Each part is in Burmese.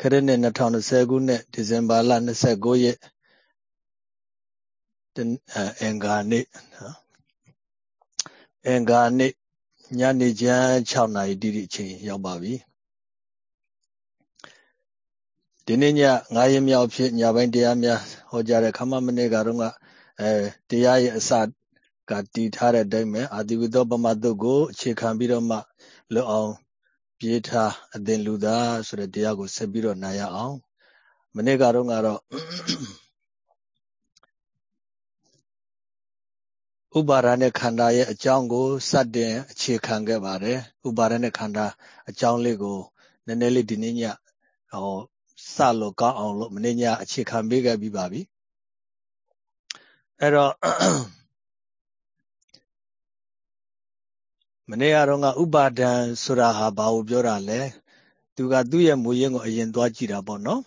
ခရစ်နှစ်2020ခုနှစ်ဒီဇင်ဘာလ29ရက်အင်္ဂါနေ့နော်အင်္ဂါနေ့ညနေချမ်း6နာရီတိတိအချိန်ရောက်ပါပြီဒီနေ့ည9ရက်မြောက်ဖြစ်ညပိုင်းတရားများဟောကြားတဲ့ခမမနေ့ကတော့ကအဲတရားရဲ့အစကတည်ထားတဲ့အတိုင်းပဲအာတိဝိသောပမတုတ်ကိုအခြေခံပြီးတော့မှလွတ်အောင် ပြေးထားအသင်လူသားဆိုတဲ့တရားကိုဆက်ပြီးတော့နာရအောင်မနေ့ကတော့ကတော့ဥပါဒာနဲ့ခန္ဓာရဲ့အကြောင်းကိုစတင်အခြေခံခဲ့ပါတယ်ဥပါဒာနဲ့ခန္ဓာအကြောင်းလေးကိုနည်းနည်းလေးဒီနေ့ညဟောစလို့ကောင်းအောင်လို့မနေ့ညအခြေခံပေးခဲ့ပြီးပါပြီအဲ့တော့ မနေ့ကတော့ကဥပါဒံဆိုတာဟာဘာကိုပြောတာလဲသူကသူ့ရဲ့မွေရင်ကိုအရင်သွားကြည့်တာပေါ့နော်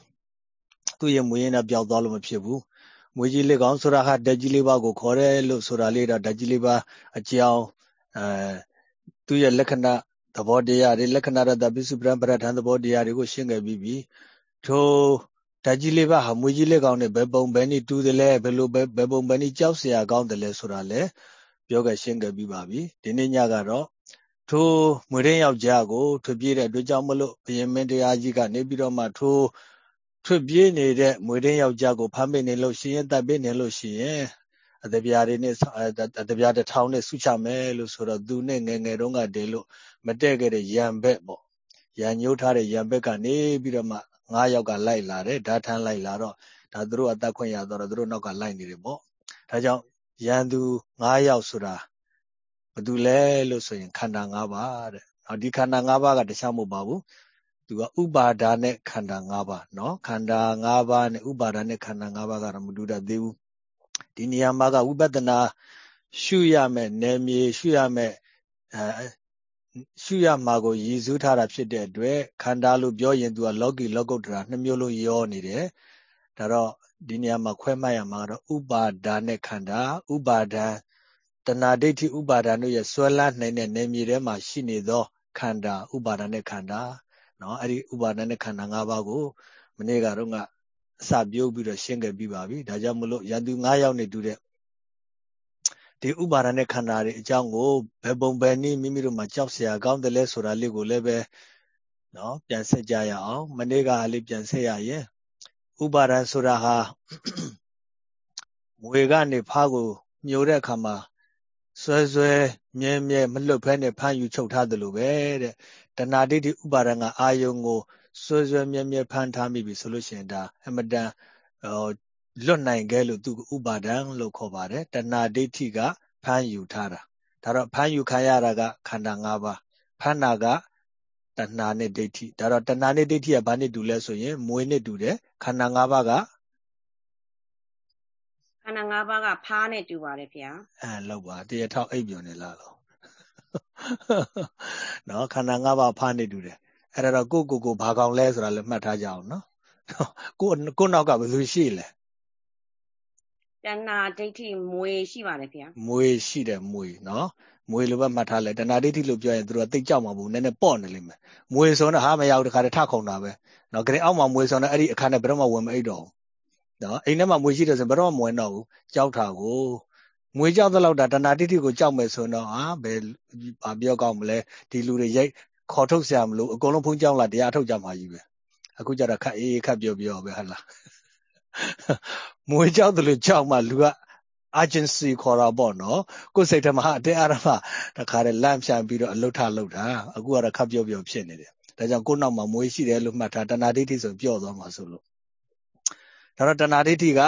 သူ့ရဲ့မွေရင်တော့ပျောက်သွားလို့မဖြစ်ဘူးမွေကြီးလေးကောင်ဆိုတာဟာဓာတ်ကြီးလေးပါကိုခေါ်တယ်လို့ဆိုတာလေးတော့ဓာတ်ကြီးလေးပါအကြောင်းအဲသူ့ရဲ့လက္ခဏာသဘောတရားတွေလက္ခဏာရတပိစုပရံပရထံသဘောတရားတွေကိုရှင်းခဲ့ပြီးပြီထိုဓာတ်ကြီးလေးပါဟာမွေကြီးလေးကောင်နဲ့ဘယ်ပုံဘယ်နည်းတူးတယ်လဲဘယ်လိုဘယ်ဘယ်ပုံဘယ်နည်းကြောက်စရာကောင်းတယ်လဲဆိုတာလဲပြောခဲ့ရှင်းခဲ့ပြီးပါပြီဒီနေ့ညကတော့ ထိုမွေရင်းယောက်ျားကိုထွပြေးတဲ့အတွက်ကြောင့်မလို့ဘုရင်မင်းတရားကြီးကနေပြီးတော့မှထိုထွက်ပြေးနေတဲ့မွေရင်းယောက်ျားကိုဖမ်းပိနေလို့ရှိရင်တပ်ပိနေလို့ရှိရင်အတပြားတွေနဲ့အတပြားတစ်ထောင်နဲ့ဆုချမယ်လို့ဆိုတော့သူနဲ့ငယ်ငယ်တုန်းကတည်းလို့မတဲ့ခဲ့တဲ့ရံဘက်ပေါ့ရံညှိုးထားတဲ့ရံဘက်ကနေပြီးတော့မှငါးယောက်ကလိုက်လာတယ်ဓာထမ်းလိုက်လာတော့ဒါသူတို့အသက်ခွင့်ရတော့သူတို့နောက်ကလိုက်နေတယ်ပေါ့ဒါကြောင့်ရန်သူငါးယောက်ဆိုတာ ဘာတူလဲလို့ဆိုရင်ခန္ဓာ၅ပါးတဲ့။နော်ဒီခန္ဓာ၅ပါးကတခြားမဟုတ်ပါဘူး။သူကဥပါဒါနဲ့ခန္ဓာ၅ပါးနော်ခန္ဓာ၅ပါးနဲ့ဥပါဒါနဲ့ခန္ဓာ၅ပါးကတော့မတူတတ်သေးဘူး။ဒီနေရာမှာကဝိပဿနာရှုရမယ်နယ်မြေရှုရမယ်အဲရှုရမှာကိုရည်စူးထားတာဖြစ်တဲ့အတွက်ခန္ဓာလို့ပြောရင်သူကလောကီလောကုတ္တရာနှစ်မျိုးလုံးရောနေတယ်။ဒါတော့ဒီနေရာမှာခွဲမှတ်ရမှာကတော့ဥပါဒါနဲ့ခန္ဓာဥပါဒံ တဏှာဒိဋ္ဌိဥပါဒံတို့ရဲ့ဆွဲလန်းနိုင်တဲ့နေမြေထဲမှာရှိနေသောခန္ဓာဥပါဒံနဲ့ခန္ဓာနော်အဲ့ဒီဥပါဒံနဲ့ခန္ဓာ၅ပါးကိုမနေ့ကတော့ကအစပြုတ်ပြီးတော့ရှင်းခဲ့ပြီးပါပြီဒါကြောင့်မလို့ရန်သူ၅ယောက်နေတူတဲ့ဒီဥပါဒณะခန္ဓာတွေအကြောင်းကိုဘယ်ပုံဘယ်နည်းမိမိတို့မှာကြောက်เสียကောင်းတယ်လဲဆိုတာလေးကိုလည်းပဲနော်ပြန်ဆက်ကြရအောင်မနေ့ကလေးပြန်ဆက်ရရင်ဥပါဒံဆိုတာဟာငွေကနေဖားကိုညှိုတဲ့အခါမှာ ဆွဲဆွဲမြဲမြဲမလွတ်ဖဲနဲ့ဖမ်းယူချုပ်ထားတယ်လို့ပဲတဲ့တဏှာဒိဋ္ဌိဥပါဒံကအာယုံကိုဆွဲဆွဲမြဲမြဲဖမ်းထားမိပြီဆိုလို့ရှိရင်ဒါအမတန်လွတ်နိုင်ခဲ့လို့သူကဥပါဒံလို့ခေါ်ပါတယ်တဏှာဒိဋ္ဌိကဖမ်းယူထားတာဒါတော့ဖမ်းယူခံရတာကခန္ဓာ၅ပါးဖမ်းတာကတဏှာနဲ့ဒိဋ္ဌိဒါတော့တဏှာနဲ့ဒိဋ္ဌိကဘာနဲ့တူလဲဆိုရင်မွေနဲ့တူတယ်ခန္ဓာ၅ပါးက ခန္ဓာ၅ပါးကဖားနဲ့တူပါတယ်ဗျာအဲလောက်ပါတရားထောက်အိပ်ပြောနေလားလို့နော်ခန္ဓာ၅ပါးဖားနဲ့တူတယ်အဲ့ဒါတော့ကိုကိုကိုဘာကောင်လဲဆိုတာလည်းမှတ်ထားကြအောင်နော်ကိုကိုနောက်ကဘယ်လိုရှိလဲတဏှာဒိဋ္ဌိမွေရှိပါတယ်ဗျာမွေရှိတယ်မွေနော်မွေလိုပဲမှတ်ထားလဲတဏှာဒိဋ္ဌိလို့ပြောရင်သူတို့ကသိကြောက်မှာဘူးနည်းနည်းပေါ့နေလိမ့်မယ်မွေဆိုတော့ဟာမရောက်တခါတည်းထခုံတာပဲနော်ကြင်အောက်မှာမွေဆိုတော့အဲ့ဒီအခါနဲ့ဘယ်တော့မှဝင်မအိတ်တော့ဘူး နော်အိမ်ထဲမှာမွေရှိတယ်ဆိုဘယ်တော့မှမဝင်တော့ဘူးကြောက်တာကိုမွေကြောက်တဲ့လောက်တာတဏှာတိတိကိုကြောက်မယ်ဆိုတော့ဟာဘယ်ဘာပြောကောင်းမလဲဒီလူတွေရိုက်ခေါ်ထုတ်ဆရာမလို့အကုန်လုံးဖုံးကြောက်လာတရားထုတ်ကြမှာကြီးပဲအခုကျတော့ခက်အေးခက်ပြောပြောပဲဟလားမွေကြောက်တယ်လို့ကြောက်မှလူက urgency ခေါ်တာပေါ့နော်ကိုယ်စိတ်ထဲမှာအတင်းအရမတခါတည်းလန့်ဖြန့်ပြီးတော့အလုထလုတာအခုကတော့ခပ်ပြောပြောဖြစ်နေတယ်ဒါကြောင့်ကိုယ်နောက်မှာမွေးရှိတယ်လို့မှတ်ထားတဏှာဒိဋ္ဌိဆိုပြော့သွားမှာဆိုလို့ ဒါတော့တဏှာဒိဋ္ဌိက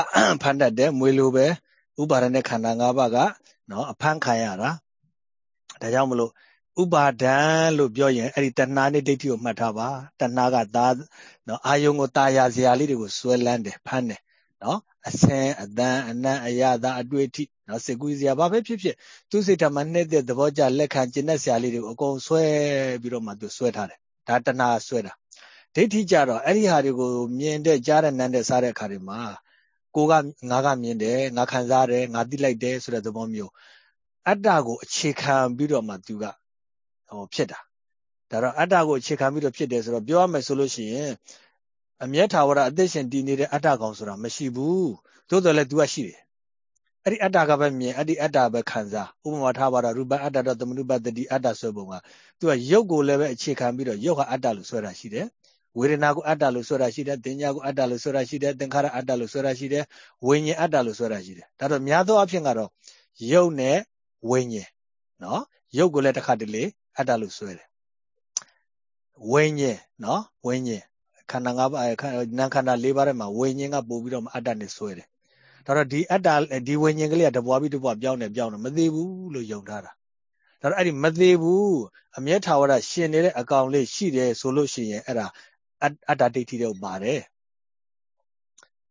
ဖန်တတ်တယ်မွေလိုပဲဥပါဒณะခန္ဓာ၅ပါးကနော်အဖန်ခံရတာဒါကြောင့်မလို့ဥပါဒံလို့ပြောရင်အဲ့ဒီတဏှာနဲ့ဒိဋ္ဌိကိုမှတ်ထားပါတဏှာကသာနော်အာယုံကိုตาရစရာလေးတွေကိုစွဲလန်းတယ်ဖမ်းတယ်နော်အစင်အတန်အနံ့အရသာအတွေ့အထိနော်စေကူးစရာဘာပဲဖြစ်ဖြစ်သူစိတ်ဓာတ်မှာနှိမ့်တဲ့သဘောကြလက်ခံကျင့်တဲ့စရာလေးတွေကိုအကုန်ဆွဲပြီးတော့မှသူဆွဲထားတယ်ဒါတဏှာဆွဲတာ ဒိဋ္ဌိကြတော့အဲ့ဒီဟာတွေကိုမြင်တဲ့ကြားတဲ့နမ်းတဲ့စားတဲ့အခါတွေမှာကိုကငါကမြင်တယ်ငါခံစားတယ်ငါသိလိုက်တယ်ဆိုတဲ့သဘောမျိုးအတ္တကိုအခြေခံပြီးတော့မှသူကဟောဖြစ်တာဒါတော့အတ္တကိုအခြေခံပြီးတော့ဖြစ်တယ်ဆိုတော့ပြောရမယ်ဆိုလို့ရှိရင်အမျက်ထာဝရအသက်ရှင်တည်နေတဲ့အတ္တကောင်ဆိုတာမရှိဘူးသို့တော်လည်း तू ကရှိတယ်အဲ့ဒီအတ္တကပဲမြင်အဲ့ဒီအတ္တပဲခံစားဥပမာထားပါတော့ရူပအတ္တတော့သမနုပတ္တိအတ္တဆွဲပုံက तू ကရုပ်ကိုလည်းပဲအခြေခံပြီးတော့ရုပ်ဟာအတ္တလို့ဆွဲတာရှိတယ် ဝေဒနာကိုအတ္တလို့ဆွဲတာရှိတယ်တင်ညာကိုအတ္တလို့ဆွဲတာရှိတယ်သင်္ခါရအတ္တလို့ဆွဲတာရှိတယ်ဝိညာဉ်အတ္တလို့ဆွဲတာရှိတယ်ဒါတော့များသောအားဖြင့်ကတော့ရုပ်နဲ့ဝိညာဉ်နော်ရုပ်ကိုလည်းတစ်ခါတလေအတ္တလို့ဆွဲတယ်ဝိညာဉ်နော်ဝိညာဉ်ခန္ဓာ၅ပါးနာခန္ဓာ၄ပါးထဲမှာဝိညာဉ်ကပို့ပြီးတော့အတ္တနဲ့ဆွဲတယ်ဒါတော့ဒီအတ္တဒီဝိညာဉ်ကလေးကတပွားပြီးတပွားပြောင်းနေပြောင်းနေမသေးဘူးလို့ယုံထားတာဒါတော့အဲ့ဒီမသေးဘူးအမျက်ထာဝရရှင်နေတဲ့အကောင်လေးရှိတယ်ဆိုလို့ရှိရင်အဲ့ဒါ အတ္တဒိဋ္ဌိတော့ပါတယ်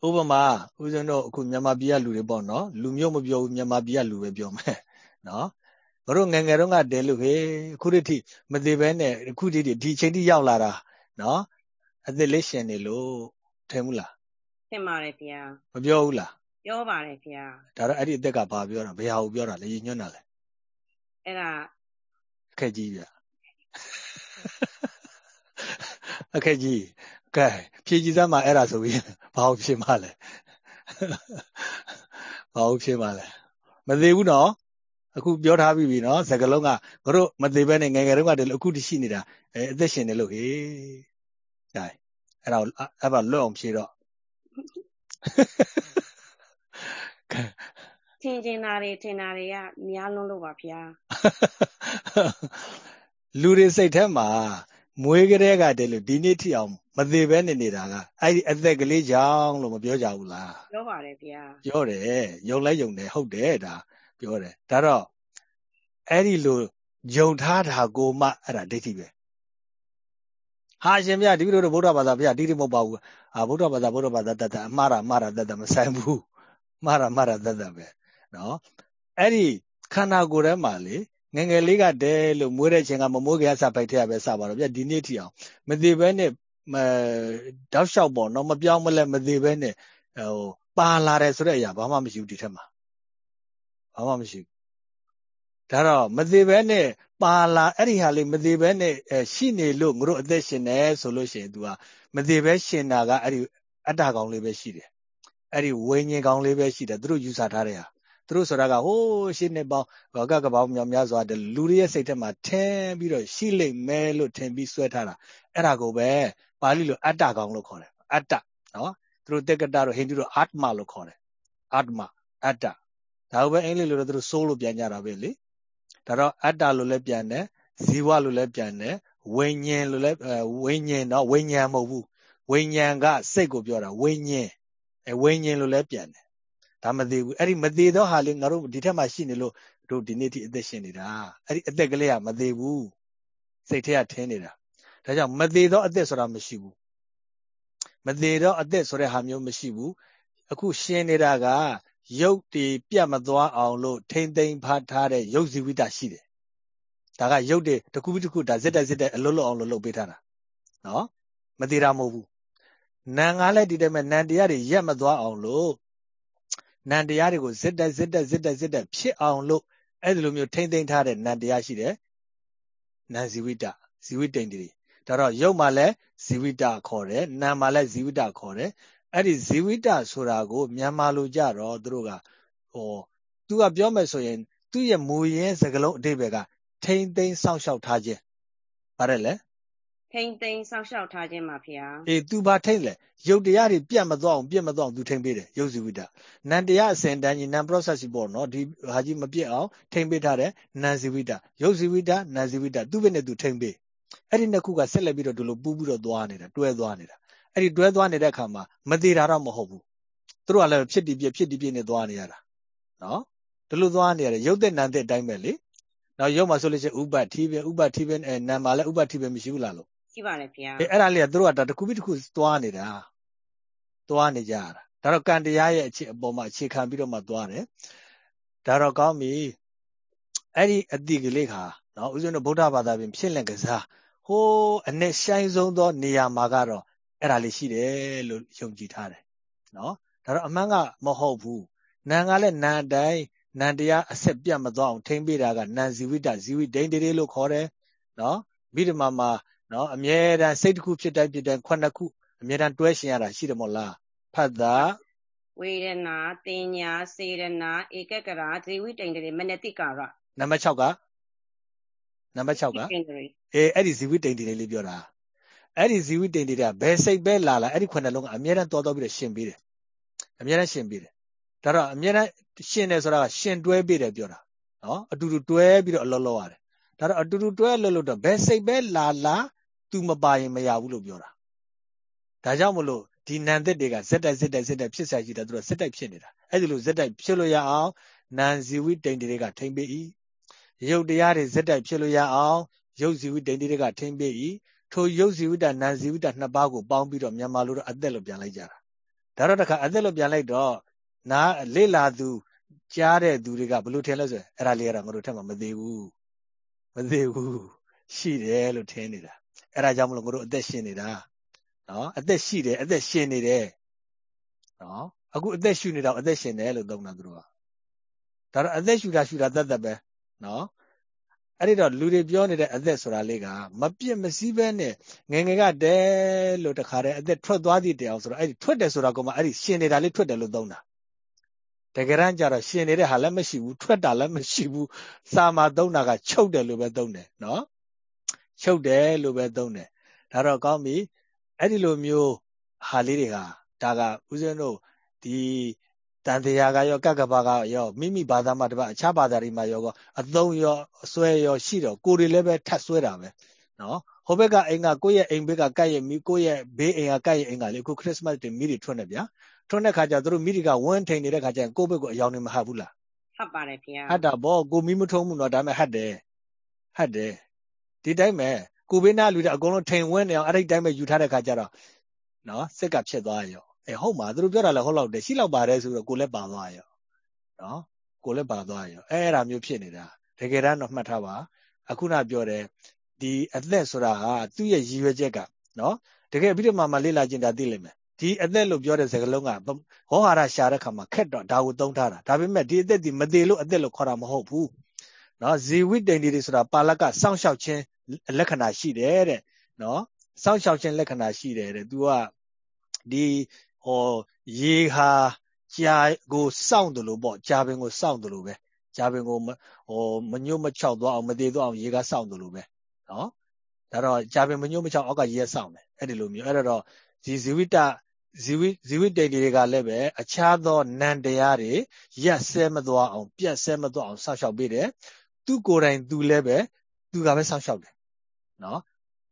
ဥပမာဦးဇင်းတို့အခုမြန်မာပြည်ကလူတွေပေါ့နော်လူမျိုးမပြောဘူးမြန်မာပြည်ကလူပဲပြောမယ်နော်ဘတို့ငငယ်တုန်းကတဲလို့ဟေးအခုတည်းမသေးပဲနဲ့အခုတည်းဒီချိန်ထိရောက်လာတာနော်အသက်လေးရှင်နေလို့ထင်ဘူးလားထင်ပါတယ်ဗျာမပြောဘူးလားပြောပါတယ်ဗျာဒါတော့အဲ့ဒီအသက်ကဘာပြောတာဘယ်ဟာကိုပြောတာလဲညွှန်းတာလဲအဲ့ဒါအခက်ကြီးဗျ အခက်ကြီးကဲဖြည့်ကြည့်စမ်းမှာအဲ့ဒါဆိုပြီးဘာလို့ဖြည့်မှလဲဘာလို့ဖြည့်မှလဲမသေးဘူးနော်အခုပြောထားပြီပြီနော်စကလုံးကငါတို့မသေးဘဲနဲ့ငယ်ငယ်တုန်းကတည်းကအခုတရှိနေတာအဲအသက်ရှင်နေလို့ဟေးဒါအဲ့ဒါအဲ့ဒါလွတ်အောင်ဖြည့်တော့ထင်ကျင်တာတွေထင်တာတွေကများလွန်းလို့ပါဗျာလူတွေစိတ်ထဲမှာ မွေးကလေးကတည်းလို့ဒီနေ့ထိအောင်မသေးပဲနေနေတာကအဲ့ဒီအသက်ကလေးကြောင့်လို့မပြောကြဘူးလားပြောပါတယ်ဗျာပြောတယ်ယုံလဲယုံတယ်ဟုတ်တယ်ဒါပြောတယ်ဒါတော့အဲ့ဒီလိုယုံထားတာကိုမှအဲ့ဒါဒိဋ္ဌိပဲဟာရှင်ဗျာဒီလိုတော့ဗုဒ္ဓဘာသာဗျာဒီဒီမဟုတ်ပါဘူးဟာဗုဒ္ဓဘာသာဗုဒ္ဓဘာသာတတ်တာအမှားတာမှားတာတတ်တာမဆိုင်ဘူးမှားတာမှားတာတတ်တာပဲနော်အဲ့ဒီခန္ဓာကိုယ်ထဲမှာလေ ငငယ်လေးကတဲလို့မွေးတဲ့ချိန်ကမမွေးကြစပိုက်ထရပဲစပါတော့ဗျဒီနေ့ထိအောင်မသေးဘဲနဲ့မတောက်လျှောက်ပေါ့နော်မပြောင်းမလဲမသေးဘဲနဲ့ဟိုပါလာတယ်ဆိုတဲ့အရာဘာမှမရှိဘူးဒီထက်မှာဘာမှမရှိဘူးဒါတော့မသေးဘဲနဲ့ပါလာအဲ့ဒီဟာလေးမသေးဘဲနဲ့ရှိနေလို့ငါတို့အသက်ရှင်နေဆိုလို့ရှိရင် तू ကမသေးဘဲရှင်တာကအဲ့ဒီအတ္တကောင်လေးပဲရှိတယ်အဲ့ဒီဝိညာဉ်ကောင်လေးပဲရှိတယ်သူတို့ယူဆထားတဲ့ဟာ သူတို့ဆိုတာကဟိုးရှင်းနေပေါင်းကကပေါင်းများများစွာတဲ့လူတွေရဲ့စိတ်ထဲမှာထင်းပြီးတော့ရှိလိမ့်မယ်လို့ထင်ပြီးဆွဲထားတာအဲ့ဒါကိုပဲပါဠိလိုအတ္တကောင်လို့ခေါ်တယ်အတ္တနော်သူတို့တက္ကတာတို့ဟိန္ဒူတို့အာတ္မလို့ခေါ်တယ်အာတ္မအတ္တဒါကိုပဲအင်္ဂလိပ်လိုတော့သူတို့ soul လို့ပြန်ကြတာပဲလေဒါတော့အတ္တလို့လည်းပြန်တယ်ဇီဝလို့လည်းပြန်တယ်ဝိညာဉ်လို့လည်းဝိညာဉ်တော့ဝိညာဉ်မဟုတ်ဘူးဝိညာဉ်ကစိတ်ကိုပြောတာဝိညာဉ်အဲဝိညာဉ်လို့လည်းပြန်တယ် ဒါမသေးဘူးအဲ့ဒီမသေးသောဟာလေးငါတို့ဒီထက်မှရှိနေလို့တို့ဒီနေ့ထိအသက်ရှင်နေတာအဲ့ဒီအသက်ကလေးကမသေးဘူးစိတ်ထဲကထင်းနေတာဒါကြောင့်မသေးသောအသက်ဆိုတာမရှိဘူးမသေးသောအသက်ဆိုတဲ့ဟာမျိုးမရှိဘူးအခုရှင်းနေတာကရုပ်တည်ပြတ်မသွားအောင်လို့ထိမ့်သိမ့်ဖတ်ထားတဲ့ရုပ်ဇီဝိတရှိတယ်ဒါကရုပ်တွေတစ်ခုပြီးတစ်ခုဒါဇက်တက်ဇက်တက်အလုံးလုံးအောင်လို့လုပ်ပေးထားတာနော်မသေးတာမဟုတ်ဘူးနာငါလည်းဒီတည်းမဲ့နံတရားတွေရက်မသွားအောင်လို့ နံတရားတွေကိုဇစ်တက်ဇစ်တက်ဇစ်တက်ဇစ်တက်ဖြစ်အောင်လို့အဲ့ဒီလိုမျိုးထိမ့်သိမ့်ထားတဲ့နံတရားရှိတယ်နံဇီဝိတဇီဝိတိန်တွေဒါတော့ရုပ်မှာလည်းဇီဝိတခေါ်တယ်နာမှာလည်းဇီဝိတခေါ်တယ်အဲ့ဒီဇီဝိတဆိုတာကိုမြန်မာလိုကြတော့သူတို့ကဟိုသူကပြောမယ်ဆိုရင် သူ့ရဲ့မူရင်းစကလုံးအတိပ္ပယ်ကထိမ့်သိမ့်စောင့်ရှောက်ထားခြင်းပါတယ်လေ ထိမ့်သိမ့်စောင့်ရှောက်ထားခြင်းပါဗျာအေး तू ဘာထိမ့်လဲရုပ်တရားတွေပြတ်မသွားအောင်ပြတ်မသွားအောင် तू ထိမ့်ပေးတယ်ရုပ်ဇီဝိတနံတရားအစဉ်တန်းကြီးနံ process ပေါ့နော်ဒီဟာကြီးမပြတ်အောင်ထိမ့်ပေးထားတယ်နံဇီဝိတရုပ်ဇီဝိတနံဇီဝိတသူ့ဘက်နဲ့ तू ထိမ့်ပေးအဲ့ဒီနှစ်ခုကဆက်လက်ပြီးတော့ဒီလိုပူးပြီးတော့သွားနေတာတွဲသွားနေတာအဲ့ဒီတွဲသွားနေတဲ့အခါမှာမသေးတာတော့မဟုတ်ဘူးသူတို့ကလည်းဖြစ်တည်ပြဖြစ်တည်ပြနေသွားနေရတာနော်ဒီလိုသွားနေရတယ်ရုပ်တဲ့နံတဲ့အတိုင်းပဲလေနောက်ရုပ်မှာဆိုလို့ရှိရင်ဥပတ်ထီးပဲဥပတ်ထီးပဲအဲနံမှာလည်းဥပတ်ထီးပဲမရှိဘူးလားလို့ ရှိပါတယ်ဗျာအဲအဲ့ဒါလေးကသူတို့ကဒါတစ်ခုပြီးတစ်ခုသွားနေတာသွားနေကြရတာဒါတော့ကံတရားရဲ့အခြေအပေါ်မှာအခြေခံပြီးတော့မှသွားတယ်ဒါတော့ကောင်းပြီအဲ့ဒီအတိကလေးခါနော်ဥစဉ်တို့ဗုဒ္ဓဘာသာပြင်ဖြစ်လင့်ကစားဟိုးအနဲ့ဆိုင်ဆုံးသောနေရာမှာကတော့အဲ့ဒါလေးရှိတယ်လို့ယုံကြည်ထားတယ်နော်ဒါတော့အမှန်ကမဟုတ်ဘူးနာကလည်းနာတိုင်းနန္တရားအဆက်ပြတ်မသွားအောင်ထိမ့်ပေးတာကနန်ဇီဝိတဇီဝိဒိန်တေလို့ခေါ်တယ်နော်မိဓမ္မာမှာ နော်အမြဲတမ်းစိတ်တစ်ခုဖြစ်တိုင်းဖြစ်တိုင်းခုနှစ်ခုအမြဲတမ်းတွဲရှင်ရတာရှိတယ်မို့လားဖတ်တာဝေဒနာတင်ညာစေရနာဧကကရာဇေဝိတိန်တွေမနတိကာရနံပါတ်6ကနံပါတ်6ကအေးအဲ့ဒီဇီဝိတိန်တွေလေးပြောတာအဲ့ဒီဇီဝိတိန်တွေကဘယ်စိတ်ပဲလာလာအဲ့ဒီခုနှစ်လုံးကအမြဲတမ်းတော်တော်ပြီးတော့ရှင်ပြီးတယ်အမြဲတမ်းရှင်ပြီးတယ်ဒါတော့အမြဲတမ်းရှင်တယ်ဆိုတာကရှင်တွဲပြီးတယ်ပြောတာနော်အတူတူတွဲပြီးတော့အလုံးလုံးရတယ်ဒါတော့အတူတူတွဲလို့လို့တော့ဘယ်စိတ်ပဲလာလာ သူမပါရင်မရဘူးလို့ပြောတာဒါကြောင့်မလို့ဒီနံသက်တွေကဇက်တိုက်ဇက်တိုက်ဇက်တိုက်ဖြစ်ဆက်ရှိတယ်သူတို့ဇက်တိုက်ဖြစ်နေတာအဲ့ဒီလိုဇက်တိုက်ဖြစ်လို့ရအောင်နံဇီဝိတိန်တွေကထိမ့်ပေး၏ရုပ်တရားတွေဇက်တိုက်ဖြစ်လို့ရအောင်ရုပ်ဇီဝိတိန်တွေကထိမ့်ပေး၏ထိုရုပ်ဇီဝိတနံဇီဝိတနှစ်ပါးကိုပေါင်းပြီးတော့မြန်မာလိုတော့အသက်လို့ပြန်လိုက်ကြတာဒါတော့တခါအသက်လို့ပြန်လိုက်တော့နာလေလာသူကြားတဲ့သူတွေကဘလို့ထင်လဲဆိုရင်အဲ့ဒါလေးကတော့ငါတို့ထက်မှမသေးဘူးမသေးဘူးရှိတယ်လို့ထင်နေတာ အဲ့ဒါကြောင့်မလို့ငါတို့အသက်ရှင်နေတာနော်အသက်ရှိတယ်အသက်ရှင်နေတယ်နော်အခုအသက်ရှူနေတာအသက်ရှင်တယ်လို့သုံးတာသူတို့ကဒါတော့အသက်ရှူတာရှူတာတတ်တတ်ပဲနော်အဲ့ဒီတော့လူတွေပြောနေတဲ့အသက်ဆိုတာလေးကမပြစ်မစည်းပဲနဲ့ငငယ်ကတဲလို့တခါတည်းအသက်ထွက်သွားသည့်တရားဆိုတော့အဲ့ဒီထွက်တယ်ဆိုတာကမှအဲ့ဒီရှင်နေတာလေးထွက်တယ်လို့သုံးတာတကယ်တမ်းကျတော့ရှင်နေတဲ့ဟာလည်းမရှိဘူးထွက်တာလည်းမရှိဘူးစာမှာသုံးတာကချုပ်တယ်လို့ပဲသုံးတယ်နော် ချုပ်တယ်လို့ပဲသုံးတယ်ဒါတော့ကောင်းပြီအဲ့ဒီလိုမျိုးဟာလေးတွေကဒါကဦးဇင်းတို့ဒီတန်တရားကရောကကဘာကရောမိမိဘာသာမှတပတ်အခြားဘာသာတွေမှာရောအသုံးရောအစွဲရောရှိတော့ကိုယ်တွေလည်းပဲထပ်ဆွဲတာပဲနော်ဟိုဘက်ကအိမ်ကကိုယ့်ရဲ့အိမ်ဘက်ကကတ်ရဲ့မိကိုယ့်ရဲ့ဘေးအိမ်ကကတ်ရဲ့အိမ်ကလေအခုခရစ်စမတ်တွေမိတွေထွက်နေဗျာထွန်းတဲ့ခါကျသူတို့မိတွေကဝန်းထိန်နေတဲ့ခါကျရင်ကိုယ့်ဘက်ကိုအယောင်နေမဟတ်ဘူးလားဟတ်ပါတယ်ခင်ဗျာဟတ်တာဗောကိုမိမထုံးဘူးတော့ဒါပေမဲ့ဟတ်တယ်ဟတ်တယ် ဒီတိုင်းပဲကိုဘေးနာလူတွေအကုန်လုံးထိန်ဝန်းနေအောင်အဲ့ဒီတိုင်းပဲယူထားတဲ့ခါကျတော့နော်စစ်ကဖြစ်သွားရောအဲဟုတ်ပါသူတို့ပြောတာလည်းဟုတ်လောက်တယ်ရှိလောက်ပါတယ်ဆိုတော့ကိုလည်းပါသွားရောနော်ကိုလည်းပါသွားရောအဲအဲ့ဒါမျိုးဖြစ်နေတာတကယ်တမ်းတော့မှတ်ထားပါအခုနပြောတယ်ဒီအသက်ဆိုတာဟာသူ့ရဲ့ရည်ရွယ်ချက်ကနော်တကယ်ပြီးတော့မှမလေ့လာကျင်တာသိလိမ့်မယ်ဒီအသက်လို့ပြောတဲ့စကားလုံးကဟောဟာရရှာတဲ့ခါမှာခက်တော့ဒါကိုသုံးထားတာဒါပေမဲ့ဒီအသက်ဒီမသေးလို့အသက်လို့ခေါ်တာမဟုတ်ဘူးနော်ဇီဝိတ္တိန်တွေဆိုတာပါဠကစောင့်ရှောက်ခြင်း လက္ခဏာရှိတယ်တဲ့နော်စောင့်ရှောက်ခြင်းလက္ခဏာရှိတယ်တဲ့ तू ကဒီဟောရေဟာကြာကိုစောင့်တယ်လို့ပေါ့ကြာပင်ကိုစောင့်တယ်လို့ပဲကြာပင်ကိုဟောမညှို့မချောက်သွားအောင်မသေးသွားအောင်ရေကစောင့်တယ်လို့ပဲနော်ဒါတော့ကြာပင်မညှို့မချောက်အောက်ကရေကစောင့်တယ်အဲ့ဒီလိုမျိုးအဲ့တော့ဒီဇီဝိတဇီဝိဇီဝိတေတွေကလည်းပဲအခြားသောနံတရားတွေရက်ဆဲမသွားအောင် ပြတ်ဆဲမသွားအောင်စောင့်ရှောက်ပေးတယ်သူကိုယ်တိုင်သူလည်းပဲသူကပဲစောင့်ရှောက်တယ် နော်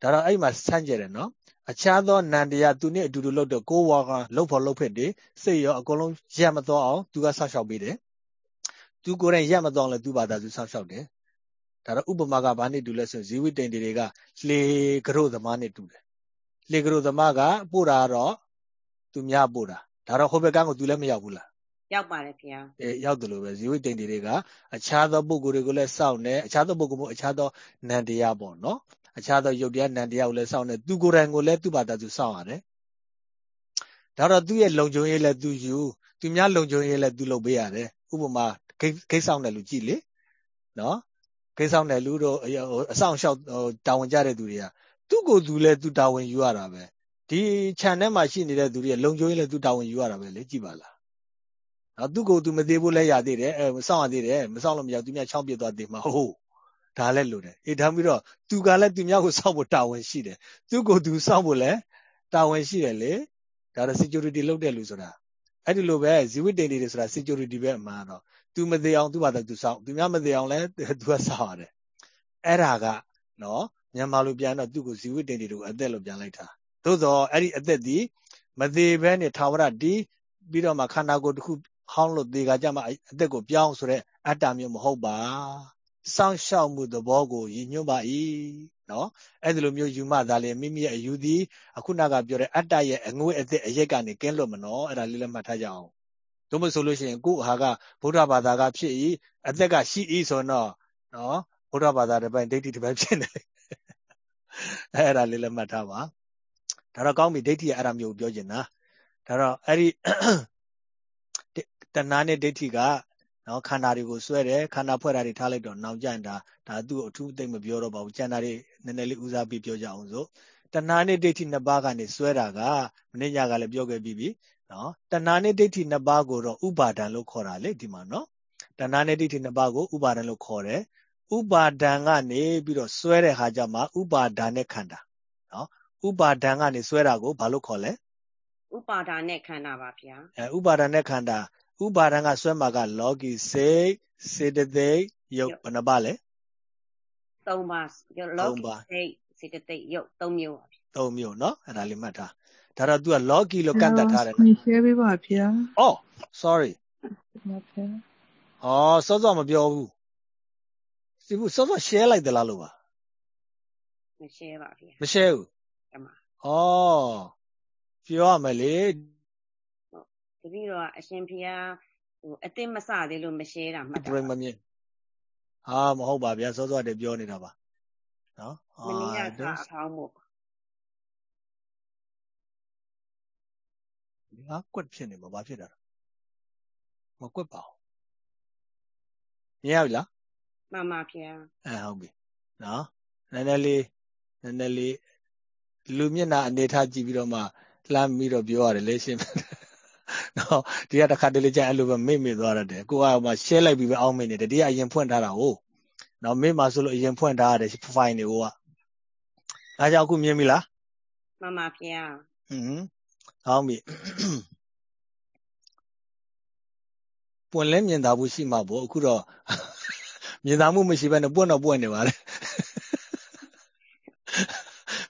ဒါတော့အဲ့မှာဆန့်ကျင်တယ်နော်အခြားသောနန္တရားသူနဲ့အတူတူလုပ်တော့ကိုးဝါကလှုပ်ဖို့လှုပ်ဖြစ်တယ်စိတ်ရောအကုန်လုံးရက်မသွားအောင်သူကဆောက်ရှောက်ပေးတယ်သူကိုယ်တိုင်ရက်မသွားလဲသူ့ဘာသာသူဆောက်ရှောက်တယ်ဒါတော့ဥပမာကဘာနဲ့တူလဲဆိုဇီဝိတ္တိန်တွေကလေကရုသမားနဲ့တူတယ်လေကရုသမားကပို့တာတော့သူများပို့တာဒါတော့ဟိုဘက်ကန်းကိုသူလည်းမရောက်ဘူးလားရောက်ပါတယ်ခင်ဗျာအေးရောက်တယ်လို့ပဲဇီဝိတ္တိန်တွေကအခြားသောပုဂ္ဂိုလ်တွေကိုလည်းစောင့်နေအခြားသောပုဂ္ဂိုလ်မျိုးအခြားသောနန္တရားပေါ့နော် အခြားသောယုတ်တရားနံတရားကိုလည်းစောင့်နေသူကိုယ်တိုင်ကိုလည်းသူ့ဘာသာသူစောင့်ရတယ်ဒါတော့သူ့ရဲ့လုံခြုံရေးလည်းသူယူသူများလုံခြုံရေးလည်းသူလုပ်ပေးရတယ်ဥပမာဂိတ်ဂိတ်ဆောင်တဲ့လူကြည့်လေနော်ဂိတ်ဆောင်တဲ့လူတို့အဆောင်လျှောက်တာဝန်ကြတဲ့သူတွေကသူ့ကိုယ်သူလည်းသူတာဝန်ယူရတာပဲဒီခြံထဲမှာရှိနေတဲ့သူတွေလုံခြုံရေးလည်းသူတာဝန်ယူရတာပဲလေကြည့်ပါလားနော်သူ့ကိုယ်သူမသေးဘူးလဲရသေးတယ်အဲစောင့်ရသေးတယ်မစောင့်လို့မရသူများချောင်းပြစ်သွားသေးမှာဟုတ် ဒါလည်းလိုတယ်အေးဒါပြီးတော့သူကလည်းသူများကိုစောင့်ဖို့တာဝန်ရှိတယ်သူ့ကိုသူစောင့်ဖို့လည်းတာဝန်ရှိတယ်လေဒါတော့ security လုပ်တဲ့လူဆိုတာအဲ့ဒီလိုပဲဇီဝိတ္တိတွေဆိုတာ security ပဲအမှန်တော့သူမသေးအောင်သူ့ဘာသာသူစောင့်သူများမသေးအောင်လည်းသူကစောင့်ရတယ်အဲ့ဒါကနော်မြန်မာလိုပြန်တော့သူ့ကိုဇီဝိတ္တိတွေကိုအသက်လို့ပြန်လိုက်တာသို့သောအဲ့ဒီအသက်ဒီမသေးဘဲနဲ့ထာဝရဒီပြီးတော့မှခန္ဓာကိုယ်တစ်ခုဟောင်းလို့သေကကြမှာအသက်ကိုပြောင်းဆိုတဲ့အတ္တမျိုးမဟုတ်ပါ စောင့်ရှောက်မှုသဘောကိုရည်ညွှန်းပါ၏နော်အဲ့ဒီလိုမျိုးယူမှသာလေမိမိရဲ့အယူသည်အခုနကပြောတဲ့အတ္တရဲ့အငွေ့အသက်အရက်ကနေကင်းလွတ်မနော်အဲ့ဒါလေးလည်းမှတ်ထားကြအောင်တို့မဆိုလို့ရှိရင်ကို့ဟာကဗုဒ္ဓဘာသာကဖြစ်၏အသက်ကရှိ၏ဆိုတော့နော်ဗုဒ္ဓဘာသာတစ်ပိုင်းဒိဋ္ဌိတစ်ပိုင်းဖြစ်နေအဲ့ဒါလေးလည်းမှတ်ထားပါဒါတော့ကောင်းပြီဒိဋ္ဌိကအဲ့ဒါမျိုးပြောချင်တာဒါတော့အဲ့ဒီတဏှာနဲ့ဒိဋ္ဌိက နော်ခန္ဓာတွေကိုဆွဲတယ်ခန္ဓာဖွဲ့တာတွေထားလိုက်တော့နောက်ကျရင်ဒါဒါသူ့အထူးသိမ့်မပြောတော့ပါဘူးကျန်တာတွေနည်းနည်းလေးဦးစားပြီးပြောကြအောင်ဆိုတဏှာနဲ့ဒိဋ္ဌိနှစ်ပါးကနေစွဲတာကမင်းညာကလည်းပြောခဲ့ပြီးပြီနော်တဏှာနဲ့ဒိဋ္ဌိနှစ်ပါးကိုတော့ဥပါဒံလို့ခေါ်တာလေဒီမှာနော်တဏှာနဲ့ဒိဋ္ဌိနှစ်ပါးကိုဥပါဒံလို့ခေါ်တယ်ဥပါဒံကနေပြီးတော့စွဲတဲ့ဟာကြမှာဥပါဒံနဲ့ခန္ဓာနော်ဥပါဒံကနေစွဲတာကိုဘာလို့ခေါ်လဲဥပါဒာနဲ့ခန္ဓာပါဗျာအဲဥပါဒာနဲ့ခန္ဓာ ဥပါဒံကစွဲမှာကလောကီစိတ်စေတသိက်ရုပ်ဘယ်နှပါလဲ၃ပါလောကီစိတ်စေတသိက်ရုပ်၃မျိုးပါဗျာ၃မျိုးเนาะအဲ့ဒါလေးမှတ်ထားဒါတော့ तू ကလောကီလို့ကန့်တတ်ထားတယ်နော် share ပေးပါဗျာအော် sorry မဗျာအော်စောစောမပြောဘူးစီဘူးစောစော share လိုက်သလားလို့ပါမ share ပါဗျာမ share ဘူးအမှအော်ပြောရမယ်လေ တပည့်တော်ကအရှင်ဖျားဟိုအသိမစသေးလို့မ share တာမှတ်တာဘယ်မမြင်ဟာမဟုတ်ပါဗျာစောစောတည်းပြောနေတာပါနော်မနေ့ကအဖောင်းမို့ငါကွက်ဖြစ်နေမှာဘာဖြစ်တာမကွက်ပါဘူးမြင်ရပြီလားမှန်ပါဗျာအဲဟုတ်ပြီနော်နည်းနည်းလေးနည်းနည်းလေးလူမျက်နှာအနေထားကြည့်ပြီးတော့မှလှမ်းပြီးတော့ပြောရတယ်လေရှင်း နော်ဒီကတစ်ခါတလေကျအဲ့လိုပဲမေ့မေ့သွားရတယ်ကိုကမှ share လိုက်ပြီးပဲအောင်းမေ့နေတယ်ဒီကအရင်ဖွင့်ထားတာဟုတ်နော်မေ့မှာဆိုလို့အရင်ဖွင့်ထားရတယ် file တွေကိုကဒါကြောင့်အခုမြင်ပြီလားမှန်ပါဗျာဟွန်းဟောင်းပြီပွင့်လဲမြင်သာမှုရှိမှာပေါ့အခုတော့မြင်သာမှုမရှိဘဲနဲ့ပွင့်တော့ပွင့်နေပါလေ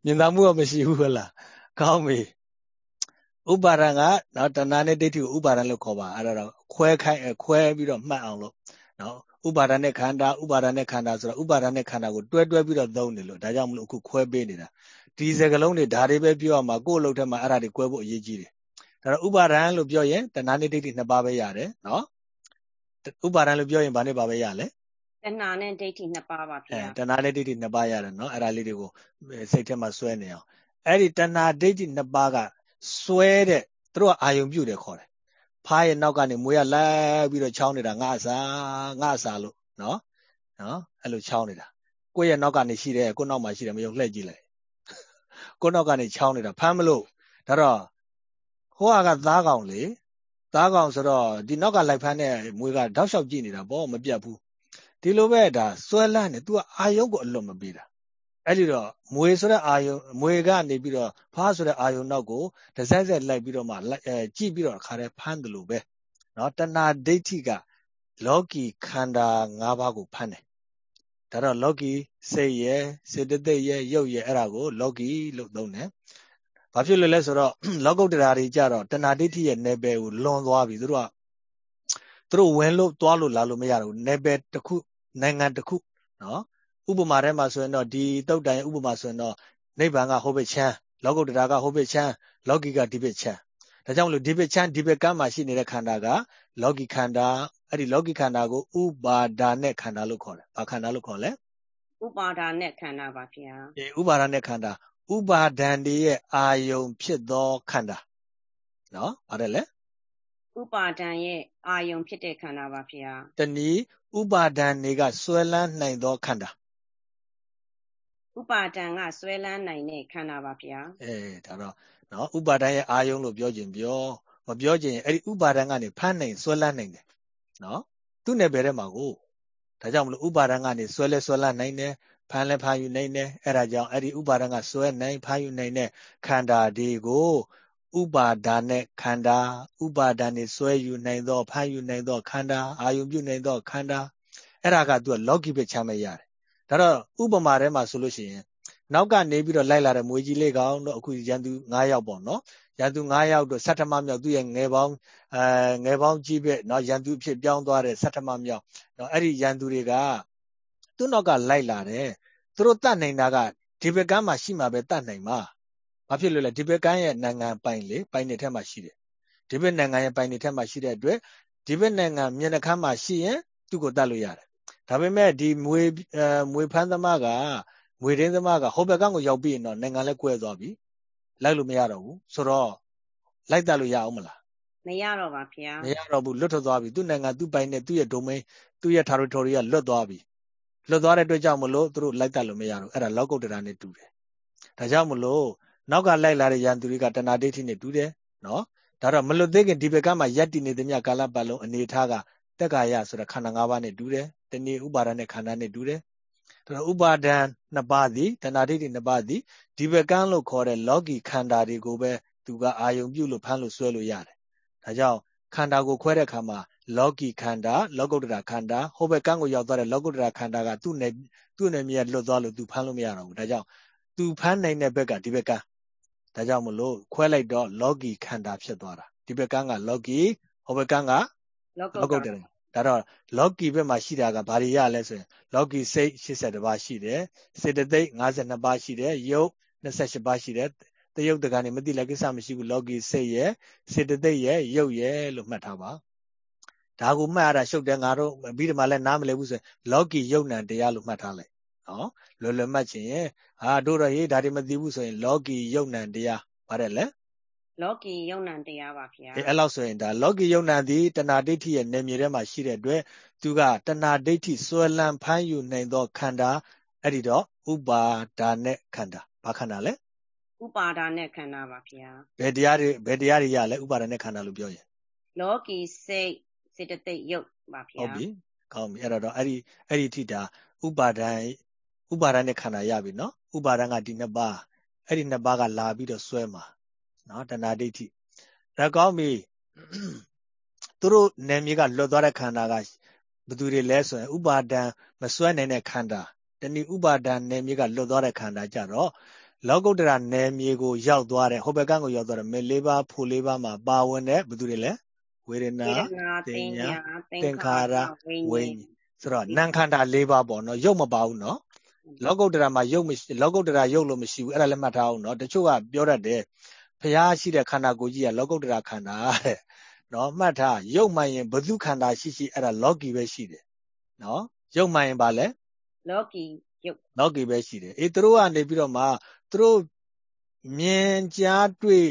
မြင်သာမှုကမရှိဘူးဟလားကောင်းပြီ ဥပါဒံကနော်တဏှာနဲ့ဒိဋ္ဌိကိုဥပါဒံလို့ခေါ်ပါအဲ့တော့ခွဲခိုင်းခွဲပြီးတော့မှတ်အောင်လို့နော်ဥပါဒံနဲ့ခန္ဓာဥပါဒံနဲ့ခန္ဓာဆိုတော့ဥပါဒံနဲ့ခန္ဓာကိုတွဲတွဲပြီးတော့သုံးနေလို့ဒါကြောင့်မလို့အခုခွဲပေးနေတာဒီစကလုံးတွေဒါတွေပဲပြောရမှာကိုယ့်အလုပ်ထဲမှာအဲ့ဒါတွေကွဲဖို့အရေးကြီးတယ်ဒါတော့ဥပါဒံလို့ပြောရင်တဏှာနဲ့ဒိဋ္ဌိနှစ်ပါးပဲရတယ်နော်ဥပါဒံလို့ပြောရင်ဘာနဲ့ပါပဲရလဲတဏှာနဲ့ဒိဋ္ဌိနှစ်ပါးပါဗျာတဏှာနဲ့ဒိဋ္ဌိနှစ်ပါးရတယ်နော်အဲ့ဒါလေးတွေကိုစိတ်ထဲမှာစွဲနေအောင်အဲ့ဒီတဏှာဒိဋ္ဌိနှစ်ပါးက စွဲတဲ့သူတို့ကအာယုံပြုတ်တယ်ခေါ်တယ်ဖားရဲ့နောက်ကနေမွေးရလိုက်ပြီးတော့ချောင်းနေတာငါအစာငါအစာလို့နော်နော်အဲ့လိုချောင်းနေတာကိုယ့်ရဲ့နောက်ကနေရှိတယ်ကိုယ့်နောက်မှာရှိတယ်မယုံလှည့်ကြည့်လိုက်ကိုယ့်နောက်ကနေချောင်းနေတာဖမ်းမလို့ဒါတော့ဟိုကသားကောင်လေသားကောင်ဆိုတော့ဒီနောက်ကလိုက်ဖမ်းတဲ့မွေးကတောက်လျှောက်ကြည့်နေတာပေါ့မပြတ်ဘူးဒီလိုပဲဒါစွဲလန်းနေ तू ကအာယုံကိုအလွတ်မပေးတာ အဲ့ဒီတော့မွေဆိုတဲ့အာယုံမွေကနေပြီးတော့ဖားဆိုတဲ့အာယုံနောက်ကိုဒဇက်ဇက်လိုက်ပြီးတော့မှအဲကြည့်ပြီးတော့ခါတဲ့ဖမ်းတယ်လို့ပဲเนาะတဏှာဒိဋ္ဌိကလောကီခန္ဓာ၅ပါးကိုဖမ်းတယ်ဒါတော့လောကီစိတ်ရဲ့စေတသိက်ရဲ့ရုပ်ရဲ့အဲ့ဒါကိုလောကီလို့သုံးတယ်ဘာဖြစ်လို့လဲဆိုတော့လောကုတ္တရာတွေကြတော့တဏှာဒိဋ္ဌိရဲ့နယ်ပယ်ကိုလွန်သွားပြီသူတို့ကသူတို့ဝင်လို့သွားလို့လာလို့မရတော့ဘူးနယ်ပယ်တစ်ခုနိုင်ငံတစ်ခုနော် ဥပမာထဲမှာဆိုရင်တော့ဒီတုတ်တိုင်ဥပမာဆိုရင်တော့နိဗ္ဗာန်ကဟိုဘက်ချမ်းလောကုတ္တရာကဟိုဘက်ချမ်းလောကီကဒီဘက်ချမ်းဒါကြောင့်မလို့ဒီဘက်ချမ်းဒီဘက်ကမ်းမှာရှိနေတဲ့ခန္ဓာကလောကီခန္ဓာအဲ့ဒီလောကီခန္ဓာကိုဥပါဒါနဲ့ခန္ဓာလို့ခေါ်တယ်။ဘာခန္ဓာလို့ခေါ်လဲ။ဥပါဒါနဲ့ခန္ဓာပါဗျာ။အေးဥပါဒါနဲ့ခန္ဓာဥပါဒံတည်းရဲ့အာယုံဖြစ်သောခန္ဓာ။နော်။ဘာလဲလဲ။ဥပါဒံရဲ့အာယုံဖြစ်တဲ့ခန္ဓာပါဗျာ။တနည်းဥပါဒံတွေကဆွဲလန်းနိုင်သောခန္ဓာ။ ဥပါဒံကဆွဲလန်းနိုင်တဲ့ခန္ဓာပါဗျာအဲဒါတော့နော်ဥပါဒံရဲ့အာယုံလို့ပြောခြင်းပြောမပြောခြင်းအဲ့ဒီဥပါဒံကနေဖမ်းနိုင်ဆွဲလန်းနိုင်တယ်နော်သူ့နယ်ပယ်ထဲမှာကိုဒါကြောင့်မလို့ဥပါဒံကနေဆွဲလဲဆွဲလန်းနိုင်တယ်ဖမ်းလဲဖမ်းယူနိုင်တယ်အဲ့ဒါကြောင့်အဲ့ဒီဥပါဒံကဆွဲနိုင်ဖမ်းယူနိုင်တဲ့ခန္ဓာတွေကိုဥပါဒါနဲ့ခန္ဓာဥပါဒံနေဆွဲယူနိုင်သောဖမ်းယူနိုင်သောခန္ဓာအာယုံပြုနိုင်သောခန္ဓာအဲ့ဒါကသူကလောကီပဲချမ်းမရတယ် ဒါတော့ဥပမာထဲမှာဆိုလို့ရှိရင်နောက်ကနေပြီးတော့လိုက်လာတဲ့မွေးကြီးလေးကောင်တော့အခုရန်သူ9ယောက်ပေါ့နော်ရန်သူ9ယောက်တော့ဆဋ္ဌမမြောက်သူ့ရဲ့ငယ်ပေါင်းအဲငယ်ပေါင်းကြီးပဲနော်ရန်သူအဖြစ်ပြောင်းသွားတဲ့ဆဋ္ဌမမြောက်နော်အဲ့ဒီရန်သူတွေကသူ့နောက်ကလိုက်လာတယ်သူတို့တတ်နိုင်တာကဒီဘက်ကမ်းမှာရှိမှပဲတတ်နိုင်မှာဘာဖြစ်လို့လဲဒီဘက်ကမ်းရဲ့နိုင်ငံပိုင်လေပိုင်တဲ့ထက်မှာရှိတယ်ဒီဘက်နိုင်ငံရဲ့ပိုင်တဲ့ထက်မှာရှိတဲ့အတွက်ဒီဘက်နိုင်ငံမျက်နှာခမ်းမှာရှိရင်သူ့ကိုတတ်လို့ရတယ် ဒါပေမဲ့ဒီမွေအဲမွေဖန်းသမားကမွေရင်းသမားကဟိုဘက်ကကိုရောက်ပြီးရင်တော့နိုင်ငံလည်းကွဲသွားပြီလိုက်လို့မရတော့ဘူးဆိုတော့လိုက်တက်လို့ရအောင်မလားမရတော့ပါဗျာမရတော့ဘူးလွတ်ထွက်သွားပြီသူ့နိုင်ငံသူ့ပိုင်နဲ့သူ့ရဲ့ domain သူ့ရဲ့ territory ကလွတ်သွားပြီလွတ်သွားတဲ့အတွက်ကြောင့်မလို့သူတို့လိုက်တက်လို့မရတော့အဲ့ဒါလောက်ကုတ်တရာနဲ့တူတယ်ဒါကြောင့်မလို့နောက်ကလိုက်လာတဲ့ယန္တုတွေကတဏှာဒိဋ္ဌိနဲ့တူတယ်နော်ဒါတော့မလွတ်သေးခင်ဒီဘက်ကမှယက်တည်နေသမျှကာလပတ်လုံးအနေထားကတက်ကာယဆိုတဲ့ခန္ဓာ၅ပါးနဲ့တူတယ် တဏှိဥပါဒနဲ့ခန္ဓာနဲ့တူတယ်ဒါတော့ဥပါဒံနှစ်ပါးသည်တဏှာဒိဋ္ဌိနှစ်ပါးသည်ဒီဘကံလို့ခေါ်တဲ့လောကီခန္ဓာတွေကိုပဲသူကအာယုံပြုလို့ဖမ်းလို့ဆွဲလို့ရတယ်ဒါကြောင့်ခန္ဓာကိုခွဲတဲ့အခါမှာလောကီခန္ဓာလောကုတ္တရာခန္ဓာဟိုဘက်ကံကိုရောက်သွားတဲ့လောကုတ္တရာခန္ဓာကသူ့နယ်သူ့နယ်မြေလွတ်သွားလို့သူဖမ်းလို့မရတော့ဘူးဒါကြောင့်သူဖမ်းနိုင်တဲ့ဘက်ကဒီဘက်ကံဒါကြောင့်မလို့ခွဲလိုက်တော့လောကီခန္ဓာဖြစ်သွားတာဒီဘက်ကံကလောကီဟိုဘက်ကံကလောကုတ္တရာ ဒါတော့လောကီဘက်မှာရှိတာကဘာတွေရလဲဆိုရင်လောကီစိတ်82ပါးရှိတယ်စေတသိက်52ပါးရှိတယ်ယုတ်28ပါးရှိတယ်တယုတ်တကနေမသိလည်းကိစ္စမရှိဘူးလောကီစိတ်ရဲ့စေတသိက်ရဲ့ယုတ်ရဲ့လို့မှတ်ထားပါဒါကိုမှတ်ရတာရှုပ်တယ်ငါတို့ပြီးဒီမှာလည်းနားမလဲဘူးဆိုရင်လောကီယုတ်နံတရားလို့မှတ်ထားလိုက်နော်လွယ်လွယ်မှတ်ချင်ရင်ဟာတို့တော့ဟေးဒါတွေမသိဘူးဆိုရင်လောကီယုတ်နံတရားပါတယ်လေ လောကီယုံနံတရားပါဗျာအဲအဲ့လောက်ဆိုရင်ဒါလောကီယုံနံသည်တဏှာဒိဋ္ဌိရဲ့နေမြေထဲမှာရှိတဲ့အတွက်သူကတဏှာဒိဋ္ဌိစွဲလန်းဖမ်းယူနိုင်သောခန္ဓာအဲ့ဒီတော့ဥပါဒါနဲ့ခန္ဓာဘာခန္ဓာလဲဥပါဒါနဲ့ခန္ဓာပါဗျာဘယ်တရားတွေဘယ်တရားတွေရလဲဥပါဒါနဲ့ခန္ဓာလို့ပြောရင်လောကီစိတ်စေတသိက်ယုတ်ပါဗျာဟုတ်ပြီကောင်းပြီအဲ့တော့အဲ့ဒီအဲ့ဒီထိတာဥပါဒံဥပါဒံနဲ့ခန္ဓာရပြီနော်ဥပါဒံကဒီနှစ်ပါးအဲ့ဒီနှစ်ပါးကလာပြီးတော့စွဲမှာ နော်တဏှာဒိဋ္ဌိဒါကောင်းပြီသူတို့နယ်မြေကလွတ်သွားတဲ့ခန္ဓာကဘယ်သူတွေလဲဆိုရင်ဥပါဒံမစွဲနိုင်တဲ့ခန္ဓာတဏှိဥပါဒံနယ်မြေကလွတ်သွားတဲ့ခန္ဓာကြတော့လောကုတ္တရာနယ်မြေကိုရောက်သွားတဲ့ဟိုဘက်ကကိုရောက်သွားတဲ့မေလေးပါဖိုလေးပါမှာပါဝင်တဲ့ဘယ်သူတွေလဲဝေဒနာတင်ညာသင်္ခါရဝိညာဉ်ဆိုတော့နံခန္ဓာ၄ပါးပေါ့နော်ရုပ်မပါဘူးနော်လောကုတ္တရာမှာရုပ်မရှိလောကုတ္တရာရုပ်လို့မရှိဘူးအဲ့ဒါလည်းမှတ်ထားအောင်နော်တချို့ကပြောတတ်တယ် ဖျားရှိတဲ့ခန္ဓာကိုယ်ကြီးကလောကုတ္တရာခန္ဓာတဲ့နော်မှတ်ထားရုပ်မှန်ရင်ဘု து ခန္ဓာရှိရှိအဲ့ဒါလောကီပဲရှိတယ်နော်ရုပ်မှန်ရင်ဘာလဲလောကီရုပ်လောကီပဲရှိတယ်အေးသူတို့ကနေပြီးတော့မှသူတို့မြင်ကြားတွေ့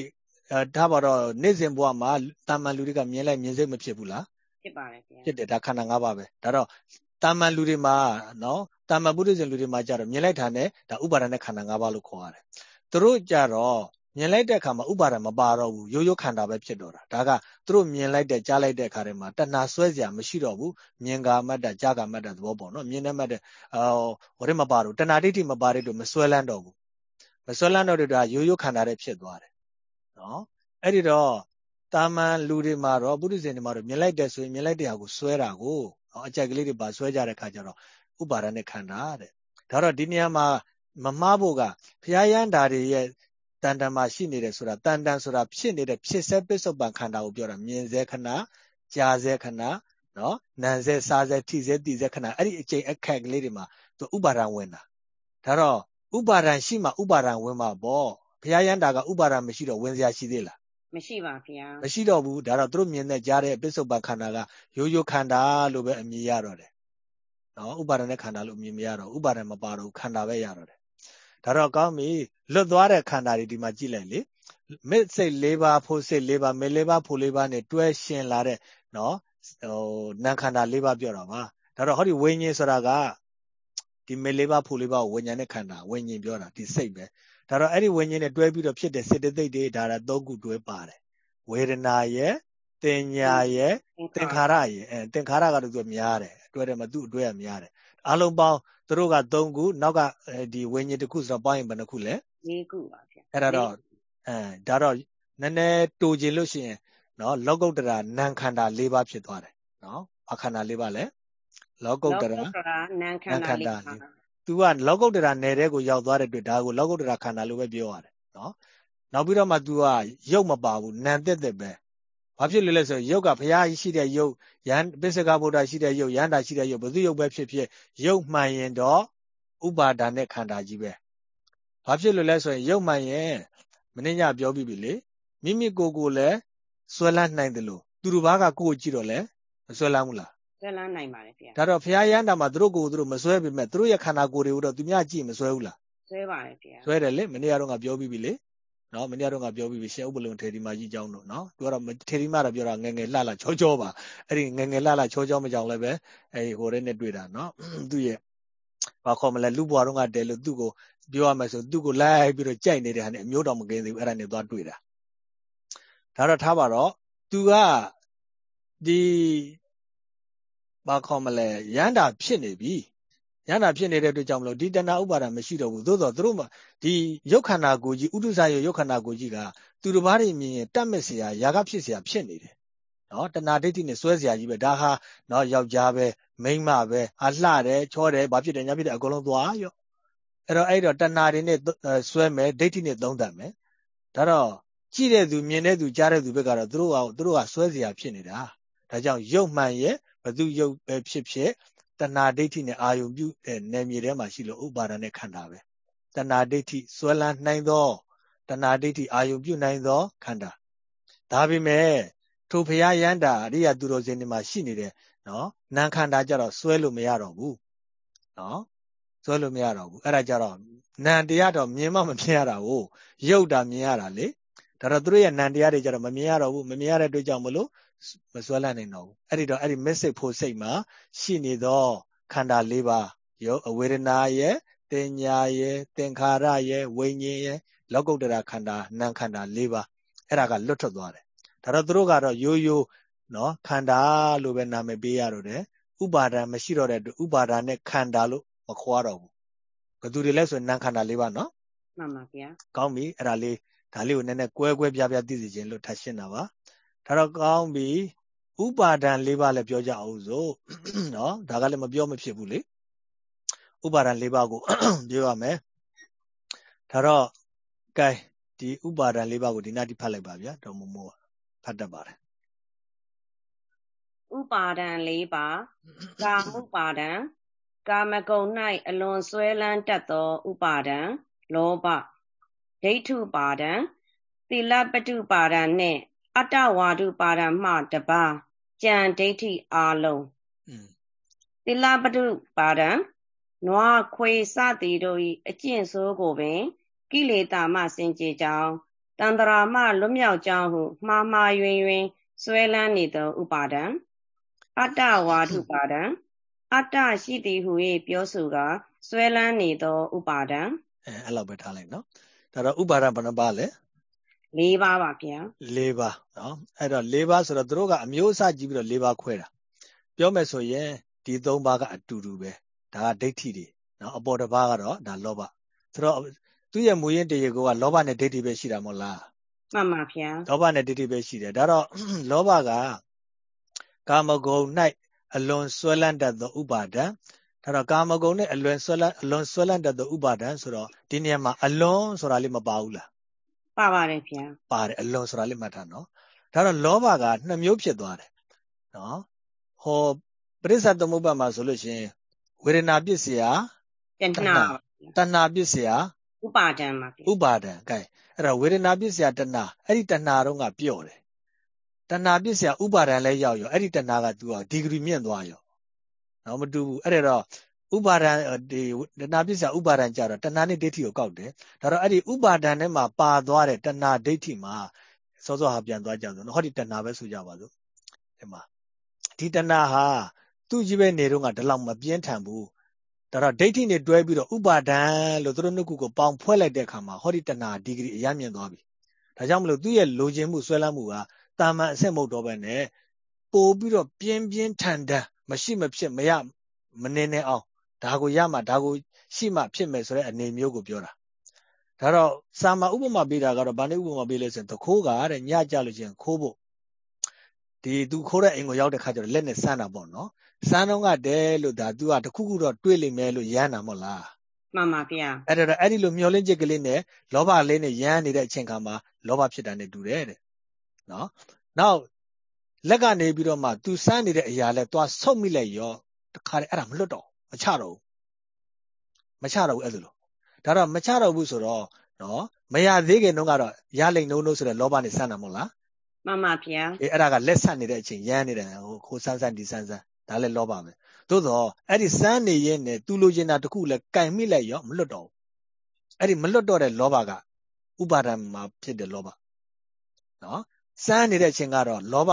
အဲဒါပါတော့နေ့စဉ်ဘဝမှာတာမန်လူတွေကမြင်လိုက်မြင်စိတ်မဖြစ်ဘူးလားဖြစ်ပါတယ်ဗျာဖြစ်တယ်ဒါခန္ဓာ၅ပါးပဲဒါတော့တာမန်လူတွေမှာနော်တာမန်ပုရိသေလူတွေမှာကြတော့မြင်လိုက်တာနဲ့ဒါဥပါဒณะခန္ဓာ၅ပါးလို့ခေါ်ရတယ်သူတို့ကြတော့ မြင်လိုက်တဲ့အခါမှာဥပါဒံမပါတော့ဘူးရိုးရိုးခန္ဓာပဲဖြစ်တော့တာဒါကသူတို့မြင်လိုက်တဲ့ကြားလိုက်တဲ့အခါတွေမှာတဏှာဆွဲစရာမရှိတော့ဘူးမြင်ကာမတ္တကြားကာမတ္တသဘောပေါ့နော်မြင်တဲ့မတ်တဲ့အော်ဟိုတွေမပါတော့တဏှာဒိဋ္ဌိမပါတဲ့တို့မဆွဲလန်းတော့ဘူးမဆွဲလန်းတော့တဲ့ဒါရိုးရိုးခန္ဓာတွေဖြစ်သွားတယ်နော်အဲ့ဒီတော့တာမန်လူတွေမှာတော့ပုရိသေတွေမှာတော့မြင်လိုက်တဲ့ဆိုရင်မြင်လိုက်တဲ့ဟာကိုဆွဲတာကိုအကြိုက်ကလေးတွေပါဆွဲကြတဲ့ခါကျတော့ဥပါဒနဲ့ခန္ဓာတဲ့ဒါတော့ဒီနေရာမှာမမှားဖို့ကဘုရားရန်ဓာတွေရဲ့ တန်တန်မှာရှိနေတယ်ဆိုတာတန်တန်ဆိုတာဖြစ်နေတဲ့ဖြစ်စေပစ္စုပန်ခန္ဓာကိုပြောတာမြင်စေခဏကြားစေခဏနော်နာစေစားစေထိစေတိစေခဏအဲ့ဒီအချိန်အခက်ကလေးတွေမှာသူဥပါဒံဝင်တာဒါတော့ဥပါဒံရှိမှဥပါဒံဝင်မှာပေါ့ဘုရားရန်တာကဥပါဒံမရှိတော့ဝင်စရာရှိသေးလားမရှိပါဗျာမရှိတော့ဘူးဒါတော့သူတို့မြင်တဲ့ကြားတဲ့ပစ္စုပန်ခန္ဓာကရိုးရိုးခန္ဓာလို့ပဲအမြင်ရတော့တယ်နော်ဥပါဒณะခန္ဓာလို့အမြင်မရတော့ဥပါဒံမပါတော့ခန္ဓာပဲရတော့တယ် ဒါတော့ကောင်းပြီလွတ်သွားတဲ့ခန္ဓာတွေဒီမှာကြည့်လိုက်လေမစ်စိတ်၄ပါးဖို့စိတ်၄ပါးမေ၄ပါးဖို့၄ပါးနဲ့တွဲရှင်လာတဲ့နော်ဟိုနံခန္ဓာ၄ပါးပြောတာပါဒါတော့ဟောဒီဝိညာဉ်ဆိုတာကဒီမေ၄ပါးဖို့၄ပါးကိုဝိညာဉ်နဲ့ခန္ဓာဝိညာဉ်ပြောတာဒီစိတ်ပဲဒါတော့အဲ့ဒီဝိညာဉ်နဲ့တွဲပြီးတော့ဖြစ်တဲ့စေတသိက်တွေဒါတော့သုံးခုတွဲပါတယ်ဝေဒနာရဲ့တင်ညာရဲ့သင်္ခါရရဲ့အဲသင်္ခါရကတော့သူများတယ်တွဲတယ်မသူ့အတွဲကများတယ် အလုံးပေါင်းသူတို့က3ခုနောက်ကဒီဝိညာဉ်တစ်ခုဆိုတော့ပေါင်းရင်ဘယ်နှခုလဲ၄ခုပါဗျအဲ့ဒါတော့အဲဒါတော့နည်းနည်းတူကျင်လို့ရှိရင်နော်လောကုတ္တရာနံခန္ဓာ၄ပါးဖြစ်သွားတယ်နော်အခန္ဓာ၄ပါးလဲလောကုတ္တရာနံခန္ဓာ၄ပါးသူကလောကုတ္တရာနယ်တဲ့ကိုရောက်သွားတဲ့အတွက်ဒါကိုလောကုတ္တရာခန္ဓာလို့ပဲပြောရတယ်နော်နောက်ပြီးတော့မှ तू ကရုပ်မပါဘူးနံတက်တက်ပဲ ဘာဖြစ်လို့လဲဆိုရုပ်ကဘုရားရှိတဲ့ရုပ်ယန္ပိစကဗုဒ္ဓရှိတဲ့ရုပ်ယန္တာရှိတဲ့ရုပ်ဘယ်သူရုပ်ပဲဖြစ်ဖြစ်ရုပ်မှန်ရင်တော့ဥပါဒါနဲ့ခန္ဓာကြီးပဲဘာဖြစ်လို့လဲဆိုရင်ရုပ်မှန်ရင်မင်းညပြောပြီးပြီလေမိမိကိုယ်ကိုလည်းဆွဲလန်းနိုင်တယ်လို့သူတို့ဘာကကိုယ်ကြည့်တော့လဲမဆွဲလန်းဘူးလားဆွဲလန်းနိုင်ပါတယ်ဗျာဒါတော့ဘုရားယန္တာမှာသူတို့ကိုယ်သူတို့မဆွဲပေမဲ့သူတို့ရဲ့ခန္ဓာကိုယ်တွေကိုတော့သူများကြည့်မဆွဲဘူးလားဆွဲပါတယ်ဗျာဆွဲတယ်လေမနေ့ကတော့ငါပြောပြီးပြီလေ နော်မနေ့ကတော့ငါပြောပြီးပြီရှင်ဥပလုံထေဒီမာကြီးကြောင်းတို့နော်သူကတော့ထေဒီမာတော့ပြောတာငငယ်လှလှချောချောပါအဲ့ဒီငငယ်လှလှချောချောမကြောင်လည်းပဲအဲ့ဒီဟိုရဲနဲ့တွေ့တာနော်သူ့ရဲ့ဘာခေါ်မလဲလူဘွားတော့ကတဲလို့သူ့ကိုပြောရမယ်ဆိုသူ့ကိုလိုက်ပြီးတော့ကြိုက်နေတဲ့ဟာနဲ့အမျိုးတော်မကင်းသေးဘူးအဲ့ဒါနဲ့သွားတွေ့တာဒါတော့ထားပါတော့သူကဒီဘာခေါ်မလဲရန်တာဖြစ်နေပြီ ရန်တာဖြစ်နေတဲ့အတွက်ကြောင့်မလို့ဒီတဏှာဥပါဒံမရှိတော့ဘူးသို့တော့သူတို့မှဒီရုပ်ခန္ဓာကိုယ်ကြီးဥဒုစရရုပ်ခန္ဓာကိုယ်ကြီးကသူတစ်ပါးတွေမြင်ရင်တတ်မဲ့เสียရာဂဖြစ်เสียဖြစ်နေတယ်နော်တဏှာဒိဋ္ဌိနဲ့စွဲเสียကြီးပဲဒါဟာနော်ယောက်ျားပဲမိန်းမပဲအလှတယ်ချောတယ်ဘာဖြစ်တယ်ညာဖြစ်တယ်အကုန်လုံးသွားရော့အဲ့တော့အဲ့တော့တဏှာတွေနဲ့စွဲမယ်ဒိဋ္ဌိနဲ့သုံးတတ်မယ်ဒါတော့ကြည့်တဲ့သူမြင်တဲ့သူကြားတဲ့သူဘက်ကတော့သူတို့ကသူတို့ကစွဲเสียဖြစ်နေတာဒါကြောင့်ရုပ်မှန်ရဲ့ဘသူရုပ်ပဲဖြစ်ဖြစ် တဏှာဒိဋ္ဌိနဲ့အာယုံပြုတဲ့နယ်မြေထဲမှာရှိလို့ဥပါဒณနဲ့ခန္ဓာပဲတဏှာဒိဋ္ဌိစွဲလန်းနိုင်သောတဏှာဒိဋ္ဌိအာယုံပြုနိုင်သောခန္ဓာဒါပေမဲ့ထိုဖရာယန္တာအရိယသူတော်စင်တွေမှာရှိနေတယ်နော်နာခန္ဓာကြတော့စွဲလို့မရတော့ဘူးနော်စွဲလို့မရတော့ဘူးအဲ့ဒါကြတော့နံတရားတော့မြင်မှမမြင်ရတာကိုရုပ်တာမြင်ရတာလေဒါတော့သူတို့ရဲ့နံတရားတွေကြတော့မမြင်ရတော့ဘူးမမြင်ရတဲ့အတွက်ကြောင့်မလို့ မစွဲလန်းနိုင်တော့ဘူးအဲ့ဒီတော့အဲ့ဒီမက်ဆေ့ဖို့စိတ်မှာရှိနေသောခန္ဓာ၄ပါးယောအဝေဒနာရဲ့တင်ညာရဲ့သင်္ခါရရဲ့ဝိညာဉ်ရဲ့လောကုတ္တရာခန္ဓာနာမ်ခန္ဓာ၄ပါးအဲ့ဒါကလွတ်ထွက်သွားတယ်ဒါတော့သူတို့ကတော့ရိုးရိုးနော်ခန္ဓာလို့ပဲနာမည်ပေးရတော့တယ်ဥပါဒံမရှိတော့တဲ့အတွက်ဥပါဒံနဲ့ခန္ဓာလို့မခေါ်တော့ဘူးဘယ်သူတွေလဲဆိုရင်နာမ်ခန္ဓာ၄ပါးနော်မှန်ပါဗျာကောင်းပြီအဲ့ဒါလေးဒါလေးကိုနည်းနည်းကွဲကွဲပြားပြားသိစေခြင်းလို့ထပ်ရှင်းတာပါ ဒါတော့ကောင်းပြီဥပါဒံ၄ပါးလည်းပြောကြအောင်စို့နော်ဒါကလည်းမပြောမဖြစ်ဘူးလေဥပါဒံ၄ပါးကိုပြောရမယ်ဒါတော့ကဲဒီဥပါဒံ၄ပါးကိုဒီနာတိဖတ်လိုက်ပါဗျာတော်မမိုးဖတ်တတ်ပါတယ်ဥပါဒံ၄ပါးကာမဥပါဒံကာမဂုဏ်၌အလွန်ဆွဲလန်းတတ်သောဥပါဒံလောဘဒိဋ္ဌုပါဒံသီလပတုပါဒံနှင့် အတ္တဝါဒုပါဒံမှတပါကြံဒိဋ္ဌိအာလုံးသီလပတုပါဒံနွားခွေစသည်တို့၏အကျင့်ဆိုးကိုပင်ကိလေသာမှစင်ကြယ်ကြောင်းတန္တရာမှလွတ်မြောက်ကြောင်းဟုမှားမှားယွင်ယွင်ဆွဲလန်းနေသောဥပါဒံအတ္တဝါဒုပါဒံအတ္တရှိသည်ဟု၍ပြောဆိုကဆွဲလန်းနေသောဥပါဒံအဲအဲ့လောက်ပဲထားလိုက်နော်ဒါတော့ဥပါဒံဘယ်နှပါလဲ ၄ပါးပါဗျာ၄ပါးနော်အဲ့တော့၄ပါးဆိုတော့သူတို့ကအမျိုးအစားကြည့်ပြီးတော့၄ပါးခွဲတာပြောမယ်ဆိုရင်ဒီ၃ပါးကအတူတူပဲဒါကဒိဋ္ဌိတွေနော်အပေါ်တစ်ပါးကတော့ဒါလောဘဆိုတော့သူ့ရဲ့မူရင်းတရေကိုကလောဘနဲ့ဒိဋ္ဌိပဲရှိတာမဟုတ်လားမှန်ပါဗျာလောဘနဲ့ဒိဋ္ဌိပဲရှိတယ်ဒါတော့လောဘကကာမဂုဏ်၌အလွန်ဆွဲလန်းတတ်သောဥပါဒံဒါတော့ကာမဂုဏ်နဲ့အလွန်ဆွဲလန်းအလွန်ဆွဲလန်းတတ်သောဥပါဒံဆိုတော့ဒီနေရာမှာအလွန်ဆိုတာလေးမပါဘူးလား ပါပါတယ်ဗျာပါတယ်အလွန်ဆိုတာလေးမှတ်ထားနော်ဒါတော့လောဘကနှစ်မျိုးဖြစ်သွားတယ်နော်ဟောပရိစ္ဆသမုပ္ပါမှာဆိုလို့ရှိရင်ဝေဒနာပစ္စယတဏှာတဏှာပစ္စယဥပါဒံပါဥပါဒံကဲအဲ့ဒါဝေဒနာပစ္စယတဏှာအဲ့ဒီတဏှာတော့ကပြော့တယ်တဏှာပစ္စယဥပါဒံလည်းရောက်ရောအဲ့ဒီတဏှာကသူကဒီဂရီမြင့်သွားရောနော်မတူဘူးအဲ့ဒါတော့ ဥပါဒံဒီတဏှာပစ္စယဥပါဒံကြတော့တဏှာနဲ့ဒိဋ္ဌိကိုကောက်တယ်ဒါတော့အဲ့ဒီဥပါဒံထဲမှာပါသွားတဲ့တဏှာဒိဋ္ဌိမှာစောစောဟာပြန်သွားကြဆိုနော်ဟောဒီတဏှာပဲဆိုကြပါစို့ဒီမှာဒီတဏှာဟာသူ့ကြီးပဲနေတော့ကဒီလောက်မပြင်းထန်ဘူးဒါတော့ဒိဋ္ဌိနဲ့တွဲပြီးတော့ဥပါဒံလို့သူတို့နှစ်ခုကိုပေါင်ဖွဲ့လိုက်တဲ့အခါမှာဟောဒီတဏှာဒီဂရီအရမြင့်သွားပြီဒါကြောင့်မလို့သူ့ရဲ့လိုချင်မှုဆွဲလန်းမှုကတာမန်အဆက်မဟုတ်တော့ပဲနဲ့ပို့ပြီးတော့ပြင်းပြင်းထန်ထန်မရှိမဖြစ်မရမနေနဲ့အောင် ဒါကိုရမှဒါကိုရှိမှဖြစ်မယ်ဆိုတဲ့အနေမျိုးကိုပြောတာဒါတော့စာမဥပမာပေးတာကတော့ဗာနေဥပမာပေးလဲဆိုရင်တခိုးကတဲ့ညကြလို့ချင်းခိုးဖို့ဒီသူခိုးတဲ့အိမ်ကိုရောက်တဲ့ခါကျတော့လက်နဲ့စမ်းတာပေါ့နော်စမ်းတော့ကတဲလို့ဒါ तू ကတခုခုတော့တွေးလိမ့်မယ်လို့ရမ်းတာမဟုတ်လားမှန်ပါဗျာအဲ့တော့အဲ့ဒီလိုမျောလင့်ချက်ကလေးနဲ့လောဘလေးနဲ့ရမ်းနေတဲ့အချိန်ခါမှာလောဘဖြစ်တာနဲ့တူတယ်တဲ့နော်နောက်လက်ကနေပြီးတော့မှ तू စမ်းနေတဲ့အရာလဲသွားဆုတ်မိလိုက်ရောတခါတည်းအဲ့ဒါမလွတ်တော့ မချတော့ဘူးမချတော့ဘူးအဲ့လိုဒါတော့မချတော့ဘူးဆိုတော့နော်မရသေးခင်တုန်းကတော့ရလိမ့်နှုံးလို့ဆိုတဲ့လောဘနဲ့စမ်းတာမဟုတ်လားမှန်ပါဗျာအေးအဲ့ဒါကလက်ဆက်နေတဲ့အချိန်ရမ်းနေတယ်ဟိုခိုးဆန်းဆန်းဒီဆန်းဆန်းဒါလည်းလောဘပဲသို့တော့အဲ့ဒီစမ်းနေရင်နဲ့သူလိုချင်တာတခုလည်းကင်မိလိုက်ရောမလွတ်တော့ဘူးအဲ့ဒီမလွတ်တော့တဲ့လောဘကဥပါဒံမှာဖြစ်တဲ့လောဘနော်စမ်းနေတဲ့အချိန်ကတော့လောဘ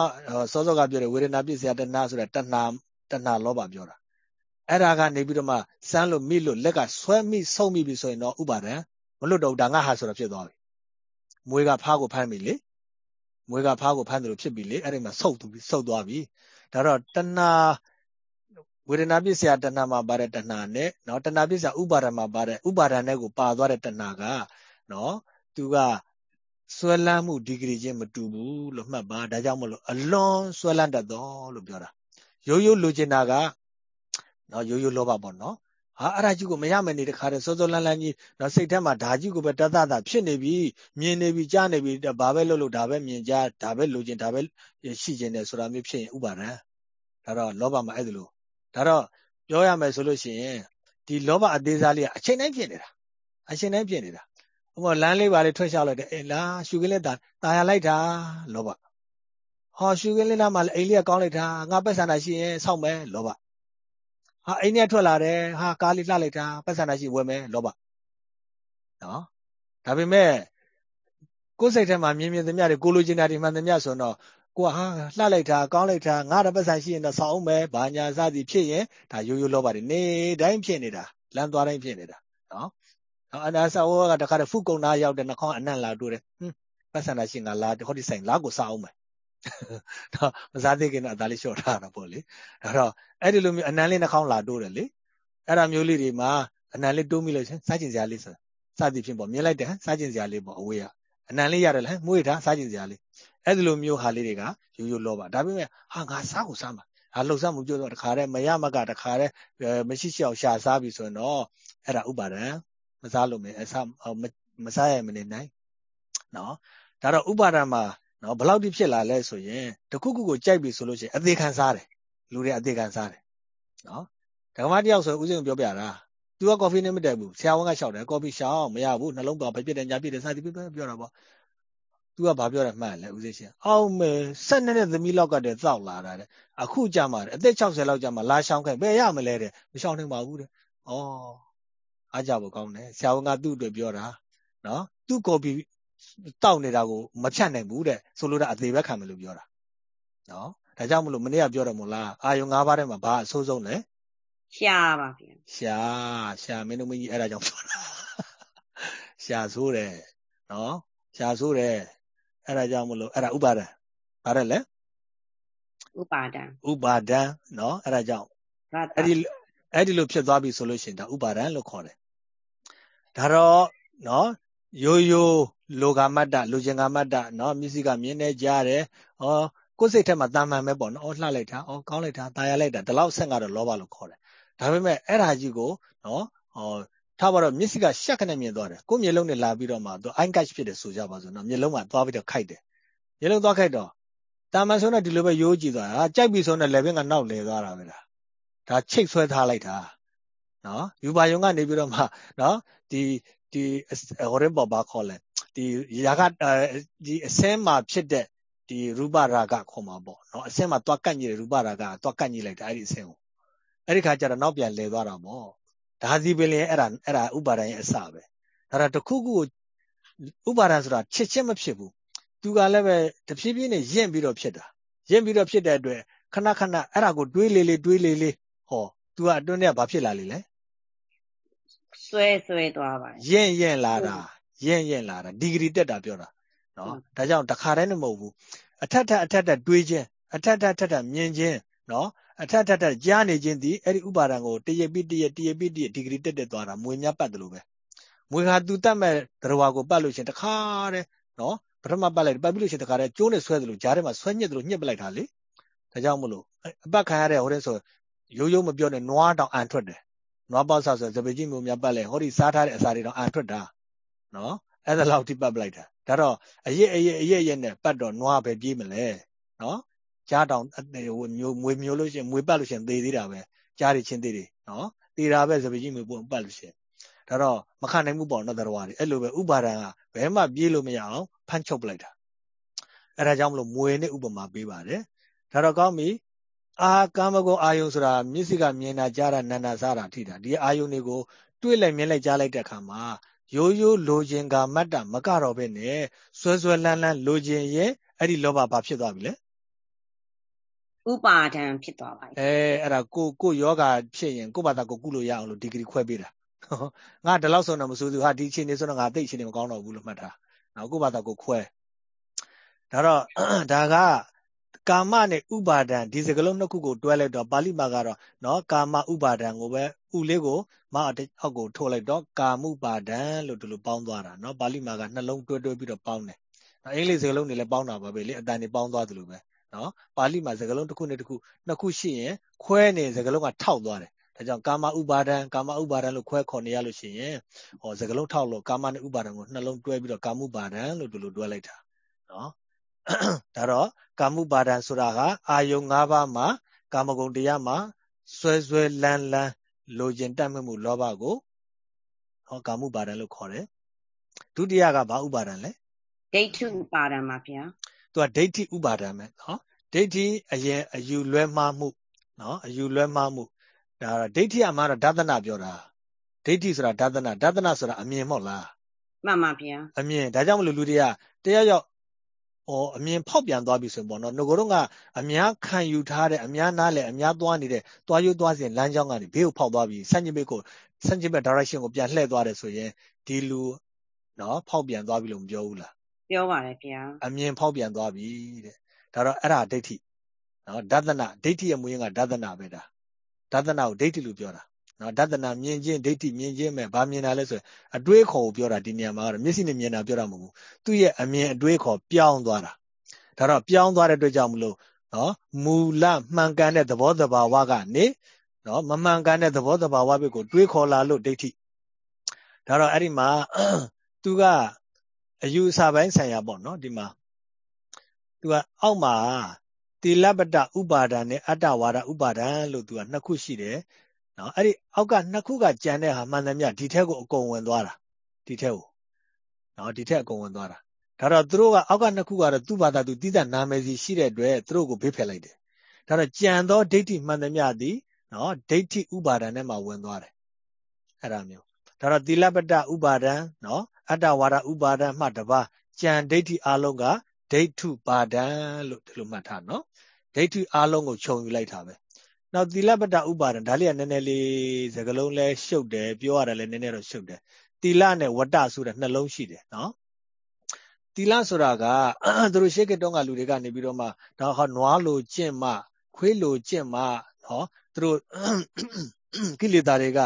စောစောကပြောတဲ့ဝေဒနာပြည့်စရာတဏှာဆိုတဲ့တဏှာတဏှာလောဘပြောတာ အဲ့ဒါကနေပြီးတော့မှစမ်းလို့မိလို့လက်ကဆွဲမိဆုံးမိပြီဆိုရင်တော့ဥပါဒံမလွတ်တော့ဒါငါဟာဆိုတာဖြစ်သွားပြီမွေးကဖားကိုဖမ်းပြီလေမွေးကဖားကိုဖမ်းတယ်လို့ဖြစ်ပြီလေအဲ့ဒီမှာဆုတ်သူပြီးဆုတ်သွားပြီဒါတော့တဏှာဝေဒနာပစ္စယတဏှာမှာပါတဲ့တဏှာနဲ့နော်တဏှာပစ္စယဥပါဒံမှာပါတဲ့ဥပါဒံနဲ့ကိုပါသွားတဲ့တဏှာကနော်သူကဆွဲလန်းမှုဒီဂရီချင်းမတူဘူးလို့မှတ်ပါဒါကြောင့်မလို့အလွန်ဆွဲလန်းတတ်တော်လို့ပြောတာရိုးရိုးလိုချင်တာက နော်ရိုးရိုးလောဘပေါ့နော်ဟာအဲ့ဒါကြီးကိုမရမယ်နေတခါတည်းစောစောလန်းလန်းကြီးနော်စိတ်ထဲမှာဓာကြီးကိုပဲတသတာဖြစ်နေပြီမြင်နေပြီကြားနေပြီဘာပဲလုပ်လို့ဒါပဲမြင်ကြားဒါပဲလိုချင်ဒါပဲရှိချင်တယ်ဆိုတာမျိုးဖြစ်ရင်ဥပါဒံဒါတော့လောဘမှာအဲ့ဒါလို့ဒါတော့ပြောရမယ်ဆိုလို့ရှိရင်ဒီလောဘအသေးစားလေးကအချိန်တိုင်းဖြစ်နေတာအချိန်တိုင်းဖြစ်နေတာဥပမာလမ်းလေးပါလေးထွက်လျှောက်လိုက်တယ်အေးလားရှုကလေးတာတာရလိုက်တာလောဘဟောရှုကလေးလားမှလည်းအိမ်လေးကကောင်းလိုက်တာငါပတ်စံတာရှိရင်စောင့်မယ်လောဘ ဟာအိမ်ထဲထွက်လာတယ်ဟာကားလေးလှလိုက်တာပတ်စံတာရှိဝယ်မယ်လောဘနော်ဒါပေမဲ့ကိုယ်စိတ်ထဲမှာမြင်မြင်သမျှတွေကိုလိုချင်တာတွေမှန်သမျှဆိုတော့ကိုကဟာလှလိုက်တာကောင်းလိုက်တာငါတပတ်စံရှိရင်တော့ဆောင်းအောင်မယ်ဘာညာစသည်ဖြစ်ရင်ဒါရိုးရိုးလောဘတွေနေတိုင်းဖြစ်နေတာလမ်းသွားတိုင်းဖြစ်နေတာနော်အနာဆောကတခါတည်းဖုကုံနာရောက်တဲ့နှာခေါင်းအနံ့လာတိုးတယ်ဟွန်းပတ်စံတာရှိငါလာဟောဒီဆိုင်လာကိုစားအောင်မယ် တော့မစားသေးခင်တော့အသားလေးလျှော့ထားတာပေါ့လေဒါတော့အဲ့ဒီလိုမျိုးအနံလေးနှာခေါင်းလာတိုးတယ်လေအဲ့ဒါမျိုးလေးတွေမှာအနံလေးတိုးမိလို့ချင်းစားကျင်စရာလေးဆိုစသည်ဖြင့်ပေါ့မြင်လိုက်တယ်စားကျင်စရာလေးပေါ့အဝေးကအနံလေးရတယ်လေမွေးထားစားကျင်စရာလေးအဲ့ဒီလိုမျိုးဟာလေးတွေကရိုးရိုးလောပါဒါပေမဲ့ဟာငါစားကိုစားမှာဟာလှုပ်ရှားမှုကြိုးတော့တခါတည်းမရမကတခါတည်းမရှိရှိအောင်ရှာစားပြီဆိုရင်တော့အဲ့ဒါဥပါဒံမစားလို့မအစားမစားရမနေနိုင်နော်ဒါတော့ဥပါဒံမှာ နော်ဘယ်လောက်ထိဖြစ်လာလဲဆိုရင်တခုခုကိုကြိုက်ပြီဆိုလို့ရှိရင်အသေးခံစားတယ်လူတွေအသေးခံစားတယ်နော်ဓမ္မတယောက်ဆိုဦးစင်းပြောပြတာသူကကော်ဖီနဲ့မတက်ဘူးဆရာဝန်ကလျှောက်တယ်ကော်ဖီရှောင်းမရဘူးနှလုံးသားပဲပြစ်တယ်ညာပြစ်တယ်စသည်ပြောပြောတာပေါ့သူကဘာပြောတယ်မှန်လဲဦးစင်းရှင်အောက်မယ်ဆက်နေတဲ့သမီးလောက်ကတည်းသောက်လာတာတဲ့အခုကြမှာအသက်60လောက်ကြမှာလာရှောင်းခိုင်းဘယ်ရမလဲတဲ့မရှောင်းနိုင်ပါဘူးတဲ့ဩအားကြဖို့ကောင်းတယ်ဆရာဝန်ကသူ့အတွက်ပြောတာနော်သူ့ကော်ဖီ တောက်နေတာကိုမဖြတ်နိုင်ဘူးတဲ့ဆိုလိုတာအသေးပဲခံမယ်လို့ပြောတာနော်ဒါကြောင့်မလို့မနေ့ကပြောတယ်မို့လားအာယုံ၅ပါးထဲမှာဘာအဆိုးဆုံးလဲရှာပါဗျာရှာရှာမင်းတို့မကြီးအဲ့ဒါကြောင့်ပြောတာရှာဆိုးတယ်နော်ရှာဆိုးတယ်အဲ့ဒါကြောင့်မလို့အဲ့ဒါဥပါဒံဘာလဲလဲဥပါဒံဥပါဒံနော်အဲ့ဒါကြောင့်အဲ့ဒီအဲ့ဒီလိုဖြစ်သွားပြီဆိုလို့ရှိရင်ဒါဥပါဒံလို့ခေါ်တယ်ဒါတော့နော်ရိုးရိုး လိုကမတ္တလူကျင်ကမတ္တနော်မျက်စိကမြင်နေကြတယ်ဟောကိုယ်စိတ်ထဲမှာတာမန်ပဲပေါ့နော်အော်လှလိုက်တာအော်ကောင်းလိုက်တာตายရလိုက်တာဒီလောက်ဆက်ကတော့လောဘလို့ခေါ်တယ်ဒါပေမဲ့အဲ့ဒါကြီးကိုနော်ဟောထားပါတော့မျက်စိကရှက်ခနဲ့မြင်သွားတယ်ကိုယ်မျက်လုံးနဲ့လာပြီးတော့မှသူ eye catch ဖြစ်တယ်ဆိုကြပါစို့နော်မျက်လုံးမှာသွားပြီးတော့ခိုက်တယ်မျက်လုံးသွားခိုက်တော့တာမန်ဆိုတော့ဒီလိုပဲရိုးကြည့်သွားတာကြိုက်ပြီဆိုတော့လည်းဘင်းကနောက်လဲသွားတာပဲလားဒါချိတ်ဆွဲထားလိုက်တာနော်ယူပါယုံကနေပြီးတော့မှနော်ဒီဒီဟိုရင်ပေါ်ပါခေါ်လဲ ဒီရာဂဒီအစင်းမှာဖြစ်တဲ့ဒီရူပရာဂခေါ်မှာပေါ့နော်အစင်းမှာတွားကန့်ညိတဲ့ရူပရာဂကတွားကန့်ညိလိုက်တာအဲ့ဒီအစင်းကိုအဲ့ဒီခါကျတော့နောက်ပြန်လဲသွားတာပေါ့ဒါစီပင်လင်အဲ့ဒါအဲ့ဒါဥပါဒံရဲ့အစပဲဒါတော့တခုခုကိုဥပါဒံဆိုတာချစ်ချင်းမဖြစ်ဘူးသူကလည်းပဲတဖြည်းဖြည်းနဲ့ယင့်ပြီးတော့ဖြစ်တာယင့်ပြီးတော့ဖြစ်တဲ့အတွက်ခဏခဏအဲ့ဒါကိုတွေးလေလေတွေးလေလေဟော तू ကအတွင်းထဲကဘာဖြစ်လာလေလဲဆွဲဆွဲသွားပါယင့်ယင့်လာတာ ယင့်ယင့်လာတာဒီဂရီတက်တာပြောတာနော်ဒါကြောင့်တခါတည်းနဲ့မဟုတ်ဘူးအထက်ထက်အထက်ထက်တွေးခြင်းအထက်ထက်ထက်ထက်မြင်ခြင်းနော်အထက်ထက်ထက်ကြားနေခြင်းဒီအဲ့ဒီဥပါဒံကိုတရပိတရတရပိတရဒီဂရီတက်တက်သွားတာမွေများပတ်တယ်လို့ပဲမွေဟာသူတတ်မဲ့တရားကိုပတ်လို့ရှင်တခါတည်းနော်ပထမပတ်လိုက်ပတ်ပြီးလို့ရှင်တခါတည်းကျိုးနဲ့ဆွဲတယ်လို့ကြားထဲမှာဆွဲညစ်တယ်လို့ညှစ်ပလိုက်တာလေဒါကြောင့်မလို့အပတ်ခံရတဲ့ဟိုတဲ့ဆိုရိုးရိုးမပြောနဲ့နွားတောင်အန်ထွက်တယ်နွားပေါက်ဆောက်ဆိုဇပကြီးမျိုးများပတ်လဲဟောဒီစားထားတဲ့အစာတွေတော့အန်ထွက်တာ နော်အဲ့ဒါလောက်ထိပတ်ပလိုက်တာဒါတော့အရက်အရက်အရက်ရက်နဲ့ပတ်တော့နွားပဲပြေးမလဲနော်ကြားတောင်ဟိုမျိုးမွေမျိုးလို့ရှိရင်မွေပတ်လို့ရှိရင်သေသေးတာပဲကြားရချင်းသေးတယ်နော်သေတာပဲဇပကြီးမျိုးပုံပတ်လို့ရှိရင်ဒါတော့မခံနိုင်မှုပေါ့နော်တရားတွေအဲ့လိုပဲဥပါဒံကဘယ်မှပြေးလို့မရအောင်ဖမ်းချုပ်ပလိုက်တာအဲ့ဒါကြောင့်မလို့မွေနဲ့ဥပမာပေးပါတယ်ဒါတော့ကောင်းပြီအာကာမဂုဏ်အာယုံဆိုတာမျက်စိကမြင်တာကြားတာနားတာစားတာထိတာဒီအာယုံတွေကိုတွေးလိုက်မြင်လိုက်ကြားလိုက်တဲ့အခါမှာ ရိုးရိုးလိုချင်ကမတ်တာမကတော့ပဲနဲ့ဆွဲဆွဲလန်းလန်းလိုချင်ရင်အဲ့ဒီလောဘဘာဖြစ်သွားပြီလဲဥပါဒံဖြစ်သွားပါပြီအဲအဲ့ဒါကိုကိုယောဂဖြစ်ရင်ကိုဘာသာကိုကုလို့ရအောင်လို့ဒီဂရီခွဲပေးတာငါဒီလောက်ဆိုတော့မဆိုသူဟာဒီအချိန်နေဆိုတော့ငါသိအချိန်နေမကောင်းတော့ဘူးလို့မှတ်ထားနော်ကိုဘာသာကိုခွဲဒါတော့ဒါက ကာမနဲ့ဥပါဒံဒီစကလုံးနှစ်ခုကိုတွဲလိုက်တော့ပါဠိမှာကတော့နော်ကာမဥပါဒံကိုပဲဥလေးကိုမအောက်ကိုထိုးလိုက်တော့ကာမှုပါဒံလို့ဒီလိုပေါင်းသွားတာနော်ပါဠိမှာကနှလုံးတွဲတွဲပြီးတော့ပေါင်းတယ်အင်္ဂလိပ်စကားလုံးတွေလည်းပေါင်းတာပါပဲလေအတန်တွေပေါင်းသွားသလိုပဲနော်ပါဠိမှာစကားလုံးတစ်ခုနဲ့တစ်ခုနှစ်ခုရှိရင်ခွဲနေစကားလုံးကထောက်သွားတယ်ဒါကြောင့်ကာမဥပါဒံကာမဥပါဒံလို့ခွဲခေါ်နေရလို့ရှိရင်ဟောစကားလုံးထောက်လို့ကာမနဲ့ဥပါဒံကိုနှလုံးတွဲပြီးတော့ကာမှုပါဒံလို့ဒီလိုတွဲလိုက်တာနော် ဒါတော့ကာမှုပါဒံဆိုတာကအာယုံ၅ပါးမှာကာမဂုဏ်တရားမှာဆွဲဆွဲလန်းလန်းလိုချင်တတ်မှတ်မှုလောဘကိုဟောကာမှုပါဒံလို့ခေါ်တယ်ဒုတိယကဘာဥပါဒံလဲဒိဋ္ဌုဥပါဒံပါဗျာသူကဒိဋ္ဌိဥပါဒံပဲနော်ဒိဋ္ဌိအရင်အယူလွဲမှားမှုနော်အယူလွဲမှားမှုဒါတော့ဒိဋ္ဌိအမှားတော့ဒသနာပြောတာဒိဋ္ဌိဆိုတာဒသနာဒသနာဆိုတာအမြင်မဟုတ်လားမှန်ပါဗျာအမြင်ဒါကြောင့်မလို့လူတွေကတရားရောက် ဩအမြင်ဖောက်ပြန်သွားပြီဆိုရင်ပေါ့နော်ငကိုတော့ကအများခံယူထားတဲ့အများနားလေအများသွားနေတဲ့သွားရွတ်သွားစဉ်လမ်းကြောင်းကနေဘေးကိုဖောက်သွားပြီဆန့်ကျင်ဘက်ကိုဆန့်ကျင်ဘက် direction ကိုပြန်လှည့်သွားတယ်ဆိုရင်ဒီလူနော်ဖောက်ပြန်သွားပြီလို့မပြောဘူးလားပြောပါတယ်ခင်ဗျာအမြင်ဖောက်ပြန်သွားပြီတဲ့ဒါတော့အဲ့ဒါဒိဋ္ဌိနော်ဒသနာဒိဋ္ဌိရဲ့မူရင်းကဒသနာပဲဒါဒသနာကိုဒိဋ္ဌိလို့ပြောတာ နော်ဒသနာမြင်ချင်းဒိဋ္ဌိမြင်ချင်းပဲဘာမြင်တာလဲဆိုရင်အတွေးခေါ်ကိုပြောတာဒီနေရာမှာကတော့မျက်စိနဲ့မြင်တာပြောတာမဟုတ်ဘူးသူ့ရဲ့အမြင်အတွေးခေါ်ပြောင်းသွားတာဒါတော့ပြောင်းသွားတဲ့အတွက်ကြောင့်မလို့နော်မူလမှန်ကန်တဲ့သဘောတဘာဝကနေနော်မမှန်ကန်တဲ့သဘောတဘာဝဘက်ကိုတွေးခေါ်လာလို့ဒိဋ္ဌိဒါတော့အဲ့ဒီမှာသူကအယူအဆပိုင်းဆိုင်ရာပေါ့နော်ဒီမှာသူကအောက်မှာတိလပတ္တဥပါဒံနဲ့အတ္တဝါဒဥပါဒံလို့သူကနှစ်ခုရှိတယ် နော်အဲ့ဒီအောက်ကနှစ်ခုကကြံတဲ့ဟာမှန်သမျှဒီထက်ကိုအကုန်ဝင်သွားတာဒီထက်ကိုနော်ဒီထက်အကုန်ဝင်သွားတာဒါတော့သူတို့ကအောက်ကနှစ်ခုကတော့သူ့ဘာသာသူတိတနာမည်စီရှိတဲ့အတွက်သူတို့ကိုဘေးဖယ်လိုက်တယ်ဒါတော့ကြံသောဒိဋ္ဌိမှန်သမျှသည်နော်ဒိဋ္ဌိဥပါဒံနဲ့မှဝင်သွားတယ်အဲ့ဒါမျိုးဒါတော့တိလပတ္တဥပါဒံနော်အတ္တဝါဒဥပါဒံမှတပါကြံဒိဋ္ဌိအလုံးကဒိဋ္ဌုပါဒံလို့ဒီလိုမှတ်ထားနော်ဒိဋ္ဌိအလုံးကိုခြုံယူလိုက်တာပဲ နောက်သီလပတ္တဥပါဒံဒါလေးကနည်းနည်းလေးစကလုံးလဲရှုပ်တယ်ပြောရတယ်လဲနည်းနည်းတော့ရှုပ်တယ်သီလနဲ့ဝတ္တဆိုတဲ့နှလုံးရှိတယ်နော်သီလဆိုတာကသူတို့ရှေးကတုန်းကလူတွေကနေပြီးတော့မှဒါဟောနွားလိုကျင့်မှခွေးလိုကျင့်မှနော်သူတို့ကိလေသာတွေက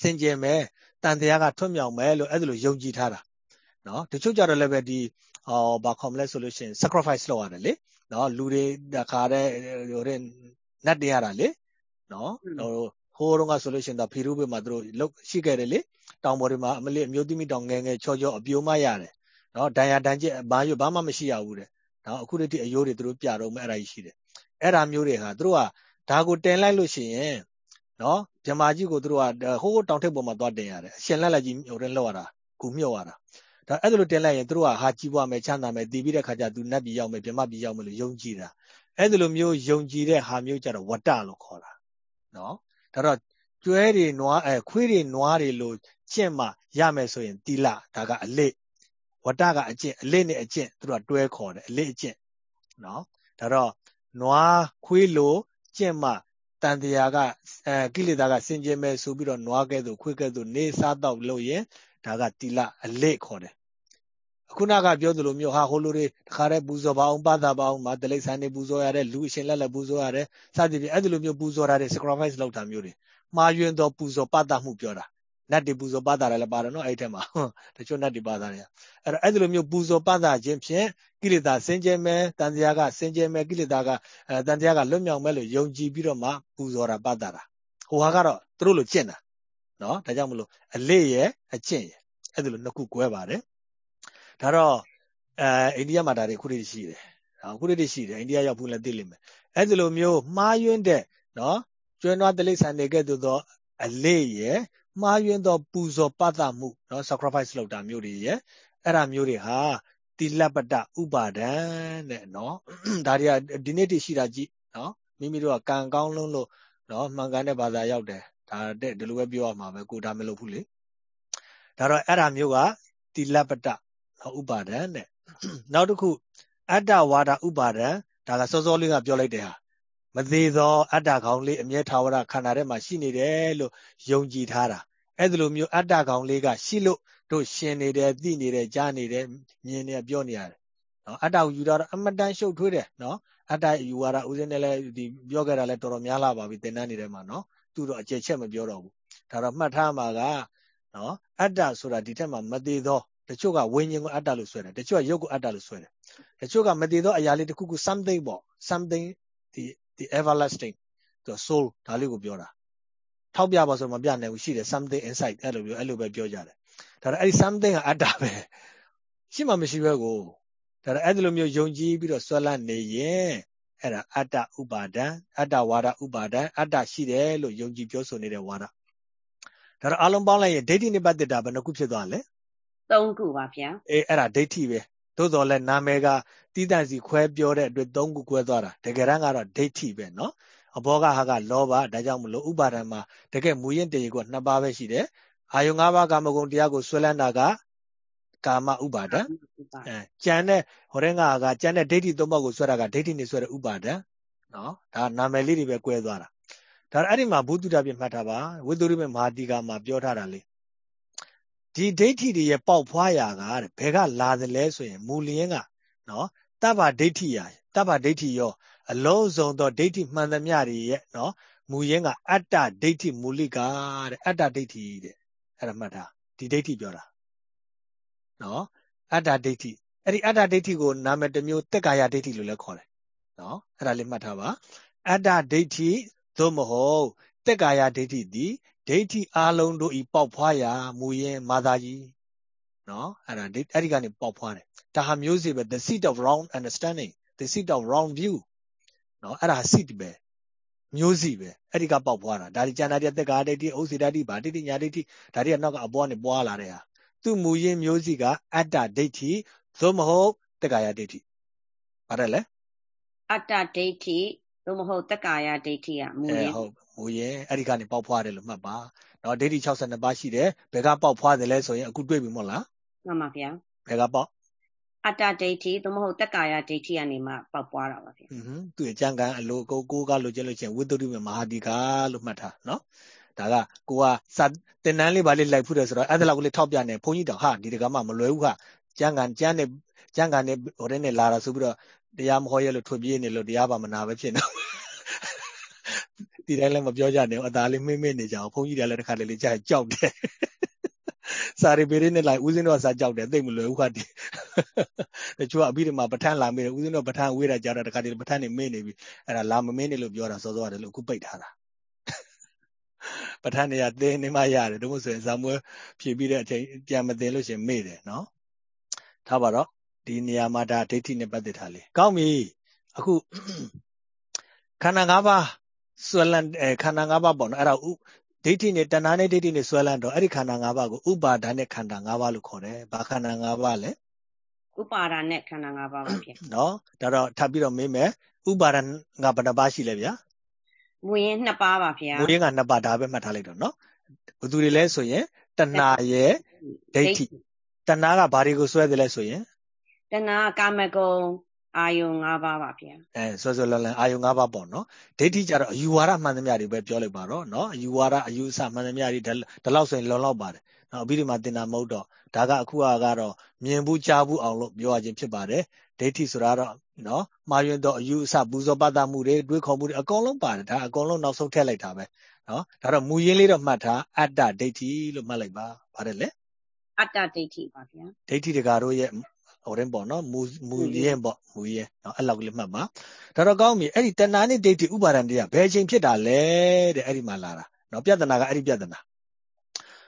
စင်ကြယ်မယ်တန်တရားကထွတ်မြောက်မယ်လို့အဲ့ဒါလိုယုံကြည်ထားတာနော်တချို့ကြတော့လည်းပဲဒီဟောဘာခေါ်မလဲဆိုလို့ရှိရင် sacrifice လုပ်ရတယ်လေနော်လူတွေတခါတည်းဟိုတဲ့ နတ်တရားတာလေနော်ဟိုဟိုတော့ကဆိုလို့ရှိရင်တော့ဖီရူးဘက်မှာသူတို့လုတ်ရှိခဲ့တယ်လေတောင်ပေါ်တွေမှာအမလေးအမျိုးသမီးတောင်ငယ်ငယ်ချောချောအပြိုးမရတယ်နော်ဒဏ်ရာဒဏ်ကျက်ဘာရွဘာမှမရှိရဘူးတဲ့နော်အခုတည်းအယိုးတွေသူတို့ပြတော့မဲ့အဲ့ဒါကြီးရှိတယ်အဲ့ဒါမျိုးတွေဟာသူတို့ကဒါကိုတင်လိုက်လို့ရှိရင်နော်မြမာကြီးကိုသူတို့ကဟိုးတောင်ထိပ်ပေါ်မှာသွားတင်ရတယ်အရှင်လက်လက်ကြီးဟိုတင်လောက်ရတာကူမြုပ်ရတာဒါအဲ့ဒါလိုတင်လိုက်ရင်သူတို့ကဟာကြီးပွားမယ်ချမ်းသာမယ်တည်ပြီးတဲ့ခါကျသူနတ်ပြည်ရောက်မယ်မြမပြည်ရောက်မယ်လို့ယုံကြည်တာ အဲ့ဒါလိုမျိုးယုံကြည်တဲ့ဟာမျိုးကြတော့ဝတ္တလို့ခေါ်တာနော်ဒါတော့ကျွဲတွေနွားအဲခွေးတွေနွားတွေလို့ကျင့်မှရမယ်ဆိုရင်တိလဒါကအလေးဝတ္တကအကျင့်အလေးနဲ့အကျင့်သူတို့ကတွဲခေါ်တယ်အလေးအကျင့်နော်ဒါတော့နွားခွေးလို့ကျင့်မှတန်တရားကအဲကိလေသာကစင်ကြယ်မဲ့ဆိုပြီးတော့နွားကဲ့သို့ခွေးကဲ့သို့နေစားတော့လို့ရင်ဒါကတိလအလေးခေါ်တယ် ခုနကပြောသလိုမျိုးဟာဟိုလိုတွေတခါတည်းပူဇော်ပါအောင်ပသပါအောင်မတလိဆန်နေပူဇော်ရတယ်လူအရှင်လက်လက်ပူဇော်ရတယ်စသဖြင့်အဲ့ဒီလိုမျိုးပူဇော်တာတွေ sacrifice လုပ်တာမျိုးတွေမှားယွင်းသောပူဇော်ပသမှုပြောတာနတ်တွေပူဇော်ပသတယ်လည်းပါတယ်နော်အဲ့ဒီထဲမှာတချို့နတ်တွေပသတယ်အဲ့တော့အဲ့ဒီလိုမျိုးပူဇော်ပသခြင်းဖြင့်ကိလေသာစင်ကြယ်မယ်တန်တရားကစင်ကြယ်မယ်ကိလေသာကအဲတန်တရားကလွတ်မြောက်မယ်လို့ယုံကြည်ပြီးတော့မှပူဇော်တာပသတာဟိုဟာကတော့သူတို့လိုကျင့်တာနော်ဒါကြောင့်မလို့အလေးရဲ့အကျင့်ရဲ့အဲ့ဒီလိုနှစ်ခု꿰ပါတယ် ဒါတော့အဲအိန္ဒိယမှာဒါတွေခုတွေရှိတယ်အခုတွေရှိတယ်အိန္ဒိယရောက်ဘူးလည်းသိလိမ့်မယ်အဲ့ဒီလိုမျိုးမှားယွင်းတဲ့နော်ကျွမ်းနွားတိလိษံတွေကဲ့သို့သောအလေးရဲ့မှားယွင်းသောပူဇော်ပသမှုနော် sacrifice လုပ်တာမျိုးတွေရဲ့အဲ့ဒါမျိုးတွေဟာတိလပတ္တဥပါဒံတဲ့နော်ဒါတွေကဒီနေ့တည်းရှိတာကြည့်နော်မိမိတို့ကကံကောင်းလုံးလို့နော်မှန်ကန်တဲ့ဘာသာရောက်တယ်ဒါတဲ့ဒီလိုပဲပြောရမှာပဲကိုဒါမလုပ်ဘူးလေဒါတော့အဲ့ဒါမျိုးကတိလပတ္တ ဥပါဒံတဲ့နောက်တစ်ခုအတ္တဝါဒဥပါဒံဒါကစောစောလေးကပြောလိုက်တဲ့ဟာမသေးသော အတ္တကောင်လေးအမြဲထာဝရခန္ဓာထဲမှာရှိနေတယ်လို့ယုံကြည်ထားတာအဲ့ဒီလိုမျိုးအတ္တကောင်လေးကရှိလို့တို့ရှင်နေတယ်သိနေတယ်ကြားနေတယ်မြင်နေပြောနေရတယ်နော်အတ္တကိုယူတာအမတန်ရှုပ်ထွေးတယ်နော်အတ္တယူရတာဦးစင်းနဲ့လည်းဒီပြောခဲ့တာလည်းတော်တော်များလာပါပြီသင်တန်းနေတဲ့မှာနော်သူတော့အကျယ်ချက်မပြောတော့ဘူးဒါတော့မှတ်ထားမှာကနော်အတ္တဆိုတာဒီထက်မှမသေးသော တချို့ကဝိညာဉ်ကိုအတ္တလို့ဆွဲတယ်တချို့ကရုပ်ကိုအတ္တလို့ဆွဲတယ်တချို့ကမသေးသောအရာလေးတစ်ခုခု something ပေါ့ something ဒီဒီ everlasting သူ soul ဒါလေးကိုပြောတာထောက်ပြပါဆိုမပြနိုင်ဘူးရှိတယ် something inside အဲ့လိုပြောအဲ့လိုပဲပြောကြတယ်ဒါတော့အဲ့ဒီ something ကအတ္တပဲရှိမှမရှိပဲကိုဒါတော့အဲ့ဒီလိုမျိုးယုံကြည်ပြီးတော့ဆွဲလန်းနေရင်အဲ့ဒါအတ္တဥပါဒံအတ္တဝါဒဥပါဒံအတ္တရှိတယ်လို့ယုံကြည်ပြောဆိုနေတဲ့ဝါဒဒါတော့အလုံးပေါင်းလိုက်ရင်ဒိဋ္ဌိနိပတ်တတာဘယ်နှခုဖြစ်သွားလဲ ၃ခုပါဗျာအေးအဲ့ဒါဒိဋ္ဌိပဲသို့တော်လည်းနာမည်ကတိတန့်စီခွဲပြောတဲ့အတွက်၃ခုခွဲသွားတာတကယ်တမ်းကတော့ဒိဋ္ဌိပဲเนาะအဘောကဟာကလောဘဒါကြောင့်မလို့ဥပါဒံမှာတကယ်မူရင်တရေကနှစ်ပါးပဲရှိတယ်အာယုံ၅ပါးကာမဂုဏ်တရားကိုဆွဲလန်းတာကကာမဥပါဒံအဲကြံတဲ့ဟိုတဲ့ငါကကြံတဲ့ဒိဋ္ဌိသုံးပါးကိုဆွဲတာကဒိဋ္ဌိနေဆွဲတဲ့ဥပါဒံနော်ဒါနာမည်လေးတွေပဲ꿰သွားတာဒါအဲ့ဒီမှာဘုဒ္ဓတာပြမှတ်ထားပါဝိသုရိမေမဟာတိကမှာပြောထားတာလေ ဒီဒိဋ္ဌိတွေရဲ့ပေါက်ဖွားရာကတဲ့ဘယ်ကလာသလဲဆိုရင်မူလျင်းကနော်တဗ္ဗဒိဋ္ဌိရာတဗ္ဗဒိဋ္ဌိရော အလုံးစုံသောဒိဋ္ဌိမှန်သမျှတွေရဲ့နော်မူရင်းကအတ္တဒိဋ္ဌိမူလိကတဲ့အတ္တဒိဋ္ဌိတဲ့အဲ့ဒါမှတ်ထားဒီဒိဋ္ဌိပြောတာနော်အတ္တဒိဋ္ဌိအဲ့ဒီအတ္တဒိဋ္ဌိကိုနာမည်တစ်မျိုးတက်ကာယဒိဋ္ဌိလို့လည်းခေါ်တယ်နော်အဲ့ဒါလေးမှတ်ထားပါအတ္တဒိဋ္ဌိသို့မဟုတ်တက်ကာယဒိဋ္ဌိသည် ဒိဋ္ဌိအလုံးတို့ဤပေါက်ဖွားရာမူရင်းမာသာကြီးနော်အဲ့ဒါအဲ့ဒီကနေပေါက်ဖွားတယ်ဒါဟာမျိုးစေ့ပဲ the seed of wrong understanding the seed of wrong view နော်အဲ့ဒါ seed ပဲမျိုးစီပဲအဲ့ဒီကပေါက်ဖွားတာဒါဒီကျန်တာတဲ့သက်္ကာဒိဋ္ဌိဥစေတဒိဋ္ဌိဗာတိတိညာဒိဋ္ဌိဒါတွေကနောက်ကအပေါ်ကနေပွားလာတဲ့ဟာသူ့မူရင်းမျိုးစီကအတ္တဒိဋ္ဌိသို့မဟုတ်တက္ကာယဒိဋ္ဌိပါတယ်လေအတ္တဒိဋ္ဌိသို့မဟုတ်တက္ကာယဒိဋ္ဌိကမူရင်းဟုတ် မူရင်းအဲ့ဒီကနေပေါက်ဖွားတယ်လို့မှတ်ပါနော်ဒိဋ္ဌိ62ပါးရှိတယ်ဘယ်ကပေါက်ဖွားတယ်လဲဆိုရင်အခုတွေ့ပြီမို့လားမှန်ပါဗျာဘယ်ကပေါက်အတ္တဒိဋ္ဌိသို့မဟုတ်တက္ကာယဒိဋ္ဌိကနေမှပေါက်ပွားတာပါဗျာဟွန်းသူ့အကြံကံအလိုကိုကိုကလို့ကျလို့ချင်းဝိတ္တုရိမမဟာဒီကာလို့မှတ်ထားနော်ဒါကကိုကစတင်တန်းလေးပါလေးလိုက်ဖူးတယ်ဆိုတော့အဲ့ဒါလောက်ကလေးထောက်ပြနေဘုန်းကြီးတော်ဟာဒီတကမှမလွယ်ဘူးဟာကျန်ကန်ကျန်နေကျန်ကန်နေဟိုတဲ့နေလာတာဆိုပြီးတော့တရားမဟောရလို့ထွပြေးနေလို့တရားပါမနာပဲဖြစ်နေ ဒီတိုင်းလည်းမပြောကြနဲ့အသားလေးမင်းမင်းနေကြအောင်ဘုန်းကြီးတွေကလည်းတစ်ခါတလေကြာကြောက်တယ်စာရီပေလေးနဲ့လိုက်ဦးစင်းတော့စာကြောက်တယ်သိမလွယ်ဘူးခါတည်းတချို့ကအပြီးတမှာပဋ္ဌာန်းလာမေးတယ်ဦးစင်းတော့ပဋ္ဌာန်းဝေးတာကြာတော့တခါတည်းပဋ္ဌာန်းနေမေးနေပြီအဲ့ဒါလာမမင်းနေလို့ပြောတာစောစောရတယ်လို့အခုပိတ်ထားတာပဋ္ဌာန်းတွေကသင်နေမှရတယ်တို့မို့ဆိုရင်ဇာမွဲဖြည့်ပြီးတဲ့အချိန်ပြန်မသင်လို့ရှင်မေ့တယ်နော်ထားပါတော့ဒီနေရာမှာဒါဒိဋ္ဌိနဲ့ပတ်သက်တာလေကောင်းပြီအခုခန္ဓာ၅ပါး ဆွဲလန်းခန္ဓာ၅ပါးပေါ့နော်အဲ့ဒါဒိဋ္ဌိနဲ့တဏှာနဲ့ဒိဋ္ဌိနဲ့ဆွဲလန်းတော့အဲ့ဒီခန္ဓာ၅ပါးကိုဥပါဒာနဲ့ခန္ဓာ၅ပါးလို့ခေါ်တယ်။ဘာခန္ဓာ၅ပါးလဲ။ဥပါဒာနဲ့ခန္ဓာ၅ပါးပါဗျ။နော်ဒါတော့ထပ်ပြီးတော့မေးမယ်။ဥပါဒာကဘယ်နှပါးရှိလဲဗျာ။မူရင်းနှစ်ပါးပါဗျာ။မူရင်းကနှစ်ပါးဒါပဲမှတ်ထားလိုက်တော့နော်။ဘယ်သူတွေလဲဆိုရင်တဏှာရဲ့ဒိဋ္ဌိတဏှာကဘာတွေကိုဆွဲတယ်လဲဆိုရင်တဏှာကာမဂုဏ် အာယုံ၅ပါးပါဗျာအဲဆွဆွလလန်အာယုံ၅ပါးပေါ့နော်ဒိဋ္ဌိကြတော့အယူဝါဒမှန်သမျှတွေပဲပြောလိုက်ပါတော့နော်အယူဝါဒအယူအဆမှန်သမျှတွေဒီလောက်ဆိုရင်လုံလောက်ပါတယ်နော်အပြီးဒီမှာတင်တာမဟုတ်တော့ဒါကအခုကတော့မြင်ဘူးကြားဘူးအောင်လို့ပြောရခြင်းဖြစ်ပါတယ်ဒိဋ္ဌိဆိုတာတော့နော်မှားယွင်းတော့အယူအဆပူဇော်ပတ်သက်မှုတွေတွေးခေါ်မှုတွေအကုန်လုံးပါတယ်ဒါအကုန်လုံးနောက်ဆုံးထည့်လိုက်တာပဲနော်ဒါတော့မူရင်းလေးတော့မှတ်ထားအတ္တဒိဋ္ဌိလို့မှတ်လိုက်ပါပါတယ်လေအတ္တဒိဋ္ဌိပါဗျာဒိဋ္ဌိတကာတို့ရဲ့ ဟိုရင်ပေါ့နော်မူမူရင်းပေါ့မူရင်းနော်အဲ့လောက်ကလေးမှတ်ပါဒါတော့ကောင်းပြီအဲ့ဒီတဏှာနဲ့ဒိဋ္ဌိဥပါဒံတရားဘယ်အချိန်ဖြစ်တာလဲတဲ့အဲ့ဒီမှာလာတာနော်ပြဿနာကအဲ့ဒီပြဿနာ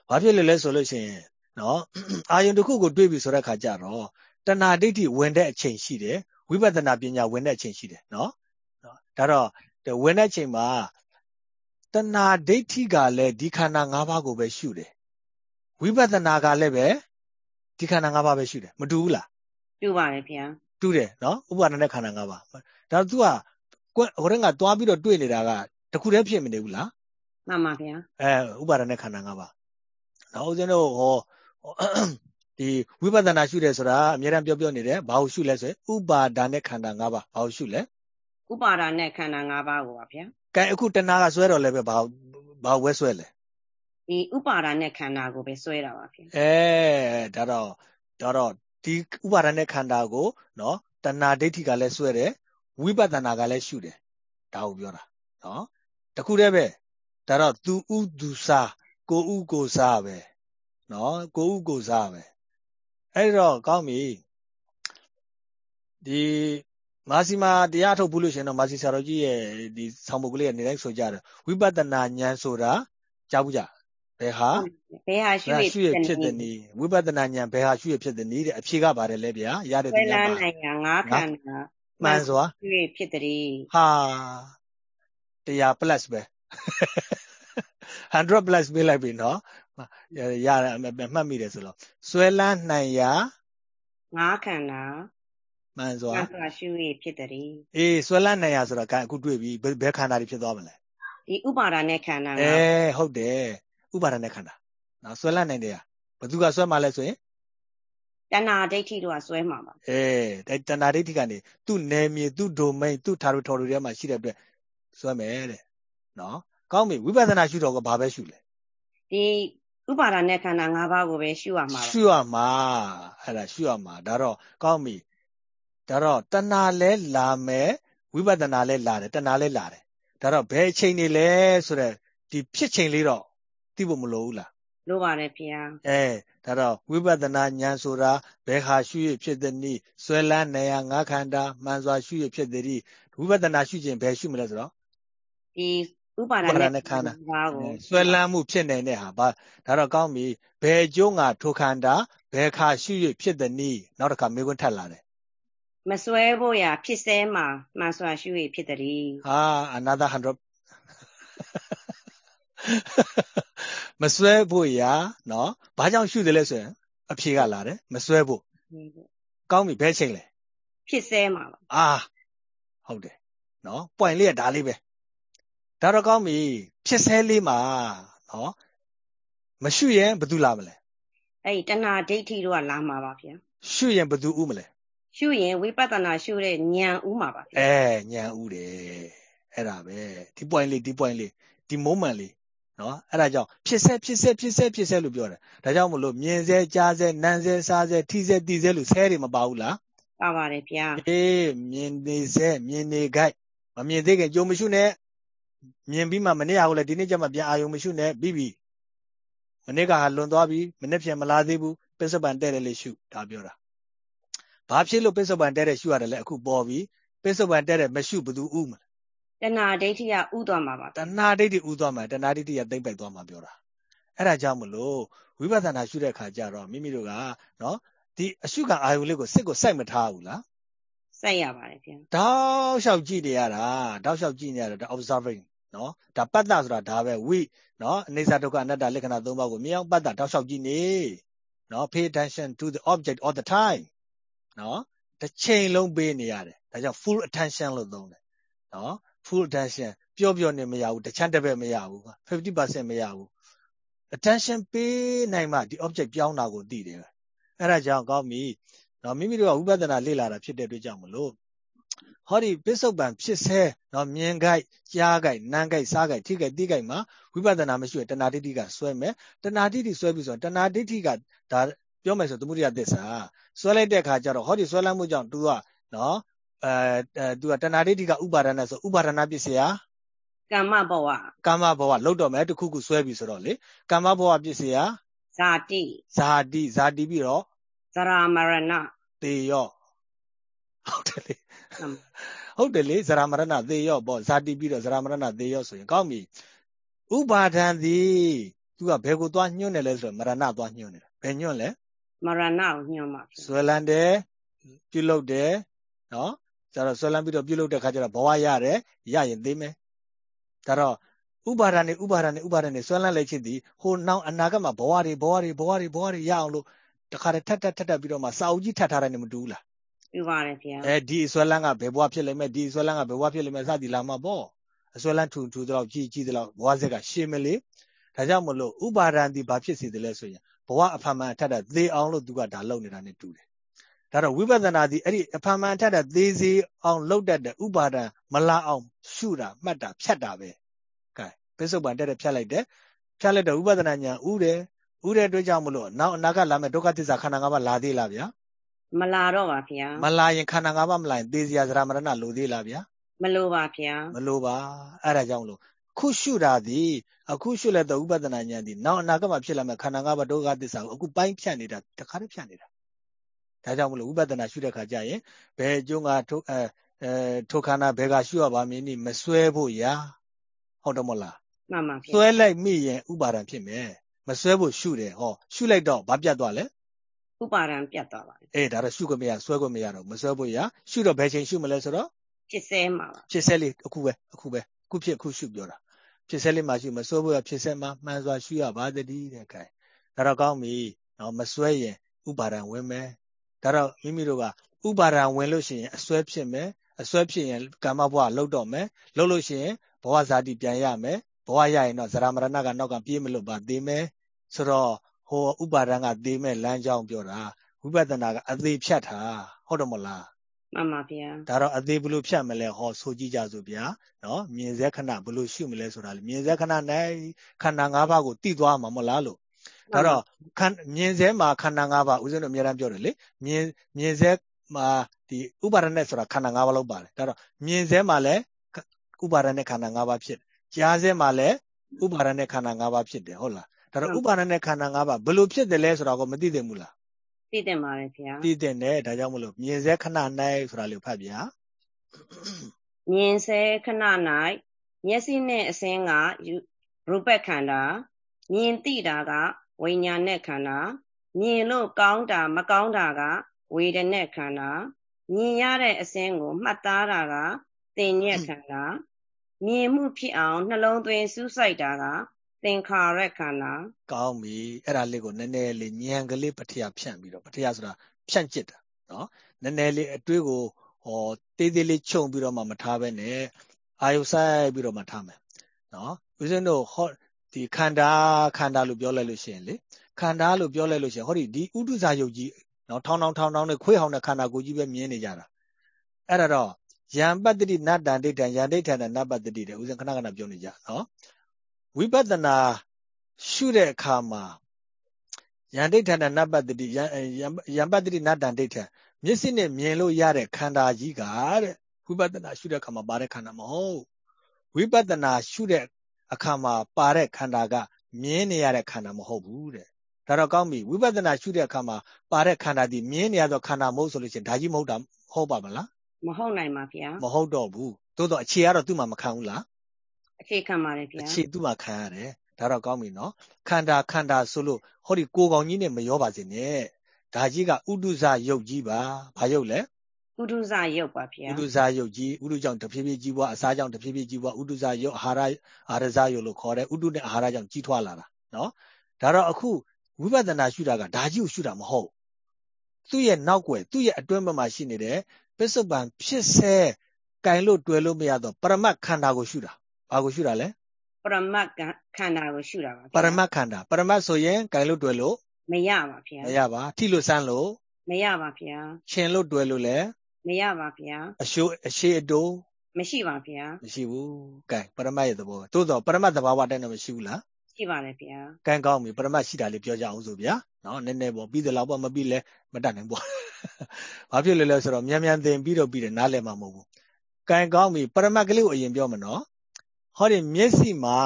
ဘာဖြစ်လဲလဲဆိုလို့ရှိရင်နော်အာယုန်တစ်ခုကိုတွေးပြီဆိုတဲ့ခါကျတော့တဏှာဒိဋ္ဌိဝင်တဲ့အချိန်ရှိတယ်ဝိပဿနာပညာဝင်တဲ့အချိန်ရှိတယ်နော်ဒါတော့ဝင်တဲ့အချိန်မှာတဏှာဒိဋ္ဌိကလည်းဒီခန္ဓာ၅ပါးကိုပဲရှုတယ်ဝိပဿနာကလည်းပဲဒီခန္ဓာ၅ပါးပဲရှုတယ်မတူဘူးလား တူပါတယ်ဗျာတူတယ်နော်ဥပါဒနဲ့ခန္ဓာ၅ပါးဒါသူကဟိုရင်ကသွားပြီးတော့တွေ့နေတာကတခုတည်းဖြစ်မနေဘူးလားမှန်ပါဗျာအဲဥပါဒနဲ့ခန္ဓာ၅ပါးနော်ဦးဇင်းတို့ဟောဒီဝိပဿနာရှုတယ်ဆိုတာအများအားပြောပြောနေတယ်ဘာလို့ရှုလဲဆိုရင်ဥပါဒနဲ့ခန္ဓာ၅ပါးဘာလို့ရှုလဲဥပါဒာနဲ့ခန္ဓာ၅ပါးကိုပါဗျာကဲအခုတဏှာကဆွဲတော့လည်းပဲဘာဘာဝဲဆွဲလဲဒီဥပါဒာနဲ့ခန္ဓာကိုပဲဆွဲတာပါဗျာအဲဒါတော့ဒါတော့ ဒီဥပါဒနဲ့ခန္ဓာကိုနော်တဏှာဒိဋ္ဌိကလည်းဆွဲတယ်ဝိပဿနာကလည်းရှုတယ်ဒါကိုပြောတာနော်တခုတည်းပဲဒါတော့သူဥသူစားကိုဥကိုစားပဲနော်ကိုဥကိုစားပဲအဲ့တော့ကောင်းပြီဒီမာစီမာတရားထုတ်ဘူးလို့ရှင်တော့မာစီဆရာတော်ကြီးရဲ့ဒီဆောင်းပုတ်ကလေးကနေတိုင်းဆိုကြတယ်ဝိပဿနာဉာဏ်ဆိုတာကြားဘူးကြ ဘယ်ဟာဘယ်ဟာရှုဘယ်ရရှုရဖြစ်တဲ့နည်းဝိပဿနာဉာဏ်ဘယ်ဟာရှုရဖြစ်တဲ့နည်းတဲ့အဖြေကပါတယ်လေဗျာရတဲ့ဆွဲတရားလန်းပါနိုင်ရာ၅ခန္ဓာမှန်စွာရှုရဖြစ်တဲ့ဟာတရား plus ပဲ100 plus ပေးလိုက်ပြီနော်ရရတယ်အမှတ်မှတ်မိတယ်ဆိုတော့ဆွဲလန်းနိုင်ရာ၅ခန္ဓာမှန်စွာမှန်စွာရှုရဖြစ်တဲ့အေးဆွဲလန်းနိုင်ရာဆိုတော့ကအခုတွေ့ပြီဘယ်ဘယ်ခန္ဓာတွေဖြစ်သွားမလဲဒီဥပါဒာနဲ့ခန္ဓာအဲကဟုတ်တယ် ဥပါဒณะခန္ဓာနော်ဆွဲလန်းနိုင်တယ်ဟာဘသူကဆွဲမှလဲဆိုရင်တဏှာဒိဋ္ဌိတို့ကဆွဲမှာပါအဲဒါတဏှာဒိဋ္ဌိကနေသူ့နယ်မြေသူ့ domain သူ့ territory ထဲမှာရှိတဲ့အတွက်ဆွဲမယ်တဲ့နော်ကောင်းပြီဝိပဿနာရှုတော့ကဘာပဲရှုလဲဒီဥပါဒာနဲ့ခန္ဓာ၅ပါးကိုပဲရှုရမှာပါရှုရမှာအဲ့ဒါရှုရမှာဒါတော့ကောင်းပြီဒါတော့တဏှာလဲလာမယ်ဝိပဿနာလဲလာတယ်တဏှာလဲလာတယ်ဒါတော့ဘယ်အချိန်နေလဲဆိုတော့ဒီဖြစ်ချိန်လေးတော့ သိဖို့မလိုဘူးလားလို့ပါတယ်ဗျာအဲဒါတော့ဝိပဿနာဉာဏ်ဆိုတာဘယ်ဟာရှုရဖြစ်သည်နည်းဆွဲလန်းနေရငါးခန္ဓာမှန်စွာရှုရဖြစ်သည်ဝိပဿနာရှုခြင်းဘယ်ရှုမလဲဆိုတော့ဒီဥပါဒာဥပါဒာနဲ့နဲ့ခန္ဓာဘာကိုဆွဲလန်းမှုဖြစ်နေတဲ့ဟာဘာဒါတော့ကောင်းပြီဘယ်ကျိုးငါထိုခန္ဓာဘယ်ခါရှုရဖြစ်သည်နည်းနောက်တစ်ခါမေးခွန်းထပ်လာတယ်မစွဲဖို့ရဖြစ်စဲမှာမှန်စွာရှုရဖြစ်တဲ့ဟာ another 100 မစွဲဖို့ရာနော်ဘာကြောင့်ရှုတယ်လဲဆိုရင်အဖြေကလာတယ်မစွဲဖို့ကောင်းပြီဘယ်ချိန်လဲဖြစ်စဲမှာပါအာဟုတ်တယ်နော် point လေးကဒါလေးပဲဒါတော့ကောင်းပြီဖြစ်ဆဲလေးမှာနော်မရှုရင်ဘယ်သူလာမလဲအဲ့ဒီတဏှာဒိဋ္ဌိတို့ကလာမှာပါဗျာရှုရင်ဘယ်သူဥမလဲရှုရင်ဝိပဿနာရှုတဲ့ဉာဏ်ဥမှာပါဗျာအဲညံဥတယ်အဲ့ဒါပဲဒီ point လေးဒီ point လေးဒီ moment လေး နော်အဲ့ဒါကြောင့်ဖြစ်ဆဲဖြစ်ဆဲဖြစ်ဆဲဖြစ်ဆဲလို့ပြောတယ်ဒါကြောင့်မလို့မြင်ဆဲကြားဆဲနမ်းဆဲစားဆဲထိဆဲတီဆဲလို့ဆဲတွေမပါဘူးလားပါပါတယ်ဗျာအေးမြင်နေဆဲမြင်နေကြိုက်မမြင်သေးခင်ကြုံမရှုနဲ့မြင်ပြီးမှမနေ့ကလည်းဒီနေ့ကျမှပြန်အာယုံမရှုနဲ့ပြီးပြီမနေ့ကဟာလွန်သွားပြီမနေ့ပြန်မလာသေးဘူးပစ္စုပန်တဲ့တယ်လေရှုဒါပြောတာဘာဖြစ်လို့ပစ္စုပန်တဲ့တယ်ရှုရတယ်လဲအခုပေါ်ပြီပစ္စုပန်တဲ့တယ်မရှုဘသူဥမလဲ တဏှာဒိဋ္ဌိကဥသွားမှာပါတဏှာဒိဋ္ဌိဥသွားမှာတဏှာဒိဋ္ဌိကသိမ့်ပိုက်သွားမှာပြောတာအဲ့ဒါကြောင့်မလို့ဝိပဿနာရှုတဲ့အခါကျတော့မိမိတို့ကနော်ဒီအရှုခံအာယုံလေးကိုစိတ်ကိုစိုက်မထားဘူးလားစိုက်ရပါတယ်ဗျာတောက်လျှောက်ကြည့်နေရတာတောက်လျှောက်ကြည့်နေရတာဒါ observing နော်ဒါပတ္တဆိုတာဒါပဲဝိနော်အနေစာဒုက္ခအနတ္တလက္ခဏာ၃ပါးကိုမြင်အောင်ပတ္တတောက်လျှောက်ကြည့်နေနော် pay attention to the object all the time နော်တစ်ချိန်လုံးပေးနေရတယ်ဒါကြောင့် full attention လို့သုံးတယ်နော် full attention ပျော့ပျော့နေမရဘူးတစ်ချမ်းတစ်ဘက်မရဘူး50%မရဘူး attention ပေးနိုင်မှဒီ object ပြောင်းတာကိုသိတယ်အဲ့ဒါကြောင့်ကောင်းပြီနော်မိမိတို့ကဝိပဿနာလေ့လာတာဖြစ်တဲ့အတွက်ကြောင့်မလို့ဟောဒီပစ္စုပန်ဖြစ်ဆဲနော်မြင်ကြိုက်ကြားကြိုက်နမ်းကြိုက်စားကြိုက်ထိကြိုက်သိကြိုက်မှာဝိပဿနာမရှိရင်တဏှာဒိဋ္ဌိကဆွဲမယ်တဏှာဒိဋ္ဌိဆွဲပြီဆိုရင်တဏှာဒိဋ္ဌိကဒါပြောမယ်ဆိုသမုဒိယသစ္စာဆွဲလိုက်တဲ့အခါကျတော့ဟောဒီဆွဲလမ်းမှုကြောင့် तू ကနော် အဲအဲ तू ကတဏှာဒိဋ္ဌိကဥပါဒနာဆိုဥပါဒနာပစ္စယကမ္မဘဝကာမဘဝလောက်တော့မယ်တစ်ခုခုဆွဲပြီဆိုတော့လေကာမဘဝပစ္စယဇာတိဇာတိဇာတိပြီးတော့ဇရာမရဏသေရော့ဟုတ်တယ်လေဟမ်ဟုတ်တယ်လေဇရာမရဏသေရော့ပေါ့ဇာတိပြီးတော့ဇရာမရဏသေရော့ဆိုရင်ကောင်းပြီဥပါဒံသည်သူကဘယ်ကိုသွားညွှန်းတယ်လဲဆိုတော့မရဏသွားညွှန်းတယ်ဘယ်ညွှန်းလဲမရဏကိုညွှန်ပါဗျာဆွဲလန်းတယ်ပြုတ်လုတ်တယ်နော် ကျတော့ဆွဲလန်းပြီးတော့ပြုတ်လုတ်တဲ့ခါကျတော့ဘဝရတယ်ရရင်သိမယ်ဒါတော့ဥပါဒံနေဥပါဒံနေဥပါဒံနေဆွဲလန်းလိုက်ခြင်းသည်ဟိုနောက်အနာဂတ်မှာဘဝတွေဘဝတွေဘဝတွေဘဝတွေရအောင်လို့တခါတည်းထပ်ထပ်ထပ်ထပ်ပြီးတော့မှစာအုပ်ကြီးထပ်ထားတယ်နေမတူဘူးလားပြပါတယ်ဗျာအဲဒီအစွဲလန်းကဘယ်ဘဝဖြစ်လိမ့်မယ်ဒီအစွဲလန်းကဘယ်ဘဝဖြစ်လိမ့်မယ်စသည်လာမှာပေါ့အစွဲလန်းထူထူတော့ကြီးကြီးတော့ဘဝဆက်ကရှင်းမလေဒါကြောင့်မလို့ဥပါဒံဒီဘာဖြစ်စေတယ်လဲဆိုရင်ဘဝအဖန်မှန်အထက်ထက်သေအောင်လို့သူကဒါလုပ်နေတာ ਨੇ တူတယ် ဒါတော့ဝိပဿနာသည်အဲ့ဒီအဖန်မှန်ထက်တဲ့သေးစေအောင်လောက်တတ်တဲ့ဥပါဒံမလာအောင်ရှုတာမှတ်တာဖြတ်တာပဲကဲပစ္စုပန်တက်တဲ့ဖြတ်လိုက်တယ်ဖြတ်လိုက်တော့ဥပဒနာညာဥတယ်ဥတဲ့အတွက်ကြောင့်မလို့နောက်အနာကလာမဲ့ဒုက္ခသစ္စာခန္ဓာ၅ပါးလာသေးလားဗျာမလာတော့ပါဗျာမလာရင်ခန္ဓာ၅ပါးမလာရင်သေစရာသရမရဏလိုသေးလားဗျာမလိုပါဗျာမလိုပါအဲ့ဒါကြောင့်လို့ခုရှုတာဒီအခုရှုလက်တော့ဥပဒနာဉာဏ်ဒီနောက်အနာကမှာဖြစ်လာမဲ့ခန္ဓာ၅ပါးဒုက္ခသစ္စာကိုအခုပိုင်းဖြတ်နေတာတခါတည်းဖြတ်နေတာ ဒါကြောင့်မလို့ဥပဒနာရှုတဲ့ခါကျရင်ဘယ်ကျုံကထုတ်အဲအဲထုတ်ခန္ဓာဘယ်ကရှုရပါမင်းနိမစွဲဖို့ရာဟုတ်တယ်မဟုတ်လားမှန်ပါဗျာစွဲလိုက်မိရင်ဥပါဒံဖြစ်မယ်မစွဲဖို့ရှုတယ်ဟောရှုလိုက်တော့ဘာပြတ်သွားလဲဥပါဒံပြတ်သွားပါအေးဒါတော့ရှုခွင့်မရစွဲခွင့်မရတော့မစွဲဖို့ရာရှုတော့ဘယ်ချိန်ရှုမလဲဆိုတော့ဖြစ်စဲမှာပါဖြစ်စဲလေးအခုပဲအခုပဲအခုဖြစ်အခုရှုပြောတာဖြစ်စဲလေးမှာရှုမစွဲဖို့ရာဖြစ်စဲမှာမှန်စွာရှုရပါတည်းတဲ့ခိုင်ဒါတော့ကောင်းပြီနော်မစွဲရင်ဥပါဒံဝင်မယ် ဒါတော့မိမိတို့ကဥပါဒံဝင်လို့ရှိရင်အစွဲဖြစ်မယ်အစွဲဖြစ်ရင်ကာမဘဝလှုပ်တော့မယ်လှုပ်လို့ရှိရင်ဘဝဇာတိပြန်ရမယ်ဘဝရရင်တော့ဇရာမရဏကနောက်ကပြေးမလို့ပါသေးမယ်ဆိုတော့ဟိုဥပါဒံကသေးမဲ့လမ်းကြောင်းပြောတာဝိပဿနာကအသေးဖြတ်တာဟုတ်တယ်မလားမှန်ပါဗျာဒါတော့အသေးဘလို့ဖြတ်မလဲဟောဆိုကြည့်ကြစို့ဗျာနော်မြင်စေခဏဘလို့ရှုမလဲဆိုတာလေမြင်စေခဏနဲ့ခန္ဓာ၅ပါးကိုသိသွားမှာမလားလို့ ဒါတော့ခန္မြင်စေမှာခန္ဓာ၅ပါးဦးဇင်းတို့အများအားပြောတယ်လေမြင်မြင်စေမှာဒီဥပါဒณะဆိုတာခန္ဓာ၅ပါးလောက်ပါတယ်ဒါတော့မြင်စေမှာလည်းဥပါဒณะခန္ဓာ၅ပါးဖြစ်ကြားစေမှာလည်းဥပါဒณะခန္ဓာ၅ပါးဖြစ်တယ်ဟုတ်လားဒါတော့ဥပါဒณะခန္ဓာ၅ပါးဘယ်လိုဖြစ်တယ်လဲဆိုတာကိုမသိသင့်ဘူးလားသိသင့်ပါတယ်ခင်ဗျာသိသင့်တယ်ဒါကြောင့်မလို့မြင်စေခဏ၌ဆိုတာလေးဖတ်ပြမြင်စေခဏ၌မျက်စိနဲ့အစင်းကရူပခန္ဓာမြင်သိတာက ဝိညာဉ်နဲ့ခန္ဓာမြင်လို့ကောင်းတာမကောင်းတာက ဝေဒနဲ့ခန္ဓာမြင်ရတဲ့အစင်းကိုမှတ်သားတာကသင်ညက်ခန္ဓာမြင်မှုဖြစ်အောင်နှလုံးသွင်းစူးစိုက်တာကသင်္ခါရခန္ဓာကောင်းပြီအဲ့ဒါလေးကိုနည်းနည်းလေးဉာဏ်ကလေးပထယဖြန့်ပြီးတော့ပထယဆိုတာဖြန့်ကျစ်တာနော်နည်းနည်းလေးအတွေးကိုဟောတေးသေးလေးခြုံပြီးတော့မှမထားဘဲနဲ့အာယုဆိုင်ပြီးတော့မှထားမယ်နော်ဦးဇင်းတို့ဟော ဒီခန္ဓာခန္ဓာလို့ပြောလိုက်လို့ရှိရင်လေခန္ဓာလို့ပြောလိုက်လို့ရှိရင်ဟောဒီဒီဥဒုဇာယုတ်ကြီးနော်ထောင်းထောင်းထောင်းထောင်းနဲ့ခွေးဟောင်းတဲ့ခန္ဓာကိုယ်ကြီးပဲမြင်နေကြတာအဲ့ဒါတော့ယံပတ္တိနတ္တံဒိဋ္ဌံယံဒိဋ္ဌံနဲ့နပတ္တိတဲ့ဦးဇင်းခဏခဏပြောနေကြနော်ဝိပဿနာရှုတဲ့အခါမှာယံဒိဋ္ဌံနဲ့နပတ္တိယံယံပတ္တိနတ္တံဒိဋ္ဌံမျက်စိနဲ့မြင်လို့ရတဲ့ခန္ဓာကြီးကတဲ့ဝိပဿနာရှုတဲ့အခါမှာပါတဲ့ခန္ဓာမဟုတ်ဝိပဿနာရှုတဲ့ အခါမှာပါတဲ့ခန္ဓာကမြင်နေရတဲ့ခန္ဓာမဟုတ်ဘူးတဲ့ဒါတော့ကောင်းပြီဝိပဿနာရှုတဲ့အခါမှာပါတဲ့ခန္ဓာဒီမြင်နေရသောခန္ဓာမဟုတ်ဆိုလို့ရှိရင်ဒါကြီးမဟုတ်တာဟုတ်ပါမလားမဟုတ်နိုင်ပါဗျာမဟုတ်တော့ဘူးသို့တော့အခြေကတော့သူ့မှာမခံဘူးလားအခြေခံပါတယ်ဗျာအခြေသူ့မှာခံရတယ်ဒါတော့ကောင်းပြီနော်ခန္ဓာခန္ဓာဆိုလို့ဟောဒီကိုကောင်ကြီးနဲ့မရောပါစေနဲ့ဒါကြီးကဥဒုဇယုတ်ကြီးပါဘာယုတ်လဲ ဥဒုဇယုတ်ပါဗျာဥဒုဇယုတ်ကြီးဥဒုကြောင့်တဖြည်းဖြည်းကြီးပွားအစားကြောင့်တဖြည်းဖြည်းကြီးပွားဥဒုဇယုတ်အာဟာရအာရဇယုတ်လို့ခေါ်တယ်ဥဒုနဲ့အာဟာရကြောင့်ကြီးထွားလာတာနော်ဒါတော့အခုဝိပဿနာရှုတာကဒါကြီးကိုရှုတာမဟုတ်သူ့ရဲ့နောက်ွယ်သူ့ရဲ့အတွင်းဘက်မှာရှိနေတဲ့ပစ္စုပန်ဖြစ်ဆဲကင်လို့တွယ်လို့မရတော့ပရမတ်ခန္ဓာကိုရှုတာဘာကိုရှုတာလဲပရမတ်ခန္ဓာကိုရှုတာပါပရမတ်ခန္ဓာပရမတ်ဆိုရင်ကင်လို့တွယ်လို့မရပါဗျာမရပါထိလို့စမ်းလို့မရပါဗျာရှင်လို့တွယ်လို့လည်း မရပါဗျာအရှိုးအရှိအတိုးမရှိပါဗျာမရှိဘူးကဲပရမတ်ရဲ့သဘောသို့တော့ပရမတ်သဘာဝတိုင်းတော့မရှိဘူးလားရှိပါတယ်ဗျာကံကောင်းပြီပရမတ်ရှိတာလေးပြောကြအောင်ဆိုဗျာနော်နည်းနည်းပေါ့ပြီးသလောက်ပေါ့မပြီးလဲမတတ်နိုင်ပေါ့ဘာဖြစ်လဲလဲဆိုတော့မြန်မြန်သင်ပြီးတော့ပြီးတယ်နားလည်မှာမဟုတ်ဘူးကံကောင်းပြီပရမတ်ကလေးကိုအရင်ပြောမနော်ဟောဒီမျက်စိမှာ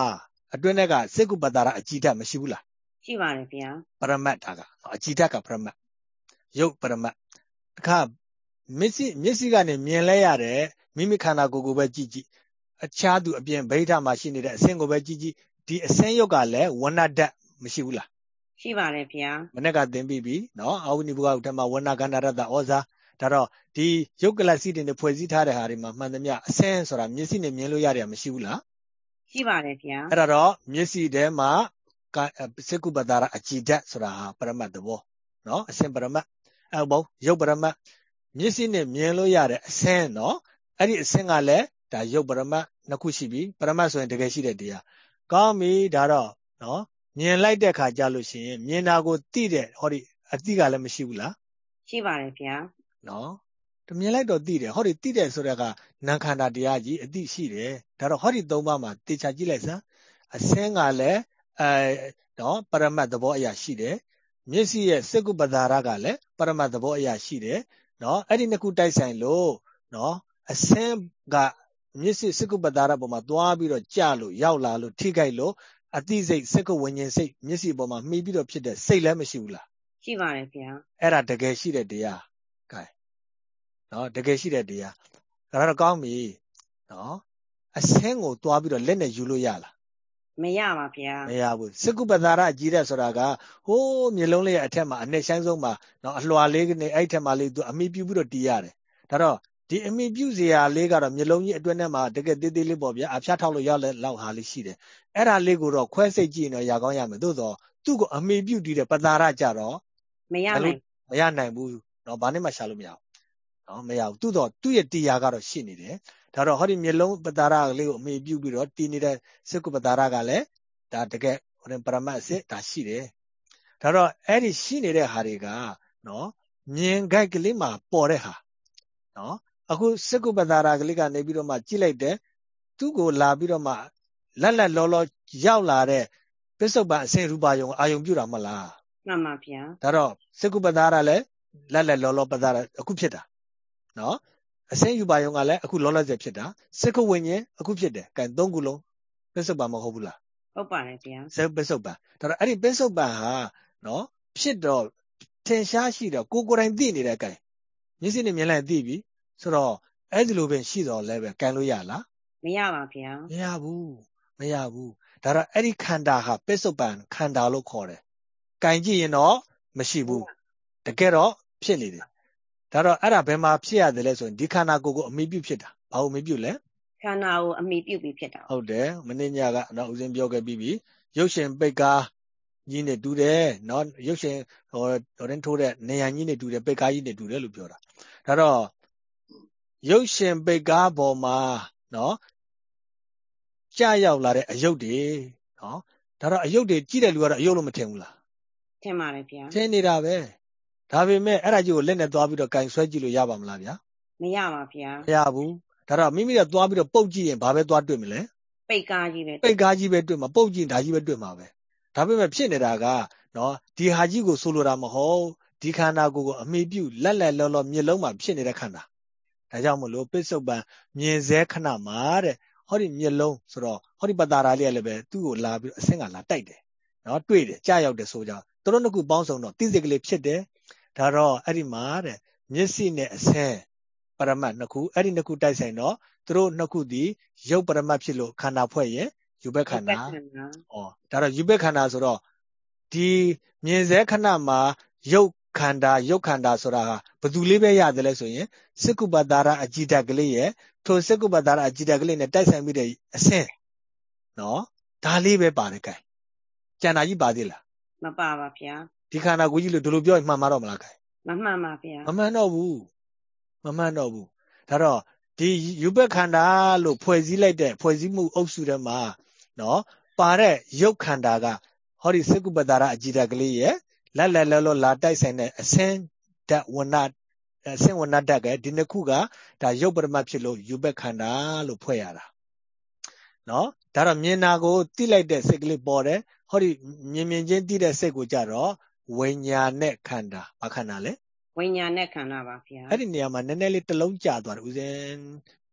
အတွင်းကစေကုပတာရအကြည်ဓာတ်မရှိဘူးလားရှိပါတယ်ဗျာပရမတ်တာကအကြည်ဓာတ်ကပရမတ်ရုပ်ပရမတ်တခါ မျက်စိမျက်စိကနေမြင်လဲရတဲ့မိမိခန္ဓာကိုယ်ကိုပဲကြည့်ကြည့်အခြားသူအပြင်ဗိဓာမှာရှိနေတဲ့အဆင့်ကိုပဲကြည့်ကြည့်ဒီအစင်းရုပ်ကလည်းဝဏဓာတ်မရှိဘူးလားရှိပါတယ်ဗျာမနေ့ကသင်ပြီးပြီနော်အာဝိနိဘုကထမဝဏကန္နရတ္တဩဇာဒါတော့ဒီရုပ်ကလစီတွေနဲ့ဖွဲ့စည်းထားတဲ့ဟာတွေမှာမှန်သမျှအစင်းဆိုတာမျက်စိနဲ့မြင်လို့ရတယ်မရှိဘူးလားရှိပါတယ်ဗျာအဲ့ဒါတော့မျက်စိထဲမှာစကုပတာရအကြည်ဓာတ်ဆိုတာဟာပရမတ်သဘောနော်အစင်းပရမတ်အဲ့ဘောရုပ်ပရမတ် မျက်စိနဲ့မြင်လို့ရတဲ့အစင်းနော်အဲ့ဒီအစင်းကလည်းဒါရုပ်ပရမတ်နှစ်ခုရှိပြီပရမတ်ဆိုရင်တကယ်ရှိတဲ့တရားကောင်းပြီဒါတော့နော်မြင်လိုက်တဲ့ခါကြလို့ရှိရင်မြင်တာကိုသိတဲ့ဟောဒီအတိကလည်းမရှိဘူးလားရှိပါတယ်ဗျာနော်တမြင်လိုက်တော့သိတယ်ဟောဒီသိတယ်ဆိုတဲ့ကနာခန္ဓာတရားကြီးအသိရှိတယ်ဒါတော့ဟောဒီသုံးပါးမှာတေချာကြည့်လိုက်စမ်းအစင်းကလည်းအဲနော်ပရမတ်သဘောအရာရှိတယ်မျက်စိရဲ့စက္ကုပ္ပဒါရကလည်းပရမတ်သဘောအရာရှိတယ် နော်အဲ့ဒီနှစ်ခုတိုက်ဆိုင်လို့နော်အစင်းကမျက်စိစက္ကုပ္ပဒါရပေါ်မှာသွားပြီးတော့ကြလို့ရောက်လာလို့ထိခိုက်လို့အတိစိတ်စက္ကုဝิญဉ်စိတ်မျက်စိပေါ်မှာမှီပြီးတော့ဖြစ်တဲ့စိတ်လည်းမရှိဘူးလားရှိပါတယ်ဗျာအဲ့ဒါတကယ်ရှိတဲ့တရားကဲနော်တကယ်ရှိတဲ့တရားဒါတော့ကောင်းပြီနော်အစင်းကိုသွားပြီးတော့လက်နဲ့ယူလို့ရလား မရပါဗျာမရဘူးစကုပ္ပသာရအကြီးတဲ့ဆိုတာကဟိုးမျိုးလုံးလေးရဲ့အထက်မှာအနှစ်ဆိုင်ဆုံးမှာနော်အလွှာလေးနဲ့အဲ့ထက်မှာလေးသူအမိပြုပြီးတော့တီးရတယ်ဒါတော့ဒီအမိပြုစရာလေးကတော့မျိုးလုံးကြီးအတွင်းထဲမှာတကယ်သေးသေးလေးပေါ့ဗျာအဖျားထောက်လို့ရလောက်ဟာလေးရှိတယ်အဲ့ဒါလေးကိုတော့ခွဲစိတ်ကြည့်ရင်တော့ရကောင်းရမယ်သို့တော့သူ့ကိုအမိပြုတီးတဲ့ပသာရကြတော့မရနိုင်မရနိုင်ဘူးနော်ဘာနဲ့မှရှာလို့မရဘူးနော်မရဘူးသို့တော့သူ့ရဲ့တရားကတော့ရှိနေတယ် ဒါတော့ဟောဒီမျိုးလုံးပတာရလေးကိုအမိပြုပြီးတော့တည်နေတဲ့စကုပတာရကလည်းဒါတကယ်ဟိုရင်ပရမတ်အစစ်ဒါရှိတယ်ဒါတော့အဲ့ဒီရှိနေတဲ့ဟာတွေကနော်မြင်ခိုက်ကလေးမှာပေါ်တဲ့ဟာနော်အခုစကုပတာရကလေးကနေပြီးတော့မှကြည့်လိုက်တယ်သူ့ကိုလာပြီးတော့မှလက်လက်လောလောရောက်လာတဲ့ပစ္စုပန်အစဉ်ရူပါယုံအာယုံပြုတာမလားမှန်ပါဗျာဒါတော့စကုပတာရလည်းလက်လက်လောလောပတာရအခုဖြစ်တာနော် အစင်းယူပါယုံကလည်းအခုလောလောဆယ်ဖြစ်တာစကုဝိညာဉ်အခုဖြစ်တယ်ကဲသုံးခုလုံးပစ္စုပန်မဟုတ်ဘူးလားဟုတ်ပါတယ်ဗျာစပစ္စုပန်ဒါတော့အဲ့ဒီပစ္စုပန်ဟာနော်ဖြစ်တော့ထင်ရှားရှိတော့ကိုကိုယ်တိုင်သိနေတယ်ကဲမျက်စိနဲ့မြင်လိုက်သိပြီဆိုတော့အဲ့ဒီလိုပဲရှိတော့လည်းပဲကန်လို့ရလားမရပါဗျာမရဘူးမရဘူးဒါတော့အဲ့ဒီခန္ဓာဟာပစ္စုပန်ခန္ဓာလို့ခေါ်တယ်ကင်ကြည့်ရင်တော့မရှိဘူးတကယ်တော့ဖြစ်နေတယ် ဒါတော့အဲ့ဒါဘယ်မှာဖြစ်ရတယ်လဲဆိုရင်ဒီခန္ဓာကိုယ်ကိုအမိပြုဖြစ်တာဘာလို့အမိပြုလဲခန္ဓာကိုအမိပြုတ်ပြီးဖြစ်တာဟုတ်တယ်မင်းညကတော့ဦးစင်းပြောခဲ့ပြီးပြီရုပ်ရှင်ပိတ်ကားကြီးနဲ့တူတယ်နော်ရုပ်ရှင်ဟိုဟိုတင်ထိုးတဲ့နေရကြီးနဲ့တူတယ်ပိတ်ကားကြီးနဲ့တူတယ်လို့ပြောတာဒါတော့ရုပ်ရှင်ပိတ်ကားပေါ်မှာနော်ကြာရောက်လာတဲ့အယုတ်တွေနော်ဒါတော့အယုတ်တွေကြည့်တဲ့လူကတော့အယုတ်လို့မထင်ဘူးလားထင်ပါတယ်ဗျာထင်နေတာပဲ ဒါပေမဲ့အဲ့ဒါကြီးကိုလက်နဲ့သွားပြီးတော့ကင်ဆွဲကြည့်လို့ရပါမလားဗျာမရပါဗျာမရဘူးဒါတော့မိမိကသွားပြီးတော့ပုတ်ကြည့်ရင်ဘာပဲသွားတွေ့မလဲပိတ်ကားကြီးပဲပိတ်ကားကြီးပဲတွေ့မှာပုတ်ကြည့်ဒါကြီးပဲတွေ့မှာပဲဒါပေမဲ့ဖြစ်နေတာကနော်ဒီဟာကြီးကိုဆိုလိုတာမဟုတ်ဒီခန္ဓာကိုယ်ကိုအမိပြုလက်လက်လောလောမျက်လုံးမှာဖြစ်နေတဲ့ခန္ဓာဒါကြောင့်မလို့ပစ္စုပန်မြင်စေခဏမှာတဲ့ဟောဒီမျက်လုံးဆိုတော့ဟောဒီပတာရာလေးကလည်းပဲသူ့ကိုလာပြီးအဆင့်ကလာတိုက်တယ်နော်တွေ့တယ်ကြာရောက်တယ်ဆိုကြသူတို့နှစ်ခုပေါင်းစုံတော့တိစိတ်ကလေးဖြစ်တယ် ဒါတော့အဲ့ဒီမှာတဲ့မျက်စိနဲ့အဆင့်ပရမတ်နှစ်ခုအဲ့ဒီနှစ်ခုတိုက်ဆိုင်တော့သူတို့နှစ်ခုဒီရုပ်ပရမတ်ဖြစ်လို့ခန္ဓာဖွဲ့ရင်ယူဘက်ခန္ဓာခန္ဓာဩဒါတော့ယူဘက်ခန္ဓာဆိုတော့ဒီမြင်စေခဏမှာရုပ်ခန္ဓာရုပ်ခန္ဓာဆိုတာဟာဘယ်သူလေးပဲရတယ်လဲဆိုရင်စကုပ္ပတာရအကြည်ဓာတ်ကလေးရဲ့ထိုစကုပ္ပတာရအကြည်ဓာတ်ကလေးနဲ့တိုက်ဆိုင်ပြီးတဲ့အဆင့်နော်ဒါလေးပဲပါတယ်ကဲကျန်တာကြီးပါသေးလားမပါပါဗျာ ဒီခန္ဓာကိုယ်ကြီးလို့ဒီလိုပြောရင်မှန်မှာတော့မလားကဲမမှန်ပါဗျာမမှန်တော့ဘူးမမှန်တော့ဘူးဒါတော့ဒီယူဘက်ခန္ဓာလို့ဖွဲ့စည်းလိုက်တဲ့ဖွဲ့စည်းမှုအုပ်စုထဲမှာနော်ပါတဲ့ရုပ်ခန္ဓာကဟောဒီစကုပ္ပတာရအကြည်ဓာတ်ကလေးရဲ့လက်လက်လောလောလာတိုက်ဆိုင်တဲ့အစင်းဓာတ်ဝဏအစင်းဝဏဓာတ်ကဒီနှစ်ခုကဒါရုပ်ပရမတ်ဖြစ်လို့ယူဘက်ခန္ဓာလို့ဖွဲ့ရတာနော်ဒါတော့မြင်တာကိုတိလိုက်တဲ့စိတ်ကလေးပေါ်တယ်ဟောဒီမြင်မြင်ချင်းတိတဲ့စိတ်ကိုကြတော့ ဝိညာဉ်နဲ့ခန္ဓာဘာခန္ဓာလဲဝိညာဉ်နဲ့ခန္ဓာပါဗျာအဲ့ဒီနေရာမှာနည်းနည်းလေးတစ်လုံးကြာသွားတယ်ဦးဇင်း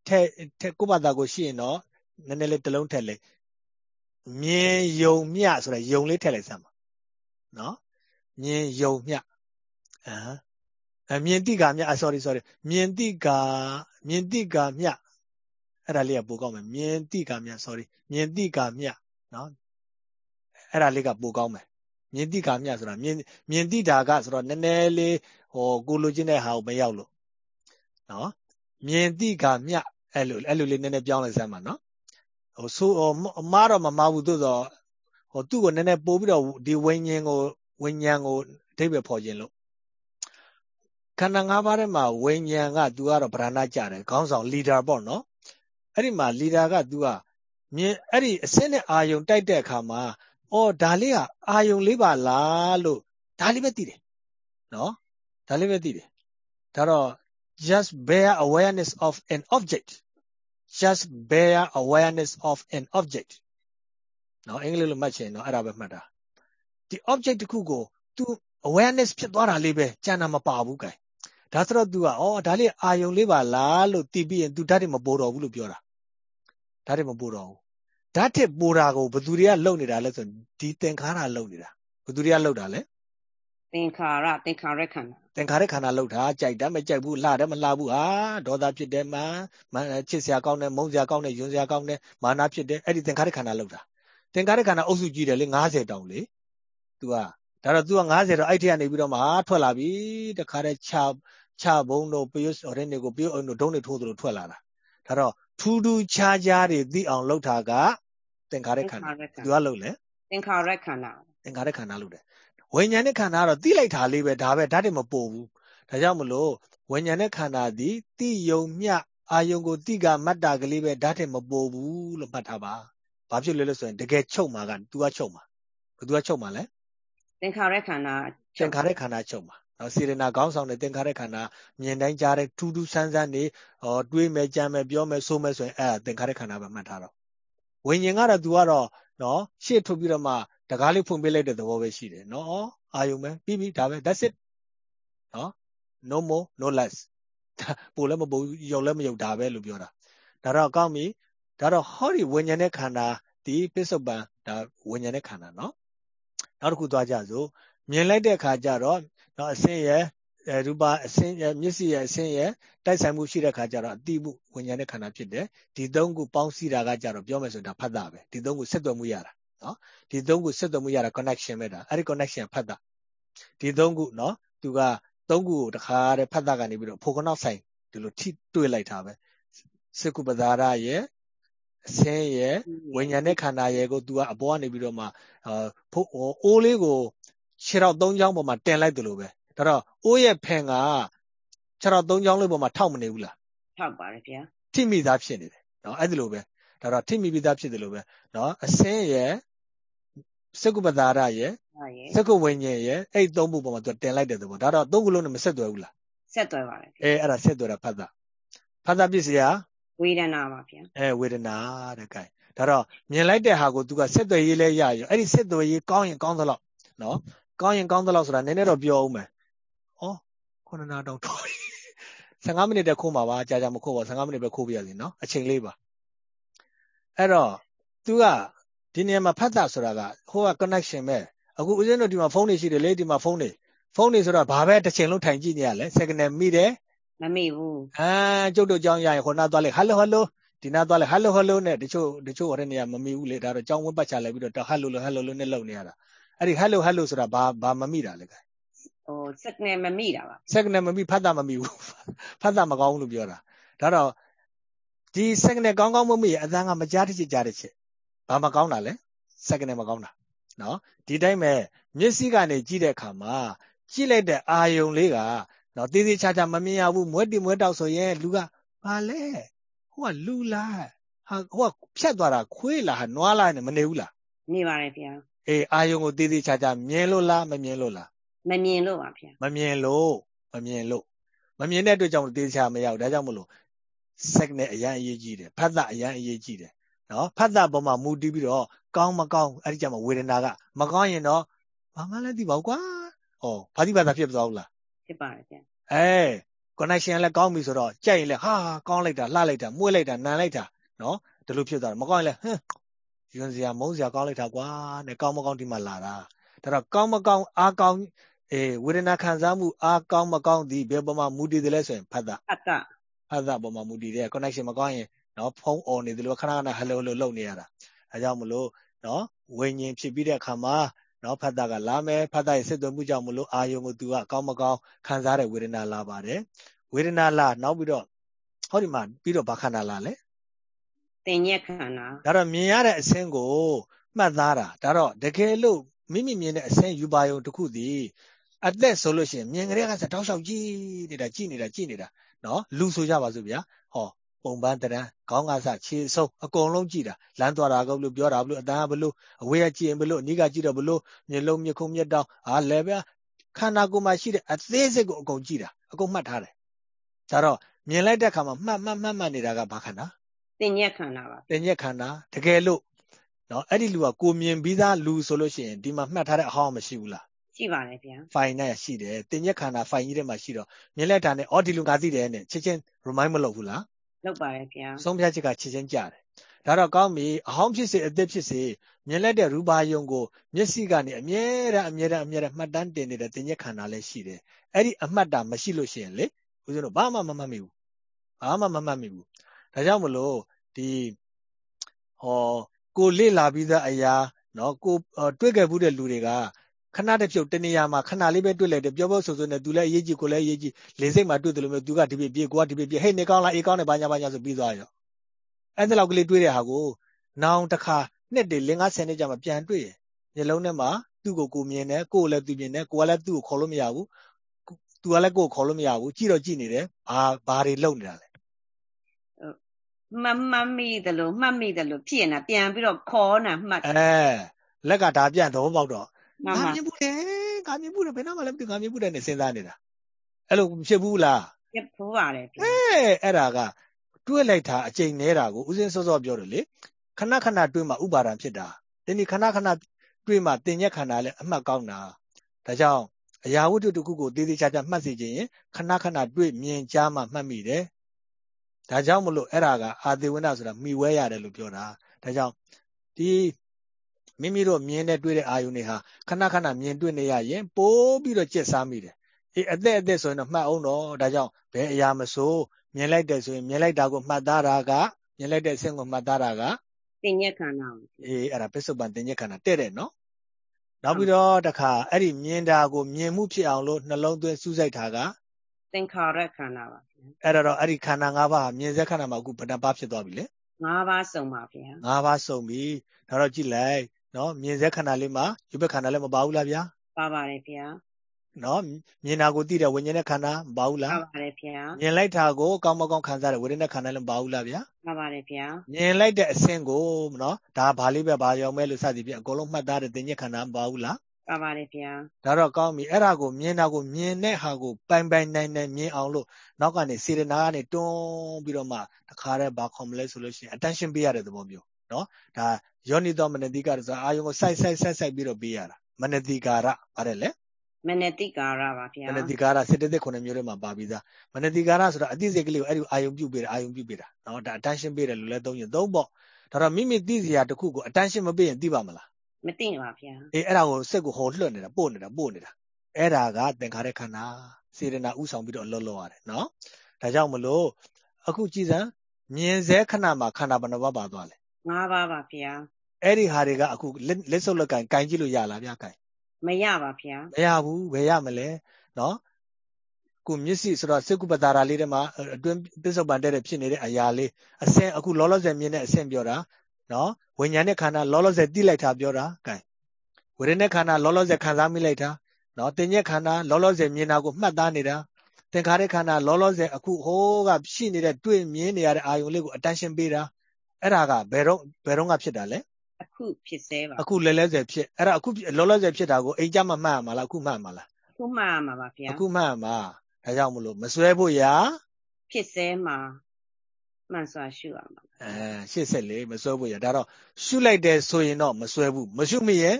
ထက်ထက်ကိုယ့်ဘာသာကိုရှိရင်တော့နည်းနည်းလေးတစ်လုံးထက်လိုက်မြင်ယုံမြဆိုတဲ့ယုံလေးထည့်လိုက်စမ်းပါနော်မြင်ယုံမြအာအမြင်တိကာမြအ sorry sorry မြင်တိကာမြင်တိကာမြအဲ့ဒါလေးကပိုကောင်းမယ်မြင်တိကာမြ sorry မြင်တိကာမြနော်အဲ့ဒါလေးကပိုကောင်းမယ် မြင်တိကာမြဆိုတာမြင်မြင်တိတာကဆိုတော့နည်းနည်းလေးဟိုကိုလိုချင်တဲ့ဟာကိုမရောက်လို့နော်မြင်တိကမြအဲ့လိုအဲ့လိုလေးနည်းနည်းပြောင်းလိုက်စမ်းပါနော်ဟိုဆိုဟိုမားတော့မမားဘူးသို့တော့ဟိုသူ့ကိုနည်းနည်းပို့ပြီးတော့ဒီဝိညာဉ်ကိုဝိညာဉ်ကိုအဓိပ္ပာယ်ဖော်ခြင်းလို့ခန္ဓာ၅ပါးထဲမှာဝိညာဉ်က तू ကတော့ဗရဏကြတယ်ခေါင်းဆောင် leader ပေါ့နော်အဲ့ဒီမှာ leader က तू ကမြင်အဲ့ဒီအစင်းနဲ့အာယုံတိုက်တဲ့အခါမှာ အော်ဒါလေးကအာယုံလေးပါလားလို့ဒါလေးပဲသိတယ်နော် ဒါလေးပဲသိတယ်ဒါတော့ just bear awareness of an object just bear awareness of an object နော်အင်္ဂလိပ်လိုမှတ်ချင်တော့အဲ့ဒါပဲမှတ်တာဒီ object တစ်ခုကို तू awareness ဖြစ်သွားတာလေးပဲကြံတာမပါဘူးကဲဒါဆိုတော့ तू ကဩဒါလေးအာယုံလေးပါလားလို့သိပြီးရင် तू ဓာတ်တွေမပိုးတော့ဘူးလို့ပြောတာဓာတ်တွေမပိုးတော့ဘူး ဓာတ်တစ်ပိုးတာကိုဘယ်သူတွေကလုံနေတာလဲဆိုဒီသင်္ခါရလုံနေတာဘယ်သူတွေကလုံတာလဲသင်္ခါရသင်္ခါရခန္ဓာသင်္ခါရခန္ဓာလုံတာကြိုက်တယ်မကြိုက်ဘူးလှတယ်မလှဘူးဟာဒေါသဖြစ်တယ်မာချစ်စရာကောင်းတယ်မုန်းစရာကောင်းတယ်ယွန်းစရာကောင်းတယ်မာနဖြစ်တယ်အဲ့ဒီသင်္ခါရခန္ဓာလုံတာသင်္ခါရခန္ဓာအုပ်စုကြီးတယ်လေ90တောင်လေ तू ကဒါတော့ तू က90တော့အဲ့ထက်ကနေပြီးတော့မှထွက်လာပြီတခါတည်းချချဘုံတို့ပယုတ်ရင်းတွေကိုပယုတ်အောင်တို့ဒုံးတွေထိုးသလိုထွက်လာတာဒါတော့ ထူးထူးခြားခြားတွေသိအောင်လုပ်တာကသင်္ခါရခန္ဓာသူကလုပ်လေသင်္ခါရခန္ဓာသင်္ခါရခန္ဓာလုပ်တယ်ဝိညာဉ်နဲ့ခန္ဓာကတော့သိလိုက်တာလေးပဲဒါပဲဓာတ်တွေမပို့ဘူးဒါကြောင့်မလို့ဝိညာဉ်နဲ့ခန္ဓာသည်တိယုံမြအာယုံကိုတိကမတ်တာကလေးပဲဓာတ်တွေမပို့ဘူးလို့မှတ်ထားပါဘာဖြစ်လဲလို့ဆိုရင်တကယ်ချုပ်မှာက तू ကချုပ်မှာဘယ်သူကချုပ်မှာလဲသင်္ခါရခန္ဓာသင်္ခါရခန္ဓာချုပ်မှာ နော်စေရနာခေါင်းဆောင်တဲ့သင်္ခါရခန္ဓာမြင်တိုင်းကြားတဲ့ထူးထူးဆန်းဆန်းနေဟောတွေးမယ်ကြမ်းမယ်ပြောမယ်ဆိုမယ်ဆိုရင်အဲ့ဒါသင်္ခါရခန္ဓာပဲမှတ်ထားတော့ဝိညာဉ်ကတော့ तू ကတော့နော်ရှေ့ထုတ်ပြီးတော့မှတကားလေးဖွင့်ပေးလိုက်တဲ့သဘောပဲရှိတယ်နော်အာယုံပဲပြီးပြီဒါပဲ that's it နော် no more no less ပိုလည်းမပိုရုပ်လည်းမရုပ်ဒါပဲလို့ပြောတာဒါတော့ကောင်းပြီဒါတော့ဟောဒီဝိညာဉ်နဲ့ခန္ဓာဒီပစ္စုပန်ဒါဝိညာဉ်နဲ့ခန္ဓာနော်နောက်တစ်ခုသွားကြစို့ မြင်လိုက်တဲ့အခါကျတော့နော်အစင်းရဲ့ရူပအစင်းရဲ့မျက်စိရဲ့အစင်းရဲ့တိုက်ဆိုင်မှုရှိတဲ့အခါကျတော့အတိမှုဝိညာဉ်နဲ့ခန္ဓာဖြစ်တယ်ဒီသုံးခုပေါင်းစည်းတာကကြတော့ပြောမယ်ဆိုတော့ဖတ်တာပဲဒီသုံးခုဆက်သွယ်မှုရတာနော်ဒီသုံးခုဆက်သွယ်မှုရတာ connection ပဲဒါအဲ့ဒီ connection ဖတ်တာဒီသုံးခုနော်သူကသုံးခုကိုတခါတည်းဖတ်တာကနေပြီးတော့ဖိုကနောက်ဆိုင်ဒီလိုထိတွေ့လိုက်တာပဲစကုပဒါရရဲ့အစင်းရဲ့ဝိညာဉ်နဲ့ခန္ဓာရဲ့ကို तू ကအပေါ်ကနေပြီးတော့မှဖိုးအိုးလေးကို ခြေထောက်၃ချောင်းပေါ်မှာတင်လိုက်တယ်လို့ပဲဒါတော့အိုးရဲ့ဖင်ကခြေထောက်၃ချောင်းလေးပေါ်မှာထောက်မနေဘူးလားထောက်ပါတယ်ဗျာထိမိသားဖြစ်နေတယ်နော်အဲ့ဒီလိုပဲဒါတော့ထိမိပြီးသားဖြစ်တယ်လို့ပဲနော်အစင်းရဲ့စကုပ္ပတာရရဲ့စကုဝိညာဉ်ရဲ့အဲ့သုံးခုပေါ်မှာသူတင်လိုက်တဲ့သဘောဒါတော့သုံးခုလုံးနဲ့မဆက်သွယ်ဘူးလားဆက်သွယ်ပါတယ်အဲအဲ့ဒါဆက်သွယ်တာဖတ်တာဖတ်တာပစ္စည်းဟာဝေဒနာပါဗျာအဲဝေဒနာတဲ့ကဲဒါတော့မြင်လိုက်တဲ့ဟာကို तू ကဆက်သွယ်ရေးလဲရရောအဲ့ဒီဆက်သွယ်ရေးကောင်းရင်ကောင်းသလောက်နော် ကောင်းရင်ကောင်းသလောက်ဆိုတာနည်းနည်းတော့ပြောအောင်မယ်ဩခုနနာတောင်တော်15မိနစ်တည်းခိုးမှာပါကြာကြာမခိုးပါ15မိနစ်ပဲခိုးပြရစီနော်အချိန်လေးပါအဲ့တော့ तू ကဒီနေရာမှာဖတ်တာဆိုတာကဟိုက connection ပဲအခုဦးဇင်းတို့ဒီမှာဖုန်းတွေရှိတယ်လေဒီမှာဖုန်းတွေဖုန်းတွေဆိုတော့ဘာပဲတစ်ချိန်လုံးထိုင်ကြည့်နေရလဲ second မိတယ်မမိဘူးအာကျုပ်တို့ကြောင်းရရင်ခေါ်နာသွားလိုက် hello hello ဒီနာသွားလိုက် hello hello နဲ့တချို့တချို့ဟိုတဲ့နေရာမမိဘူးလေဒါတော့ကြောင်းဝတ်ပတ်ချလိုက်ပြီးတော့ hello hello hello နဲ့လုံနေရတာ အဲ့ဒီ hello hello ဆိုတာဘာဘာမမိတာလဲကဲဟိုစက်နဲ့မမိတာပါစက်နဲ့မမိဖတ်တာမမိဘူးဖတ်တာမကောင်းဘူးလို့ပြောတာဒါတော့ဒီစက်နဲ့ကောင်းကောင်းမမိအသံကမကြားတစ်ချက်ကြားတစ်ချက်ဘာမကောင်းတာလဲစက်နဲ့မကောင်းတာနော်ဒီတိုင်းပဲမျက်စိကနေကြည့်တဲ့အခါမှာကြည့်လိုက်တဲ့အာယုံလေးကနော်သေးသေးချာချာမမြင်ရဘူးမွဲတိမွဲတောက်ဆိုရင်လူကဘာလဲဟိုကလူလားဟာဟိုကဖြတ်သွားတာခွေးလားဟာနွားလားနဲ့မနေဘူးလားနေပါတယ်ဗျာ အေးအာယုံကိုသေးသေးချာချာမြင်လို့လားမမြင်လို့လားမမြင်လို့ပါဗျာမမြင်လို့မမြင်လို့မမြင်တဲ့အတွက်ကြောင့်သေးသေးချာမရောက်ဒါကြောင့်မလို့ sec နဲ့အရန်အရေးကြီးတယ်ဖတ်တာအရန်အရေးကြီးတယ်နော်ဖတ်တာပေါ်မှာမူတည်ပြီးတော့ကောင်းမကောင်းအဲ့ဒီကြမှာဝေဒနာကမကောင်းရင်တော့ဘာမှလည်းသိပါဘူးကွာဟောဘာတိဘာသာဖြစ်သွားဘူးလားဖြစ်ပါတယ်ဗျာအဲ connection လည်းကောင်းပြီဆိုတော့ကြိုက်ရင်လည်းဟာကောင်းလိုက်တာလှလိုက်တာမွေးလိုက်တာနန်လိုက်တာနော်ဒီလိုဖြစ်သွားတယ်မကောင်းရင်လည်းဟမ် ယွန်းစရာမုန်းစရာကောင်းလိုက်တာကွာနဲ့ကောင်းမကောင်းဒီမှာလာတာဒါတော့ကောင်းမကောင်းအားကောင်းအေးဝေဒနာခံစားမှုအားကောင်းမကောင်းဒီဘယ်ပေါ်မှာမူတည်တယ်လဲဆိုရင်ဖတ်တာဖတ်တာဖတ်တာပေါ်မှာမူတည်တယ် connection မကောင်းရင်နော်ဖုန်း on နေတယ်လို့ခဏခဏ hello hello လုပ်နေရတာအဲကြောင့်မလို့နော်ဝိညာဉ်ဖြစ်ပြီးတဲ့အခါမှာနော်ဖတ်တာကလာမယ်ဖတ်တာရဲ့စစ်သွင်းမှုကြောင့်မလို့အာယုံကို तू ကအကောင်းမကောင်းခံစားတဲ့ဝေဒနာလာပါတယ်ဝေဒနာလာနောက်ပြီးတော့ဟောဒီမှာပြီးတော့ဘာခန္ဓာလာလဲတ င်ညက်ခန္ဓာဒါတော့မြင်ရတဲ့အဆင်းကိုမှတ်သားတာဒါတော့တကယ်လို့မိမိမြင်တဲ့အဆင်းယူပါယုံတစ်ခုသည်အသက်ဆိုလို့ရှိရင်မြင်ကြတဲ့ကစတောက်လျှောက်ကြည့်နေတာကြည့်နေတာကြည့်နေတာနော်လူဆိုကြပါစို့ဗျာဟောပုံပန်းတရံခေါင်းကစခြေဆုံးအကုန်လုံးကြည့်တာလမ်းသွားတာကဘလို့ပြောတာဘလို့အတန်းကဘလို့အဝေးကကြည့်ရင်ဘလို့အနီးကကြည့်တော့ဘလို့မျက်လုံးမျက်ခုံးမျက်တောင်အာလဲဗျခခန္ဓာကိုယ်မှာရှိတဲ့အသေးစိတ်ကိုအကုန်ကြည့်တာအကုန်မှတ်ထားတယ်ဒါတော့မြင်လိုက်တဲ့အခါမှာမှတ်မှတ်မှတ်မှတ်နေတာကဘာခန္ဓာ တင်ညက်ခန္ဓာပါတင်ညက်ခန္ဓာတကယ်လို့နော်အဲ့ဒီလူကကိုမြင်ပြီးသားလူဆိုလို့ရှိရင်ဒီမှာမှတ်ထားတဲ့အဟောင်းမရှိဘူးလားရှိပါတယ်ဗျာဖိုင်နဲ့ရှိတယ်တင်ညက်ခန္ဓာဖိုင်ကြီးထဲမှာရှိတော့မြင်လိုက်တာနဲ့အော်ဒီလူငါသိတယ်နဲ့ချက်ချင်း remind မလုပ်ဘူးလားလုပ်ပါတယ်ဗျာဆုံးဖြတ်ချက်ကချက်ချင်းကြတယ်ဒါတော့ကောင်းပြီအဟောင်းဖြစ်စေအသက်ဖြစ်စေမြင်လိုက်တဲ့ရူပါယုံကိုမျက်စိကနေအမြဲတမ်းအမြဲတမ်းအမြဲတမ်းမှတ်တမ်းတင်နေတဲ့တင်ညက်ခန္ဓာလည်းရှိတယ်အဲ့ဒီအမှတ်တာမရှိလို့ရှိရင်လေဦးဇင်းတို့ဘာမှမမှတ်မိဘူးဘာမှမမှတ်မိဘူး ဒါကြောင့်မလို့ဒီဟောကိုလေ့လာပြီးသားအရာနော်ကိုတွေ့ခဲ့ဘူးတဲ့လူတွေကခဏတစ်ဖြုတ်တနေရာမှာခဏလေးပဲတွေ့လိုက်တယ်ပြောပြောဆိုဆိုနဲ့သူလည်းအရေးကြီးကိုလည်းအရေးကြီးလေစိတ်မှာတွေ့တယ်လို့မျိုးသူကဒီပြပြေကိုကဒီပြပြေဟေးနေကောင်းလားအေးကောင်းတယ်ဘာညာဘာညာဆိုပြီးသွားရောအဲ့ဒါလောက်ကလေးတွေ့တဲ့ဟာကိုနောင်တစ်ခါနှစ်တည်းလ50နှစ်ကြာမှပြန်တွေ့ရမျက်လုံးထဲမှာသူ့ကိုကိုမြင်တယ်ကိုလည်းသူမြင်တယ်ကိုကလည်းသူ့ကိုခေါ်လို့မရဘူးသူကလည်းကိုကိုခေါ်လို့မရဘူးကြည့်တော့ကြည့်နေတယ်ဘာဘာတွေလုပ်နေတာလဲ မမမိတယ်လို့မှတ်မိတယ်လို့ဖြစ်နေတာပြန်ပြီးတော့ခေါ်နာမှတ်အဲလက်ကဒါပြန်သဘောပေါက်တော့ငါမြင်ဘူးတယ်ငါမြင်ဘူးတယ်ဘယ်တော့မှလည်းမသိငါမြင်ဘူးတယ်နဲ့စဉ်းစားနေတာအဲ့လိုဖြစ်ဘူးလားဖြစ်ဘူးပါတယ်အဲအဲ့ဒါကတွေးလိုက်တာအကျိန်နေတာကိုဦးစင်းစောစောပြောတယ်လေခဏခဏတွေးမှဥပါဒံဖြစ်တာဒီနေ့ခဏခဏတွေးမှတင်ညက်ခန္ဓာလည်းအမှတ်ကောင်းတာဒါကြောင့်အရာဝတ္ထုတစ်ခုကိုသေးသေးချာချာမှတ်စေခြင်းရင်ခဏခဏတွေ့မြင်ကြားမှမှတ်မိတယ် ဒါကြောင့်မလို့အဲ့ဒါကအာသေဝနဆိုတာမိဝဲရတယ်လို့ပြောတာဒါကြောင့်ဒီမိမိတို့မြင်တဲ့တွေ့တဲ့အာယုန်တွေဟာခဏခဏမြင်တွေ့နေရရင်ပိုးပြီးတော့ကြက်စားမိတယ်အေးအသက်အသက်ဆိုရင်တော့မှတ်အောင်တော့ဒါကြောင့်ဘယ်အရာမဆိုမြင်လိုက်တယ်ဆိုရင်မြင်လိုက်တာကိုမှတ်သားတာကမြင်လိုက်တဲ့အဆင့်ကိုမှတ်သားတာကတင်ညက်ခန္ဓာအေးအဲ့ဒါပစ္စုပန်တင်ညက်ခန္ဓာတဲ့တဲ့နော်နောက်ပြီးတော့တခါအဲ့ဒီမြင်တာကိုမြင်မှုဖြစ်အောင်လို့နှလုံးသွင်းစူးစိုက်တာက သင်္ခါရခန္ဓာပါအဲ့တော့အဲ့ဒီခန္ဓာ၅ပါးမြင်စေခန္ဓာမှာအခုဘယ်နှပါးဖြစ်သွားပြီလဲ၅ပါးစုံပါဗျာ၅ပါးစုံပြီဒါတော့ကြည့်လိုက်နော်မြင်စေခန္ဓာလေးမှာယူဘက်ခန္ဓာလည်းမပါဘူးလားဗျာပါပါတယ်ဗျာနော်မြင်တာကိုသိတဲ့ဝိညာဉ်နဲ့ခန္ဓာမပါဘူးလားပါပါတယ်ဗျာမြင်လိုက်တာကိုကောင်းမကောင်းခံစားတဲ့ဝိညာဉ်နဲ့ခန္ဓာလည်းမပါဘူးလားဗျာပါပါတယ်ဗျာမြင်လိုက်တဲ့အဆင့်ကိုနော်ဒါဘာလေးပဲဘာရောင်မဲလို့စသည်ဖြင့်အကုန်လုံးမှတ်သားတဲ့သင်ညက်ခန္ဓာမပါဘူးလား ပါပါတယ်ဗျာဒါတော့ကောင်းပြီအဲ့ဒါကိုမြင်တာကိုမြင်တဲ့ဟာကိုပိုင်ပိုင်နိုင်နိုင်မြင်အောင်လို့နောက်ကနေစေတနာကနေတွန်းပြီးတော့မှတခါတည်းဘာခေါ်မလဲဆိုလို့ရှိရင် attention ပေးရတဲ့သဘောမျိုးနော်ဒါယောနိတော်မနတိကဆိုအာယုံကိုစိုက်စိုက်စိုက်စိုက်ပြီးတော့ပေးရတာမနတိကာရပါတယ်လေမနတိကာရပါဗျာမနတိကာရစေတသိက်ခုနှစ်မျိုးထဲမှာပါပြီးသားမနတိကာရဆိုတာအသိစိတ်ကလေးကိုအဲ့ဒီအာယုံပြုတ်ပေးတာအာယုံပြုတ်ပေးတာနော်ဒါ attention ပေးတယ်လို့လည်းသုံးရင်သုံးပေါ့ဒါတော့မိမိသိစရာတခုကို attention မပေးရင်သိပါမလား မသိပါဗျာအေးအဲ့ဒါကိုစိတ်ကိုဟောလွှတ်နေတာပို့နေတာပို့နေတာအဲ့ဒါကသင်္ခါရခန္ဓာစေတနာဥဆောင်ပြီးတော့အလွတ်လွတ်ရတယ်နော်ဒါကြောင့်မလို့အခုကြည်စံမြင်စေခဏမှာခန္ဓာဘယ်နှပါးပါသွားလဲ၅ပါးပါဗျာအဲ့ဒီဟာတွေကအခုလက်စုပ်လက်ကင်ကင်ကြည့်လို့ရလားဗျာကင်မရပါဗျာမရဘူးဘယ်ရမလဲနော်ကိုမျက်စိဆိုတော့စေကုပတာရာလေးထဲမှာအတွင်းပစ္စုပန်တဲ့ဖြစ်နေတဲ့အရာလေးအဆင့်အခုလောလောဆယ်မြင်တဲ့အဆင့်ပြောတာ နော်ဝိညာဉ်နဲ့ခန္ဓာလောလောဆယ်တိလိုက်တာပြောတာကဲဝိရณะခန္ဓာလောလောဆယ်ခံစားမိလိုက်တာနော်တင်ညက်ခန္ဓာလောလောဆယ်မြင်တာကိုမှတ်သားနေတာသင်္ခါရခန္ဓာလောလောဆယ်အခုဟိုးကရှိနေတဲ့တွေ့မြင်နေရတဲ့အာယုံလေးကို attention ပေးတာအဲ့ဒါကဘယ်တော့ဘယ်တော့ကဖြစ်တာလဲအခုဖြစ်သေးပါအခုလဲလဲဆယ်ဖြစ်အဲ့ဒါအခုလောလောဆယ်ဖြစ်တာကိုအိမ်ကြမှာမှတ်ရမှာလားအခုမှတ်မှာလားအခုမှတ်ရမှာပါဗျာအခုမှတ်ရမှာဒါကြောင့်မလို့မစွဲဖို့ရာဖြစ်သေးမှာ မှန်စွာရှုရမှာအဲ84မစွဲဖို့ရဒါတော့ရှုလိုက်တယ်ဆိုရင်တော့မစွဲဘူးမရှုမိရင်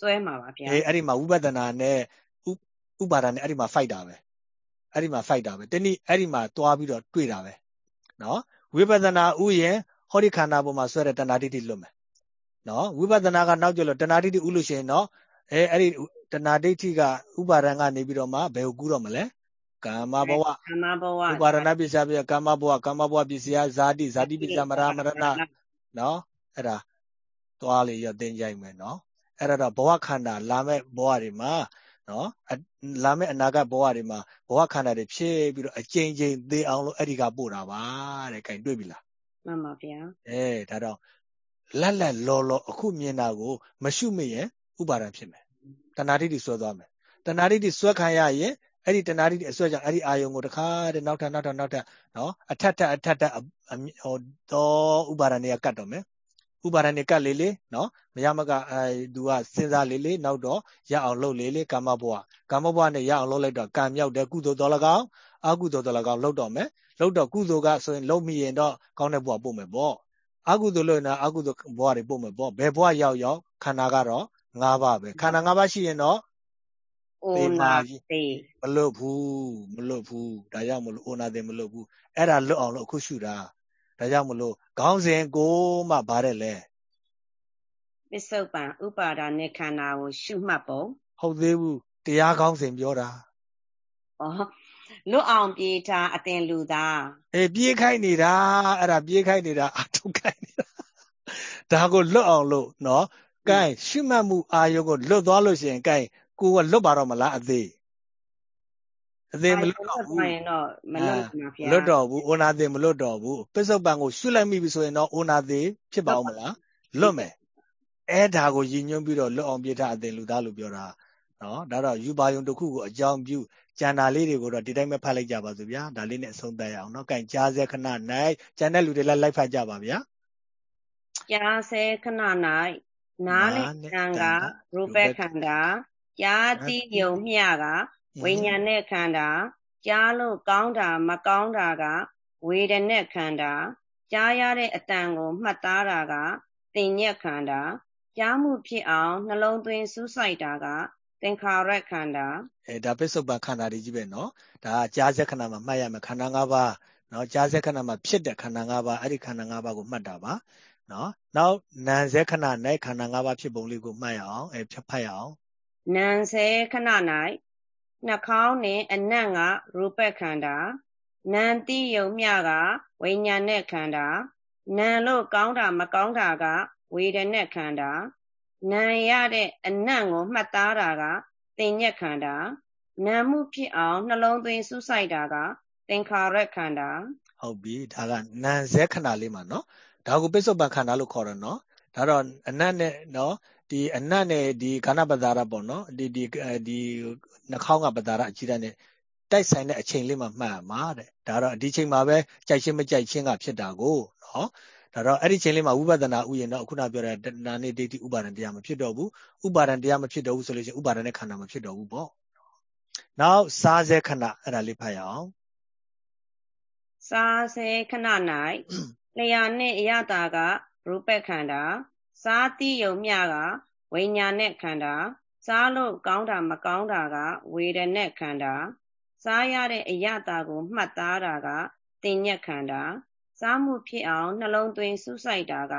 စွဲမှာပါဗျာအေးအဲ့ဒီမှာဝိပဿနာနဲ့ဥပါဒာနဲ့အဲ့ဒီမှာ fight တာပဲအဲ့ဒီမှာ fight တာပဲတနည်းအဲ့ဒီမှာတွားပြီးတော့တွေ့တာပဲနော်ဝိပဿနာဥယင်ဟောဒီခန္ဓာပေါ်မှာဆွဲတဲ့တဏှာတိတိလွတ်မယ်နော်ဝိပဿနာကနောက်ကျလို့တဏှာတိတိဥလို့ရှိရင်နော်အဲအဲ့ဒီတဏှာဒိဋ္ဌိကဥပါဒံကနေပြီးတော့မှဘယ်ကိုကူးတော့မလဲ ကာမဘဝကာမဘဝဥပါရဏပစ္စယပြကာမဘဝကာမဘဝပစ္စယဇာတိဇာတိပစ္စယမရမရဏနော်အဲ့ဒါသွားလေရတင်ကြိုက်မယ်နော်အဲ့ဒါတော့ဘဝခန္ဓာလာမဲ့ဘဝတွေမှာနော်လာမဲ့အနာဂတ်ဘဝတွေမှာဘဝခန္ဓာတွေဖြစ်ပြီးတော့အကျဉ်းချင်းသေအောင်လို့အဲ့ဒီကပို့တာပါတဲ့ခိုင်တွေ့ပြီလားမှန်ပါဗျာအဲဒါတော့လက်လက်လောလောအခုမြင်တာကို မရှုမရင်ဥပါဒံဖြစ်မယ်တဏှာတိတိဆွဲသွားမယ်တဏှာတိတိဆွဲခံရရင် အဲ့ဒီတဏှာတိအစွဲကြောင့်အဲ့ဒီအာယုံကိုတခါတည်းနောက်ထပ်နောက်ထပ်နောက်ထပ်နော်အထက်ထက်အထက်ထက်ဟိုတော့ဥပါဒဏ်တွေကကတ်တော့မယ်ဥပါဒနဲ့ကတ်လေးလေးနော်မရမကအဲသူကစဉ်းစားလေးလေးနောက်တော့ရအောင်လုပ်လေးလေးကာမဘဝကာမဘဝနဲ့ရအောင်လုပ်လိုက်တော့ကံမြောက်တဲ့ကုသိုလ်တော်၎င်းအကုသိုလ်တော်၎င်းလုပ်တော့မယ်လုပ်တော့ကုသိုလ်ကဆိုရင်လုပ်မိရင်တော့ကောင်းတဲ့ဘဝပို့မယ်ပေါ့အကုသိုလ်လို့ရင်တော့အကုသိုလ်ဘဝတွေပို့မယ်ပေါ့ဘယ်ဘဝရောက်ရောက်ခန္ဓာကတော့၅ပါးပဲခန္ဓာ၅ပါးရှိရင်တော့ အိုနာသိမလွတ်ဘူးမလွတ်ဘူးဒါကြောင့်မလို့အိုနာသိမလွတ်ဘူးအဲ့ဒါလွတ်အောင်လို့အခုရှုတာဒါကြောင့်မလို့ခေါင်းစဉ်ကိုမှဗါတဲ့လဲပစ္စုပန်ဥပါဒာနဲ့ခန္ဓာကိုရှုမှတ်ပုံဟုတ်သေးဘူးတရားခေါင်းစဉ်ပြောတာဩလွတ်အောင်ပြေးတာအတင်လူသားအေးပြေးခိုင်းနေတာအဲ့ဒါပြေးခိုင်းနေတာအထုတ်ခိုင်းနေတာဒါကိုလွတ်အောင်လို့နော်ကဲရှုမှတ်မှုအာယုကိုလွတ်သွားလို့ရှိရင်ကဲ ကိုကလွတ်ပါတော့မလားအသေးအသေးမလွတ်တော့ဘူးရင်တော့မလွတ်မှာဗျာလွတ်တော့ဘူးအိုနာသေးမလွတ်တော့ဘူးပစ္စုပန်ကိုရှုလိုက်မိပြီဆိုရင်တော့အိုနာသေးဖြစ်ပါဦးမလားလွတ်မယ်အဲ့ဒါကိုရည်ညွှန်းပြီးတော့လွတ်အောင်ပြထားအသေးလူသားလို့ပြောတာနော်ဒါတော့ယူပါယုံတစ်ခုကိုအကြောင်းပြုကျန်တာလေးတွေကိုတော့ဒီတိုင်းပဲဖတ်လိုက်ကြပါစို့ဗျာဒါလေးနဲ့အဆုံးသတ်ရအောင်နော်ကဲကြားစေခဏ၌ကျန်တဲ့လူတွေလည်းလိုက်ဖတ်ကြပါဗျာကြားစေခဏ၌နားလေးခံကရူပခန္ဓာ ကြားသိယုံမျှကဝိညာဉ်နဲ့ခန္ဓာကြားလို့ကောင်းတာမကောင်းတာက ဝေဒနဲ့ခန္ဓာကြားရတဲ့အတန်ကိုမှတ်သားတာကသင်ညက်ခန္ဓာကြားမှုဖြစ်အောင်နှလုံးသွင်းစူးစိုက်တာကသင်္ခါရခန္ဓာအဲဒါပစ္စုပန်ခန္ဓာတွေကြီးပဲနော်ဒါကကြားစက္ခဏမှာမှတ်ရမယ်ခန္ဓာ၅ပါးနော်ကြားစက္ခဏမှာဖြစ်တဲ့ခန္ဓာ၅ပါးအဲ့ဒီခန္ဓာ၅ပါးကိုမှတ်တာပါနော်နောက်နာမ်စက္ခဏ၌ခန္ဓာ၅ပါးဖြစ်ပုံလေးကိုမှတ်ရအောင်အဲဖြတ်ဖတ်ရအောင် နာမ်စက္ခဏ၌နှာခေါင်းနှင့်အနံ့ကရူပခန္ဓာနံတိယုံမြကဝိညာဉ်နဲ့ခန္ဓာနံလို့ကောင်းတာမကောင်းတာက ဝေဒနဲ့ခန္ဓာနာရတဲ့အနံ့ကိုမှတ်သားတာကသင်ညက်ခန္ဓာနာမှုဖြစ်အောင်နှလုံးသွင်းစူးစိုက်တာက သင်္ခါရခန္ဓာဟုတ်ပြီဒါကနာဇဲခန္ဓာလေးမှာနော်ဒါကိုပိဿုပန်ခန္ဓာလို့ခေါ်တယ်နော်ဒါတော့အနတ်နဲ့နော် ဒီအနတ်နဲ့ဒီခန္ဓာပဒါရပေါ့နော်ဒီဒီဒီနှာခေါင်းကပဒါရအကြီးတဲ့တိုက်ဆိုင်တဲ့အချိန်လေးမှာမှတ်ရမှာတဲ့ဒါတော့ဒီချိန်မှာပဲကြိုက်ချင်းမကြိုက်ချင်းကဖြစ်တာကိုနော်ဒါတော့အဲ့ဒီချိန်လေးမှာဝိပဿနာဥယျာဉ်တော့ခုနပြောတဲ့နာနေဒိဋ္ဌိဥပါဒံတရားမဖြစ်တော့ဘူးဥပါဒံတရားမဖြစ်တော့ဘူးဆိုလို့ရှိရင်ဥပါဒံနဲ့ခန္ဓာမဖြစ်တော့ဘူးပေါ့နောက်စားစေခဏအဲ့ဒါလေးဖတ်ရအောင်စားစေခဏ၌လျာနှင့်အယတာကရူပခန္ဓာ စားတိယုံမြကဝိညာဉ်နဲ့ခန္ဓာစားလို့ကောင်းတာမကောင်းတာက ဝေဒနဲ့ခန္ဓာစားရတဲ့အယတာကို မှတ်သားတာကတင်ညက်ခန္ဓာစားမှုဖြစ်အောင်နှလုံးသွင်းစူးစိုက်တာက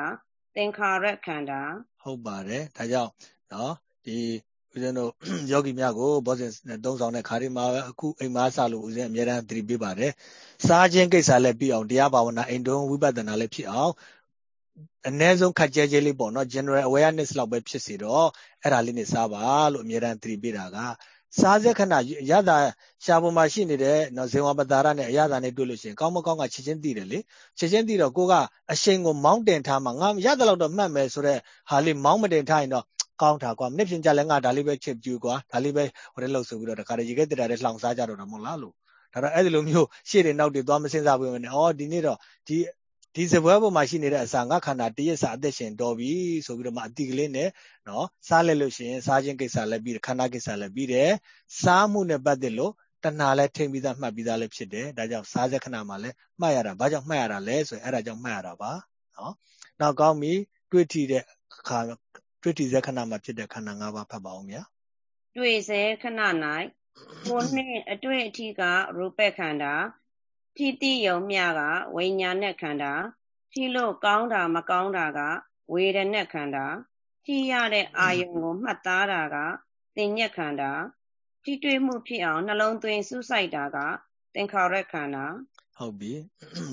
သင်္ခါရခန္ဓာဟုတ်ပါတယ်ဒါကြောင့်နော်ဒီဦးဇင်းတို့ယောဂီများကိုဘောဇင်သုံးဆောင်တဲ့ခါဒီမှာအခုအိမ်မှာစလို့ဦးဇင်းအများအားသတိပေးပါတယ်စားခြင်းကိစ္စလည်းပြီးအောင်တရားဘာဝနာအိမ်တွင်းဝိပဿနာလည်းဖြစ်အောင် အ ਨੇ ဆုံးခက်ကြဲကြဲလေးပေါ့နော် general awareness လောက်ပဲဖြစ်စီတော့အဲ့ဒါလေးနဲ့စားပါလို့အများအားသတိပေးတာကစားစက်ခဏရတာရှားပေါ်မှာရှိနေတဲ့နော်ဇေဝပတာရနဲ့အရသာနဲ့တွေ့လို့ရှိရင်ကောင်းမကောင်းကချက်ချင်းသိတယ်လေချက်ချင်းသိတော့ကိုကအရှိန်ကိုမောင်းတင်ထားမှငါရတဲ့လောက်တော့မှတ်မယ်ဆိုတော့ဟာလေးမောင်းမတင်ထားရင်တော့ကောင်းတာကွာမနေ့ပြင်ကြလဲငါဒါလေးပဲချစ်ကြည့်ကွာဒါလေးပဲဟိုတည်းလို့ဆိုပြီးတော့တခါတည်းရေခဲတရာတဲ့လှောင်စားကြတော့တာမဟုတ်လားလို့ဒါတော့အဲ့ဒီလိုမျိုးရှေ့တွေနောက်တွေသွားမစင်စားဘူးမနဲ့ဩဒီနေ့တော့ဒီ ဒီစပွဲပေါ်မှာရှိနေတဲ့အစာငါခန္ဓာတရက်စာအသက်ရှင်တော်ပြီဆိုပြီးတော့မှအတိကလေးနဲ့နော်စားလိုက်လို့ရှိရင်စားခြင်းကိစ္စလည်းပြီးတယ်ခန္ဓာကိစ္စလည်းပြီးတယ်စားမှုနဲ့ပတ်သက်လို့တဏှာလည်းထိမ့်ပြီးသားမှတ်ပြီးသားလည်းဖြစ်တယ်ဒါကြောင့်စားစက်ခဏမှာလည်းမှတ်ရတာဘာကြောင့်မှတ်ရတာလဲဆိုရင်အဲ့ဒါကြောင့်မှတ်ရတာပါနော်နောက်ကောင်းပြီတွေ့ထီတဲ့အခါတွေ့ထီစက်ခဏမှာဖြစ်တဲ့ခန္ဓာ၅ပါးဖတ်ပါအောင်ဗျာတွေ့စေခဏ၌ကိုနှင့်အတွေ့အထိကရူပခန္ဓာ ထိတိယုံမြကဝိညာဉ်နဲ့ခန္ဓာထိလို့ကောင်းတာမကောင်းတာက ဝေဒနဲ့ခန္ဓာထိရတဲ့အာယုံကိုမှတ်သားတာကသင်ညက်ခန္ဓာထိတွေ့မှုဖြစ်အောင်နှလုံးသွင်းစူးစိုက်တာက သင်္ခါရခန္ဓာဟုတ်ပြီ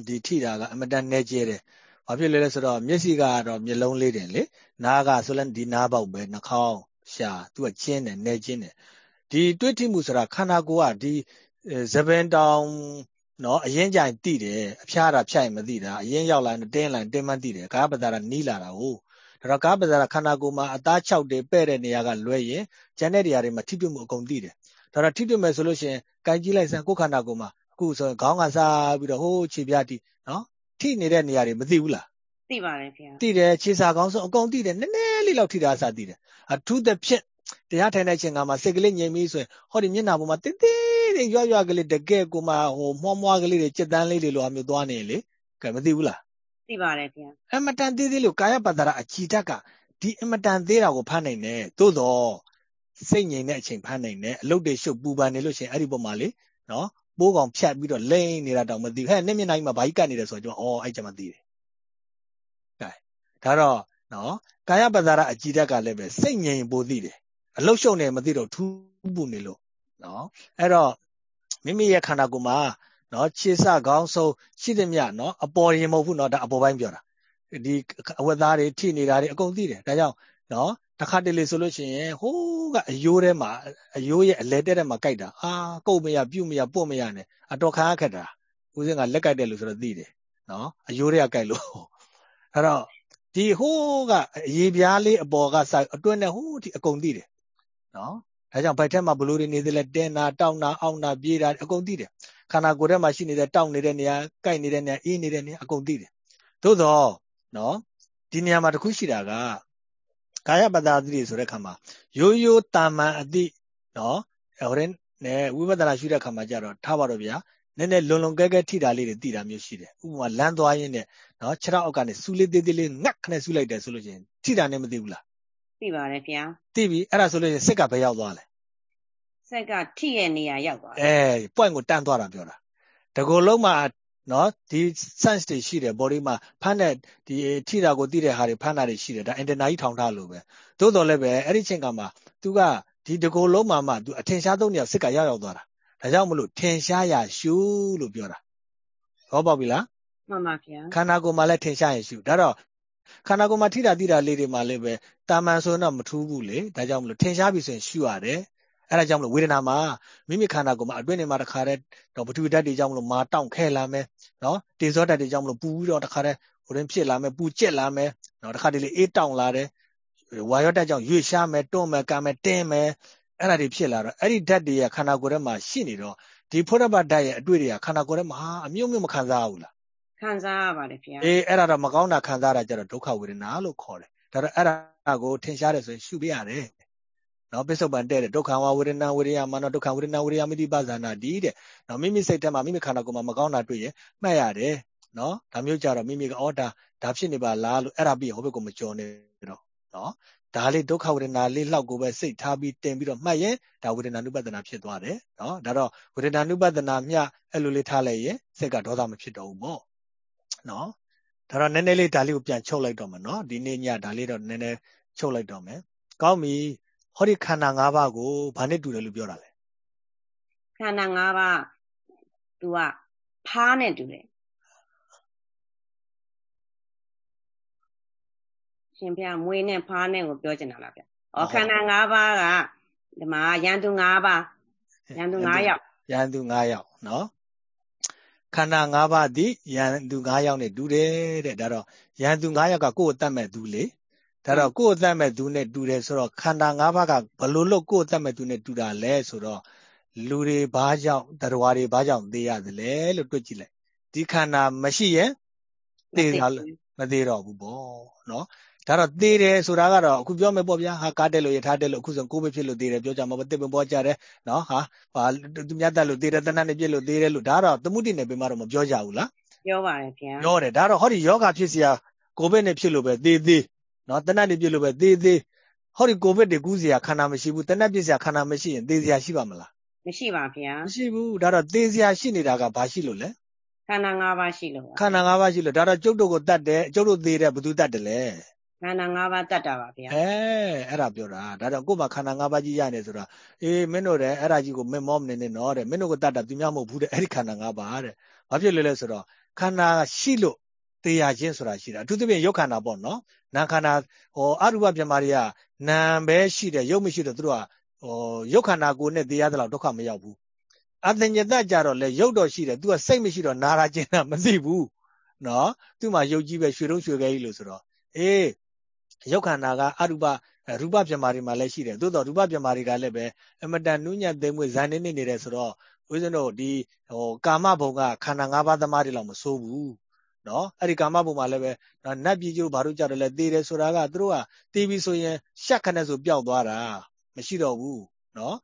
ဒီထိတာကအမတန်နေကျဲတယ်ဘာဖြစ်လဲလဲဆိုတော့မျက်စိကတော့မျက်လုံးလေးတင်လေနားကဆိုလည်းဒီနားပေါက်ပဲနှာခေါင်းရှာသူကကျင်းတယ်နေကျင်းတယ်ဒီတွေ့ထိမှုဆိုတာခန္ဓာကိုယ်ကဒီဇပင်တောင် နော်အရင်ကြိုင်တိတယ်အဖျားတာဖြတ်ရင်မသိတာအရင်ရောက်လာရင်တင်းလာရင်တင်းမှန်းသိတယ်ကားပဒါရနီးလာတာဟုတ်ဒါတော့ကားပဒါရခန္ဓာကိုယ်မှာအသား၆တယ်ပဲ့တဲ့နေရာကလွဲရင်ကျန်တဲ့နေရာတွေမှာထိတွေ့မှုအကုန်သိတယ်ဒါတော့ထိတွေ့မယ်ဆိုလို့ရှိရင်ကြိုင်ကြည့်လိုက်စမ်းကိုယ်ခန္ဓာကိုယ်မှာအခုဆိုရင်ခေါင်းကစားပြီးတော့ဟိုးခြေပြားတိနော်ထိနေတဲ့နေရာတွေမသိဘူးလားသိပါတယ်ဗျာသိတယ်ခြေစာကောင်းဆုံးအကုန်သိတယ်နည်းနည်းလေးလောက်ထိတာအစားသိတယ်အထူးသဖြင့် တရားထိုင်တဲ့ချိန်ကမှစိတ်ကလေးငြိမ်ပြီးဆိုရင်ဟောဒီမျက်နှာပေါ်မှာတင်းတင်းတွေရွရွကလေးတကယ်ကိုမှဟိုမွှားမွှားကလေးတွေစက်တန်းလေးတွေလိုအမျိုးသွားနေလေကဲမသိဘူးလားသိပါတယ်ဗျာအမတန်သေးသေးလို့ကာယပတ္တရာအကြည်တက်ကဒီအမတန်သေးတာကိုဖမ်းနိုင်တယ်သို့တော့စိတ်ငြိမ်တဲ့အချိန်ဖမ်းနိုင်တယ်အလုတ်တွေရှုပ်ပူပန်နေလို့ရှိရင်အဲ့ဒီပုံမှာလေနော်ပိုးကောင်ဖြတ်ပြီးတော့လိမ့်နေတာတောင်မသိဘူးဟဲ့နှစ်မျက်နှာကြီးမှာဘာကြီးကတ်နေတယ်ဆိုတော့ကျွန်တော်အော်အဲ့ကြမှာသိတယ်ကဲဒါတော့နော်ကာယပတ္တရာအကြည်တက်ကလည်းပဲစိတ်ငြိမ်ပိုသိတယ် အလုတ်ရှုပ်နေမသိတော့ထူးပူနေလို့နော်အဲ့တော့မိမိရဲ့ခန္ဓာကိုယ်မှာနော်ခြေစကောင်းဆုံးရှိသမျှနော်အပေါ်ရင်မဟုတ်ဘူးနော်ဒါအပေါ်ပိုင်းပြောတာဒီအဝတ်သားတွေထိနေတာတွေအကုန်သိတယ်ဒါကြောင့်နော်တခါတလေဆိုလို့ရှိရင်ဟိုးကအယိုးထဲမှာအယိုးရဲ့အလဲတဲ့ထဲမှာကြိုက်တာအာကုတ်မရပြုတ်မရပုတ်မရနဲ့အတော်ခံရခက်တာဦးစင်းကလက်ကြိုက်တယ်လို့ဆိုတော့သိတယ်နော်အယိုးတွေကကြိုက်လို့အဲ့တော့ဒီဟိုးကအရေးပြားလေးအပေါ်ကစိုက်အတွင်းနဲ့ဟိုးဒီအကုန်သိတယ် နော်ဒါကြောင့်ဘိုက်ထဲမှာဘလို့တွေနေသလဲတင်းနာတောက်နာအောက်နာပြေးတာအကုန်သိတယ်ခန္ဓာကိုယ်ထဲမှာရှိနေတဲ့တောက်နေတဲ့နေရာကြိုက်နေတဲ့နေရာအေးနေတဲ့နေရာအကုန်သိတယ်သို့တော့နော်ဒီနေရာမှာတခုရှိတာကကာယပတ္တာတိဆိုတဲ့ခါမှာရိုးရိုးတာမန်အတိနော်ဟိုတဲ့နဲ့ဝိပဿနာရှုတဲ့ခါမှာကြတော့ထားပါတော့ဗျာနည်းနည်းလွန်လွန်ကဲကဲထိတာလေးတွေသိတာမျိုးရှိတယ်ဥပမာလမ်းသွားရင်းနဲ့နော်ခြေထောက်အောက်ကနေစူးလေးသေးသေးလေးငတ်ခနဲ့စူးလိုက်တယ်ဆိုလို့ရှိရင်ထိတာနဲ့မသိဘူးလား သိပါတယ်ဗျာသိပြီအဲ့ဒါဆိုလို့ရှိရင်စိတ်ကဘယ်ရောက်သွားလဲစက်ကထိရဲ့နေရာရောက်သွားတယ်အဲ point ကိုတန်းသွားတာပြောတာတကူလုံးမှာနော်ဒီ sense တွေရှိတယ် body မှာဖမ်းတဲ့ဒီထိတာကိုသိတဲ့ဟာတွေဖမ်းတာတွေရှိတယ်ဒါ antenna ကြီးထောင်ထားလို့ပဲသို့တော်လည်းပဲအဲ့ဒီချိန်ကမှ तू ကဒီတကူလုံးမှာမှ तू အထင်ရှားသုံးနေရစစ်ကရောက်ရောက်သွားတာဒါကြောင့်မလို့ထင်ရှားရရှုလို့ပြောတာဟောပေါ့ပြီလားမှန်ပါဗျာခန္ဓာကိုယ်မှာလည်းထင်ရှားရင်ရှုဒါတော့ ခန္ဓာကိုယ်မှာထိတာတိတာလေးတွေမှာလည်းပဲတာမန်ဆိုတော့မထူးဘူးလေဒါကြောင့်မလို့ထင်ရှားပြီဆိုရင်ရှုရတယ်အဲ့ဒါကြောင့်မလို့ဝေဒနာမှာမိမိခန္ဓာကိုယ်မှာအတွင်းနေမှာတခါတည်းတော့ပထဝီဓာတ်တွေကြောင့်မလို့မာတောင့်ခဲလာမယ်နော်တေဇောဓာတ်တွေကြောင့်မလို့ပူပြီးတော့တခါတည်းဟိုရင်ဖြစ်လာမယ်ပူကျက်လာမယ်နော်တခါတလေအေးတောင့်လာတယ်ဝါရောဓာတ်ကြောင့်ရွေ့ရှားမယ်တွန်းမယ်ကံမယ်တင်းမယ်အဲ့ဒါတွေဖြစ်လာတော့အဲ့ဒီဓာတ်တွေကခန္ဓာကိုယ်ထဲမှာရှိနေတော့ဒီဖုရဘဓာတ်ရဲ့အတွေ့တွေကခန္ဓာကိုယ်ထဲမှာဟာအမြုပ်မြုပ်မခံစားဘူးလား ခံစားရပါတယ်ဗျာအေးအဲ့ဒါတော့မကောင်းတာခံစားရတာကြတော့ဒုက္ခဝေဒနာလို့ခေါ်တယ်ဒါတော့အဲ့ဒါကိုထင်ရှားတယ်ဆိုရင်ရှုပြရတယ်နော်ပစ္စုပန်တဲ့တဲ့ဒုက္ခဝဝေဒနာဝေဒယမနောဒုက္ခဝေဒနာဝေဒယမိတိပဇာနာဒီတဲ့နော်မိမိစိတ်ထဲမှာမိမိခန္ဓာကိုယ်မှာမကောင်းတာတွေ့ရင်မှတ်ရတယ်နော်ဒါမျိုးကြတော့မိမိကအော်ဒါဒါဖြစ်နေပါလားလို့အဲ့ဒါပြီးဟိုဘက်ကိုမကြော်နေတော့နော်ဒါလေးဒုက္ခဝေဒနာလေးလောက်ကိုပဲစိတ်ထားပြီးတင်ပြီးတော့မှတ်ရင်ဒါဝေဒနာနုပဒနာဖြစ်သွားတယ်နော်ဒါတော့ဝေဒနာနုပဒနာမျှအဲ့လိုလေးထားလိုက်ရင်စိတ်ကဒေါသမဖြစ်တော့ဘူးပေါ့ နော်ဒါတော့နည်းနည်းလေးဒါလေးကိုပြန်ချုပ်လိုက်တော့မယ်နော်ဒီနေ့ညဒါလေးတော့နည်းနည်းချုပ်လိုက်တော့မယ်ကောင်းပြီဟောဒီခန္ဓာ၅ပါးကိုဘာနဲ့တူတယ်လို့ပြောတာလဲခန္ဓာ၅ပါးသူကဖားနဲ့တူတယ်ရှင်ဖျားမွေးနဲ့ဖားနဲ့ကိုပြောချင်တာလားဗျ။ဩခန္ဓာ၅ပါးကဒီမှာရန်သူ၅ပါးရန်သူ၅ယောက်ရန်သူ၅ယောက်နော် ခန္ဓာ၅ပါးသည်ရန်သူ၅ယောက်နဲ့တူတယ်တဲ့ဒါတော့ရန်သူ၅ယောက်ကကိုယ့်ကိုတတ်မဲ့သူလေဒါတော့ကိုယ့်ကိုတတ်မဲ့သူနဲ့တူတယ်ဆိုတော့ခန္ဓာ၅ပါးကဘလို့လို့ကိုယ့်ကိုတတ်မဲ့သူနဲ့တူတာလဲဆိုတော့လူတွေဘာကြောင့်တရားတွေဘာကြောင့်သိရသလဲလို့တွက်ကြည့်လိုက်ဒီခန္ဓာမရှိရင်သိတာမသိတော့ဘူးပေါ့နော် ဒါတော့သေတယ်ဆိုတာကတော့အခုပြောမယ်ပေါ့ဗျာဟာကားတက်လို့ရထားတက်လို့အခုဆိုကိုပဲဖြစ်လို့သေတယ်ပြောကြမှာပေါ့တစ်ပင်ပေါ်ကြတယ်နော်ဟာဟာသူများတက်လို့သေတယ်တဏှာနဲ့ပြစ်လို့သေတယ်လို့ဒါတော့သမှုတိနဲ့ပင်မတော့မပြောကြဘူးလားပြောပါတယ်ဗျာပြောတယ်ဒါတော့ဟောဒီယောဂဖြစ်စရာကိုဗစ်နဲ့ဖြစ်လို့ပဲသေသေးနော်တဏှာနဲ့ပြစ်လို့ပဲသေသေးဟောဒီကိုဗစ်တွေကူးစရာခန္ဓာမရှိဘူးတဏှာပြစ်စရာခန္ဓာမရှိရင်သေစရာရှိပါမလားမရှိပါဗျာမရှိဘူးဒါတော့သေစရာရှိနေတာကဘာရှိလို့လဲခန္ဓာ၅ပါးရှိလို့ခန္ဓာ၅ပါးရှိလို့ဒါတော့ကျုပ်တို့ကိုတတ်တယ်ကျုပ်တို့သေတယ်ဘယ်သူတတ်တယ်လဲ ခန္ဓာ၅ပါးတတ်တာပါဗျာအဲအဲ့ဒါပြောတာဒါကြောင့်ကိုယ်မှာခန္ဓာ၅ပါးကြီးရနေဆိုတာအေးမင်းတို့လည်းအဲ့ဒါကြီးကိုမင်းမောမနေနဲ့နော်တဲ့မင်းတို့ကိုတတ်တာသူများမဟုတ်ဘူးတဲ့အဲ့ဒီခန္ဓာ၅ပါးတဲ့ဘာဖြစ်လဲလဲဆိုတော့ခန္ဓာရှိလို့တရားချင်းဆိုတာရှိတာအထူးသဖြင့်ရုပ်ခန္ဓာပေါ့နော်နာမ်ခန္ဓာဟောအရူပပြမာတွေကနာမ်ပဲရှိတယ်ရုပ်မရှိတော့သူတို့ကဟောရုပ်ခန္ဓာကိုယ်နဲ့တရားသလောက်ဒုက္ခမရောက်ဘူးအတညတကြတော့လေရုပ်တော့ရှိတယ်သူကစိတ်မရှိတော့နာရာကျင်တာမသိဘူးနော်သူ့မှာရုပ်ကြီးပဲရွှေတုံးရွှေခဲကြီးလို့ဆိုတော့အေး ရုပ်ခန္ဓာကအရူပရူပပြမာတွေမှာလည်းရှိတယ်သို့တော့ရူပပြမာတွေကလည်းပဲအမတန်နုညံ့သိမ့်မွေဇန်နေနေနေတယ်ဆိုတော့ဦးဇင်းတို့ဒီဟိုကာမဘုံကခန္ဓာ၅ပါးသမားတွေလောက်မစိုးဘူးနော်အဲ့ဒီကာမဘုံမှာလည်းပဲနော်နတ်ပြည်ကျိုးဘာလို့ကြတယ်လဲသေတယ်ဆိုတာကသူတို့ကသေပြီဆိုရင်ရှက်ခနဲ့ဆိုပျောက်သွားတာမရှိတော့ဘူးနော်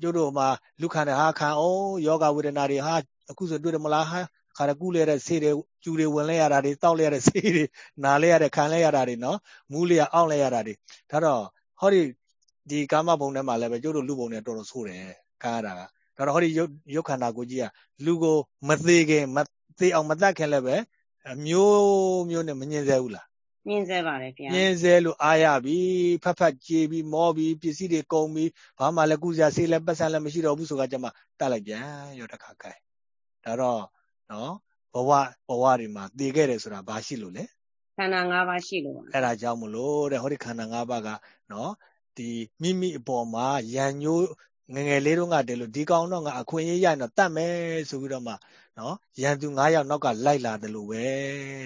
ကျိုးတို့မှာလူခန္ဓာဟာခံအောင်ယောဂဝေဒနာတွေဟာအခုဆိုတွေ့တယ်မလားဟာ ခါရကူလဲတဲ့ဆေးတွေကျူတွေဝင်လဲရတာတွေတောက်လဲရတဲ့ဆေးတွေနာလဲရတဲ့ခံလဲရတာတွေနော်မူးလဲရအောင့်လဲရတာတွေဒါတော့ဟောဒီဒီကာမဘုံထဲမှာလည်းပဲကျိုးတို့လူဘုံနဲ့တော်တော်ဆိုးတယ်ခံရတာကဒါတော့ဟောဒီရုပ်ရုပ်ခန္ဓာကိုကြီးကလူကိုမသေးခင်မသေးအောင်မတတ်ခင်လည်းပဲမျိုးမျိုးနဲ့မငြင်းစေဘူးလားမြင်စေပါတယ်ဗျာမြင်စေလို့အားရပြီဖတ်ဖတ်ကြေးပြီးမောပြီးပစ္စည်းတွေကုန်ပြီးဘာမှလည်းကုစားဆေးလည်းပတ်စံလည်းမရှိတော့ဘူးဆိုကကြမှာတတ်လိုက်ပြန်ရောတခါကဲဒါတော့ နော်ဘဝဘဝတွေမှာတည်ခဲ့တယ်ဆိုတာဘာရှိလို့လဲခန္ဓာ၅ပါးရှိလို့ပါအဲ့ဒါကြောင့်မလို့တဲ့ဟောဒီခန္ဓာ၅ပါးကနော်ဒီမိမိအပေါ်မှာရံညိုးငငယ်လေးတုန်းကတည်းလို့ဒီကောင်တော့ငါအခွင့်အရေးရရင်တော့တတ်မယ်ဆိုပြီးတော့မှနော်ရန်သူ9ယောက်နောက်ကလိုက်လာတယ်လို့ပဲ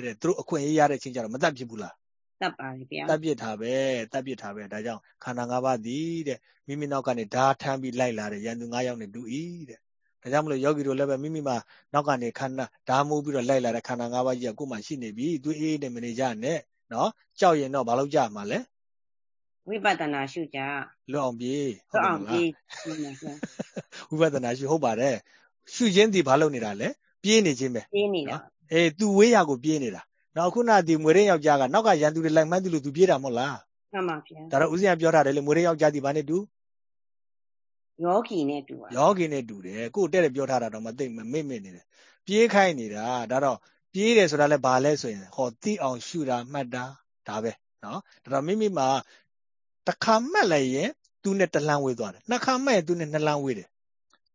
တဲ့သူတို့အခွင့်အရေးရတဲ့အချိန်ကျတော့မတတ်ဖြစ်ဘူးလားတတ်ပါပြီဗျာတတ်ပြစ်တာပဲတတ်ပြစ်တာပဲဒါကြောင့်ခန္ဓာ၅ပါးသည်တဲ့မိမိနောက်ကနေဓာထမ်းပြီးလိုက်လာတဲ့ရန်သူ9ယောက်နဲ့တူ၏တဲ့ ဒါကြောင့်မလို့ယောဂီတို့လည်းပဲမိမိမှာနောက်ကနေခန္ဓာဓာမိုးပြီးတော့လိုက်လာတဲ့ခန္ဓာ၅ပါးကြီးကကိုယ်မှရှိနေပြီသူအေးနဲ့မနေကြနဲ့နော်ကြောက်ရင်တော့မလုပ်ကြမှာလဲဝိပဿနာရှုကြလွတ်အောင်ပြေးလွတ်အောင်ပြေးဝိပဿနာရှုဟုတ်ပါတယ်ရှုခြင်းဒီဘာလုပ်နေတာလဲပြေးနေခြင်းပဲပြေးနေတာအေး तू ဝေးရကိုပြေးနေတာနောက်ခုနဒီမွေရင်းယောက်ျားကနောက်ကရန်သူတွေလိုက်မှန်းသူလို့ तू ပြေးတာမဟုတ်လားမှန်ပါဗျာဒါတော့ဦးဇင်းကပြောထားတယ်လေမွေရင်းယောက်ျားဒီဘာနဲ့တူ ယောဂီနဲ့တူပါယောဂီနဲ့တူတယ်ကို့တဲ့တယ်ပြောထားတာတော့မသိမမေ့မေ့နေတယ်ပြေးခိုင်းနေတာဒါတော့ပြေးတယ်ဆိုတာလဲဘာလဲဆိုရင်ဟောတိအောင်ရှုတာမှတ်တာဒါပဲနော်ဒါတော့မိမိမှာတစ်ခါမှတ်လိုက်ရင်သူနဲ့တလန်းဝေးသွားတယ်နှစ်ခါမှတ်ရင်သူနဲ့နှစ်လန်းဝေးတယ်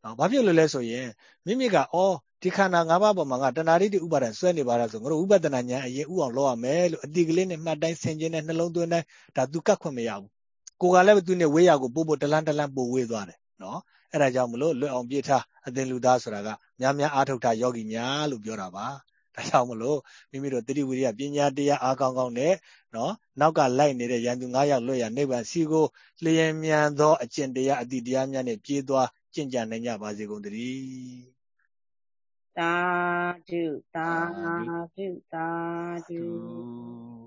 နော်ဘာဖြစ်လို့လဲဆိုရင်မိမိကအော်ဒီခန္ဓာ၅ပါးပေါ်မှာငါတဏှာဒိဋ္ဌိဥပါဒံဆွဲနေပါလားဆိုငါတို့ဥပဒနာဉာဏ်အရင်ဥအောင်လောက်ရမယ်လို့အတိကလေးနဲ့မှတ်တိုင်းဆင်ခြင်တဲ့နှလုံးသွင်းတိုင်းဒါသူကတ်ခွင့်မရဘူးကိုကလည်းသူနဲ့ဝေးရကိုပို့ပို့တလန်းတလန်းပို့ဝေးသွားတယ် နော်အဲ့ဒါကြောင့်မလို့လွတ်အောင်ပြေးထားအသင်လူသားဆိုတာကများများအားထုတ်တာယောဂီများလို့ပြောတာပါဒါကြောင့်မလို့မိမိတို့တတိဝိရိယပညာတရားအားကောင်းကောင်းနဲ့နော်နောက်ကလိုက်နေတဲ့ရန်သူ9ယောက်လွတ်ရနိဗ္ဗာန်စီကိုလျင်မြန်သောအကျင့်တရားအတိတရားများနဲ့ပြေးသွားကျင့်ကြံနိုင်ကြပါစေကုန်သတည်းသာဓုသာဓုသာဓု